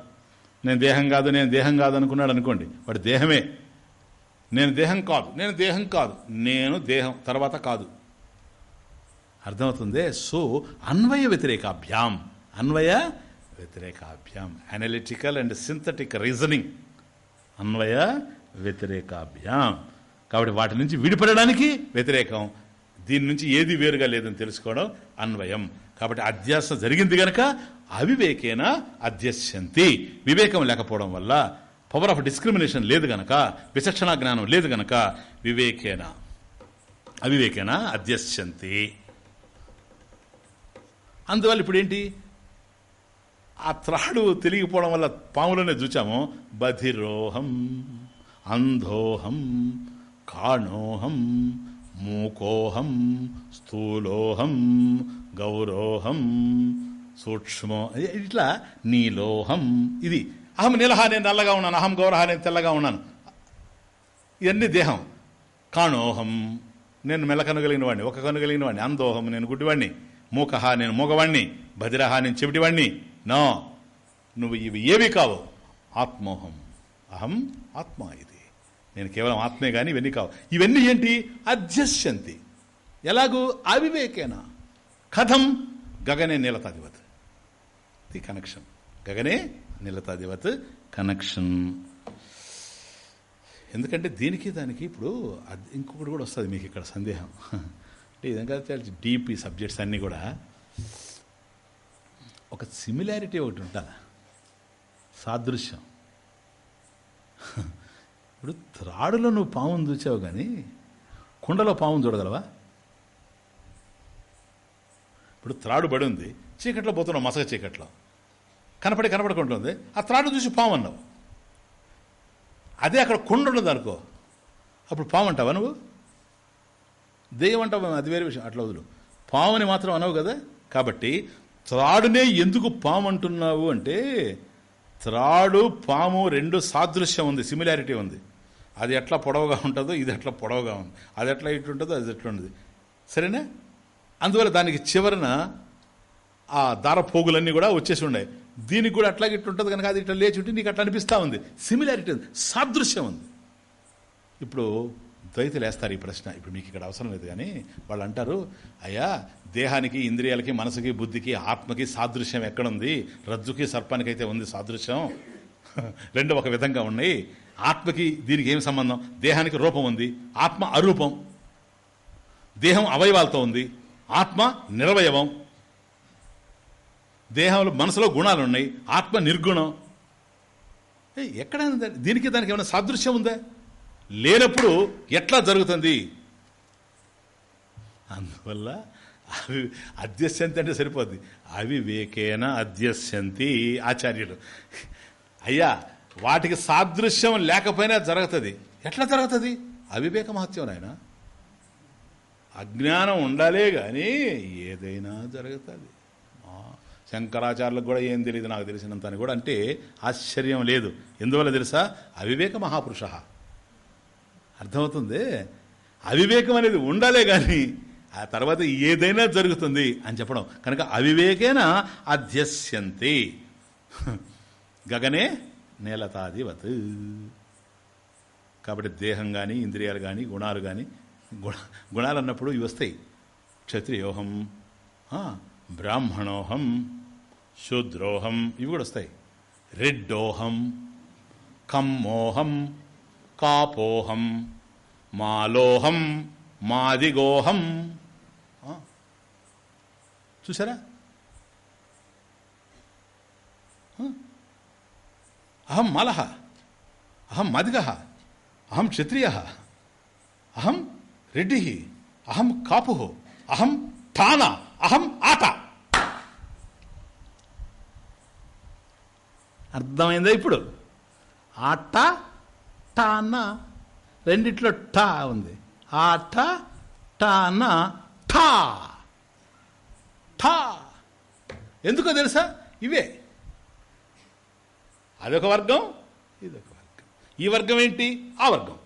నేను దేహం కాదు నేను దేహం కాదు అనుకున్నాడు అనుకోండి. వాడు దేహమే. నేను దేహం కాదు నేను దేహం కాదు. నేను దేహం తర్వాత కాదు. అర్థమవుతుంది? సో అన్వయ వ్యతిరేకాభ్యాం. అన్వయ వ్యతిరేకాభ్యాం. అనలిటికల్ అండ్ సింథటిక్ రీజనింగ్ అన్వయ వ్యతిరేకాభ్యాం. కాబట్టి వాటి నుంచి విడిపడడానికి వ్యతిరేకం. దీని నుంచి ఏది వేరుగా లేదని తెలుసుకోవడం అన్వయం. కాబట్టి అధ్యాస జరిగింది గనక అవివేకేన అధ్యస్యంతి. వివేకం లేకపోవడం వల్ల పవర్ ఆఫ్ డిస్క్రిమినేషన్ లేదు గనక విచక్షణ జ్ఞానం లేదు గనక వివేకేన అవివేకేన అధ్యస్యంతి. అందువల్ల ఇప్పుడు ఏంటి ఆ త్రాడు తెలియకపోవడం వల్ల పాములోనే చూచాము. బధిరోహం అంధోహం కాణోహం మూకోహం స్థూలోహం గౌరోహం సూక్ష్మో ఇట్లా నీలోహం ఇది అహం నీలహ నేను నల్లగా ఉన్నాను అహం గౌరహ నేను తెల్లగా ఉన్నాను. ఇవన్నీ దేహం. కాణోహం నేను మెల్ల కనుగలిగిన వాడిని ఒక కనుగలిగిన వాడిని అందోహం నేను గుడ్డివాడిని. మూకహ నేను మూగవాణ్ణి భద్రహ నేను చెవిటివాణ్ణి. నో నువ్వు ఇవి ఏవి కావు? ఆత్మోహం. అహం ఆత్మ ఇది. నేను కేవలం ఆత్మే కానీ ఇవన్నీ కావు. ఇవన్నీ ఏంటి? అధ్యస్యంతి. ఎలాగూ అవివేకేన? కథం గగనే నీలతాదివత్ ది కనెక్షన్. గగనే నీలతాదివత్ కనెక్షన్. ఎందుకంటే దీనికి దానికి ఇప్పుడు అది- ఇంకొకటి కూడా వస్తుంది మీకు ఇక్కడ సందేహం. అంటే ఇదంతా చాలా డీప్ ఈ సబ్జెక్ట్స్ అన్నీ కూడా ఒక సిమిలారిటీ ఒకటి ఉంటుంది సాదృశ్యం. ఇప్పుడు త్రాడులో నువ్వు పామును చూచావు కానీ కుండలో పామును చూడగలవా? ఇప్పుడు త్రాడు పడి ఉంది చీకట్లో పోతున్నావు మసక చీకట్లో. కనపడి కనపడకుంటుంది ఆ త్రాడు చూసి పాము అన్నావు. అదే అక్కడ కుండ ఉండదు అనుకో. అప్పుడు పాము అంటావా నువ్వు? దెయ్యం అది వేరే విషయం. అట్లా వదులు. పాము అని మాత్రం అనవు కదా? కాబట్టి త్రాడునే ఎందుకు పాము అంటున్నావు అంటే త్రాడు పాము రెండు సాదృశ్యం ఉంది సిమిలారిటీ ఉంది. అది ఎట్లా పొడవుగా ఉంటుందో ఇది ఎట్లా పొడవుగా ఉంది. అది ఎట్లా ఇటు ఉంటుందో అది ఎట్లా ఉంటుంది. సరేనా? అందువల్ల దానికి చివరన ఆ దార పోగులన్నీ కూడా వచ్చేసి ఉన్నాయి. దీనికి కూడా అట్లాగే ఇట్లా ఉంటుంది కనుక అది ఇట్లా లేచి ఉంటే నీకు అట్లా అనిపిస్తూ ఉంది. సిమిలారిటీ ఉంది సాదృశ్యం ఉంది. ఇప్పుడు ద్వైతులు వేస్తారు ఈ ప్రశ్న. ఇప్పుడు మీకు ఇక్కడ అవసరం లేదు కానీ వాళ్ళు అంటారు అయ్యా దేహానికి ఇంద్రియాలకి మనసుకి బుద్ధికి ఆత్మకి సాదృశ్యం ఎక్కడుంది? రజ్జుకి సర్పానికి అయితే ఉంది సాదృశ్యం. [laughs] రెండు ఒక విధంగా ఉన్నాయి. ఆత్మకి దీనికి ఏం సంబంధం? దేహానికి రూపం ఉంది. ఆత్మ అరూపం. దేహం అవయవాలతో ఉంది. ఆత్మ నిరవయవం. దేహంలో మనసులో గుణాలు ఉన్నాయి. ఆత్మ నిర్గుణం. ఏ, ఎక్కడ దీనికి దానికి ఏమైనా సాదృశ్యం ఉందా? లేనప్పుడు ఎట్లా జరుగుతుంది? అందువల్ల అవి అధ్యస్యంతి అంటే సరిపోద్ది. అవివేకేన అధ్యస్యంతి ఆచార్యులు. అయ్యా వాటికి సాదృశ్యం లేకపోయినా జరుగుతుంది. ఎట్లా జరుగుతుంది? అవివేక మహత్యం నాయన. అజ్ఞానం ఉండాలే కానీ ఏదైనా జరుగుతుంది. శంకరాచార్యులకు కూడా ఏం తెలియదు నాకు తెలిసినంత అని కూడా అంటే ఆశ్చర్యం లేదు. ఎందువల్ల తెలుసా? అవివేక మహాపురుష. అర్థమవుతుంది? అవివేకం అనేది ఉండాలే కానీ ఆ తర్వాత ఏదైనా జరుగుతుంది అని చెప్పడం. కనుక అవివేకేన అధ్యస్యంతి. గగనే నేలతాదివత్. కాబట్టి దేహం కానీ ఇంద్రియాలు కానీ గుణాలు కానీ గుణ గుణాలు అన్నప్పుడు ఇవి వస్తాయి. క్షత్రియోహం బ్రాహ్మణోహం శూద్రోహం ఇవి కూడా వస్తాయి. రెడ్డోహం కమ్మోహం కాపోహం మాలోహం మాదిగోహం. చూసారా అహం మలహ అహం మదిగ అహం క్షత్రియ అహం రెడ్డి అహం కాపు అహం ఠాన అహం ఆట. అర్థమైందా ఇప్పుడు? ఆట అన్న రెండిట్లో టా ఉంది. ఆట టాన ఠా. ఠా. ఎందుకో తెలుసా? ఇవే. అదొక వర్గం ఇదొక వర్గం. ఈ వర్గం ఏంటి? ఆ వర్గం.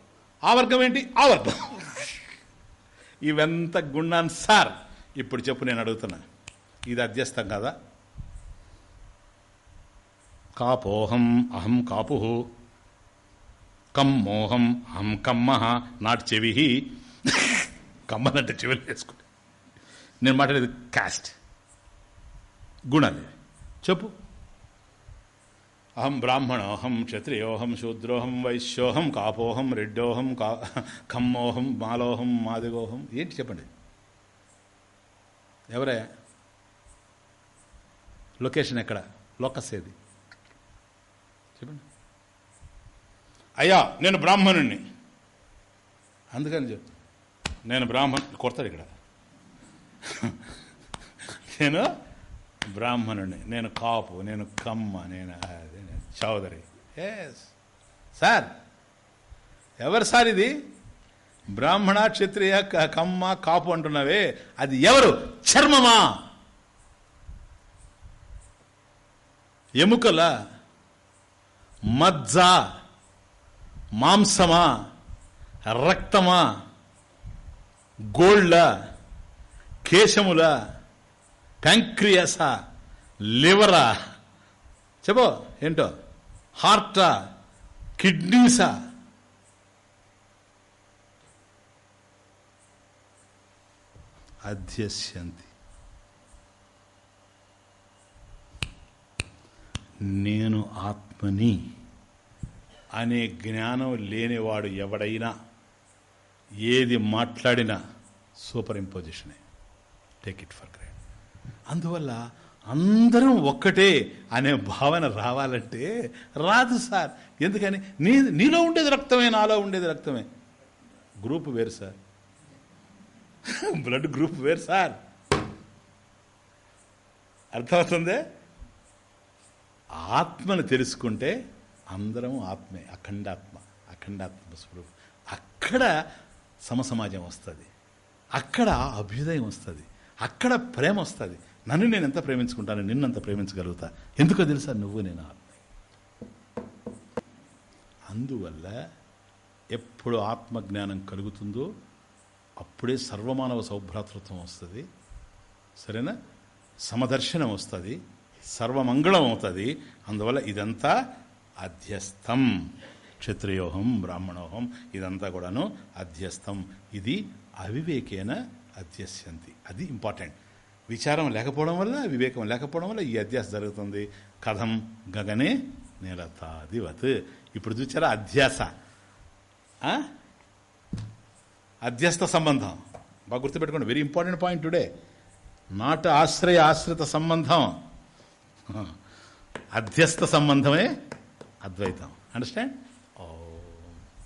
ఆ వర్గం ఏంటి? ఆ వర్గం. ఇవెంత గుండాన్ సార్. ఇప్పుడు చెప్పు నేను అడుగుతున్నా. ఇది అధ్యస్థం కదా? కాపోహం అహం కాపు. కమ్మోహం హం కమ్మ నాట్ చెవి. కమ్మనంటే చెవిలో వేసుకుంటే. నేను మాట్లాడేది కాస్ట్. గుణాలు చెప్పు. అహం బ్రాహ్మణోహం క్షత్రియోహం శూద్రోహం వైశ్యోహం కాపోహం రెడ్డోహం కా ఖమ్మోహం మాలోహం మాదిగోహం. ఏంటి చెప్పండి? ఎవరే? లొకేషన్ ఎక్కడ? లోకస్ ఏది? చెప్పండి. అయ్యా నేను బ్రాహ్మణుణ్ణి. అందుకని చెప్పు. నేను బ్రాహ్మణ కొడతాడు ఇక్కడ. నేను బ్రాహ్మణుడిని నేను కాపు నేను కమ్మ నేను చౌదరి. ఎస్ సార్ ఎవరు సార్ ఇది? బ్రాహ్మణ క్షత్రియ కమ్మ కాపు అంటున్నావే. అది ఎవరు? చర్మమా? ఎముకల? మజ్జ? మాంసమా రక్తమా గోళ్ళ కేశముల ప్యాంక్రియసా లివరా చెప్పో ఏంటో హార్టా కిడ్నీసా. అధ్యస్యంతి. నేను ఆత్మని అనే జ్ఞానం లేనివాడు ఎవడైనా ఏది మాట్లాడినా సూపర్ ఇంపోజిషనే. టేక్ ఇట్ ఫర్ గ్రాండ్ అందువల్ల అందరం ఒక్కటే అనే భావన రావాలంటే రాదు సార్. ఎందుకని? నీ నీలో ఉండేది రక్తమే నాలో ఉండేది రక్తమే. గ్రూప్ వేరు సార్. బ్లడ్ గ్రూప్ వేరు సార్. అర్థమవుతుందే? ఆత్మను తెలుసుకుంటే అందరం ఆత్మే అఖండాత్మ అఖండాత్మ స్వరూపం. అక్కడ సమసమాజం వస్తుంది. అక్కడ అభ్యుదయం వస్తుంది. అక్కడ ప్రేమ వస్తుంది. నన్ను నేను ఎంత ప్రేమించుకుంటాను నిన్నంత ప్రేమించగలుగుతా. ఎందుకో తెలుసా? నువ్వు నేను ఆత్మ. అందువల్ల ఎప్పుడు ఆత్మజ్ఞానం కలుగుతుందో అప్పుడే సర్వమానవ సౌభ్రాతృత్వం వస్తుంది. సరేనా? సమదర్శనం వస్తుంది. సర్వమంగళం అవుతుంది. అందువల్ల ఇదంతా అధ్యస్థం. క్షత్రియోహం బ్రాహ్మణోహం ఇదంతా కూడాను అధ్యస్థం. ఇది అవివేకేన అధ్యస్యంతి. అది ఇంపార్టెంట్. విచారం లేకపోవడం వల్ల వివేకం లేకపోవడం వల్ల ఈ అధ్యాస జరుగుతుంది. కథం గగనే నిలతాదివత్. ఇప్పుడు చూచారా అధ్యాస? ఆ? అధ్యస్థ సంబంధం. బాగా గుర్తుపెట్టుకోండి. Very important point today not ఆశ్రయ ఆశ్రిత సంబంధం. అధ్యస్థ సంబంధమే అద్వైతం అండర్స్టాండ్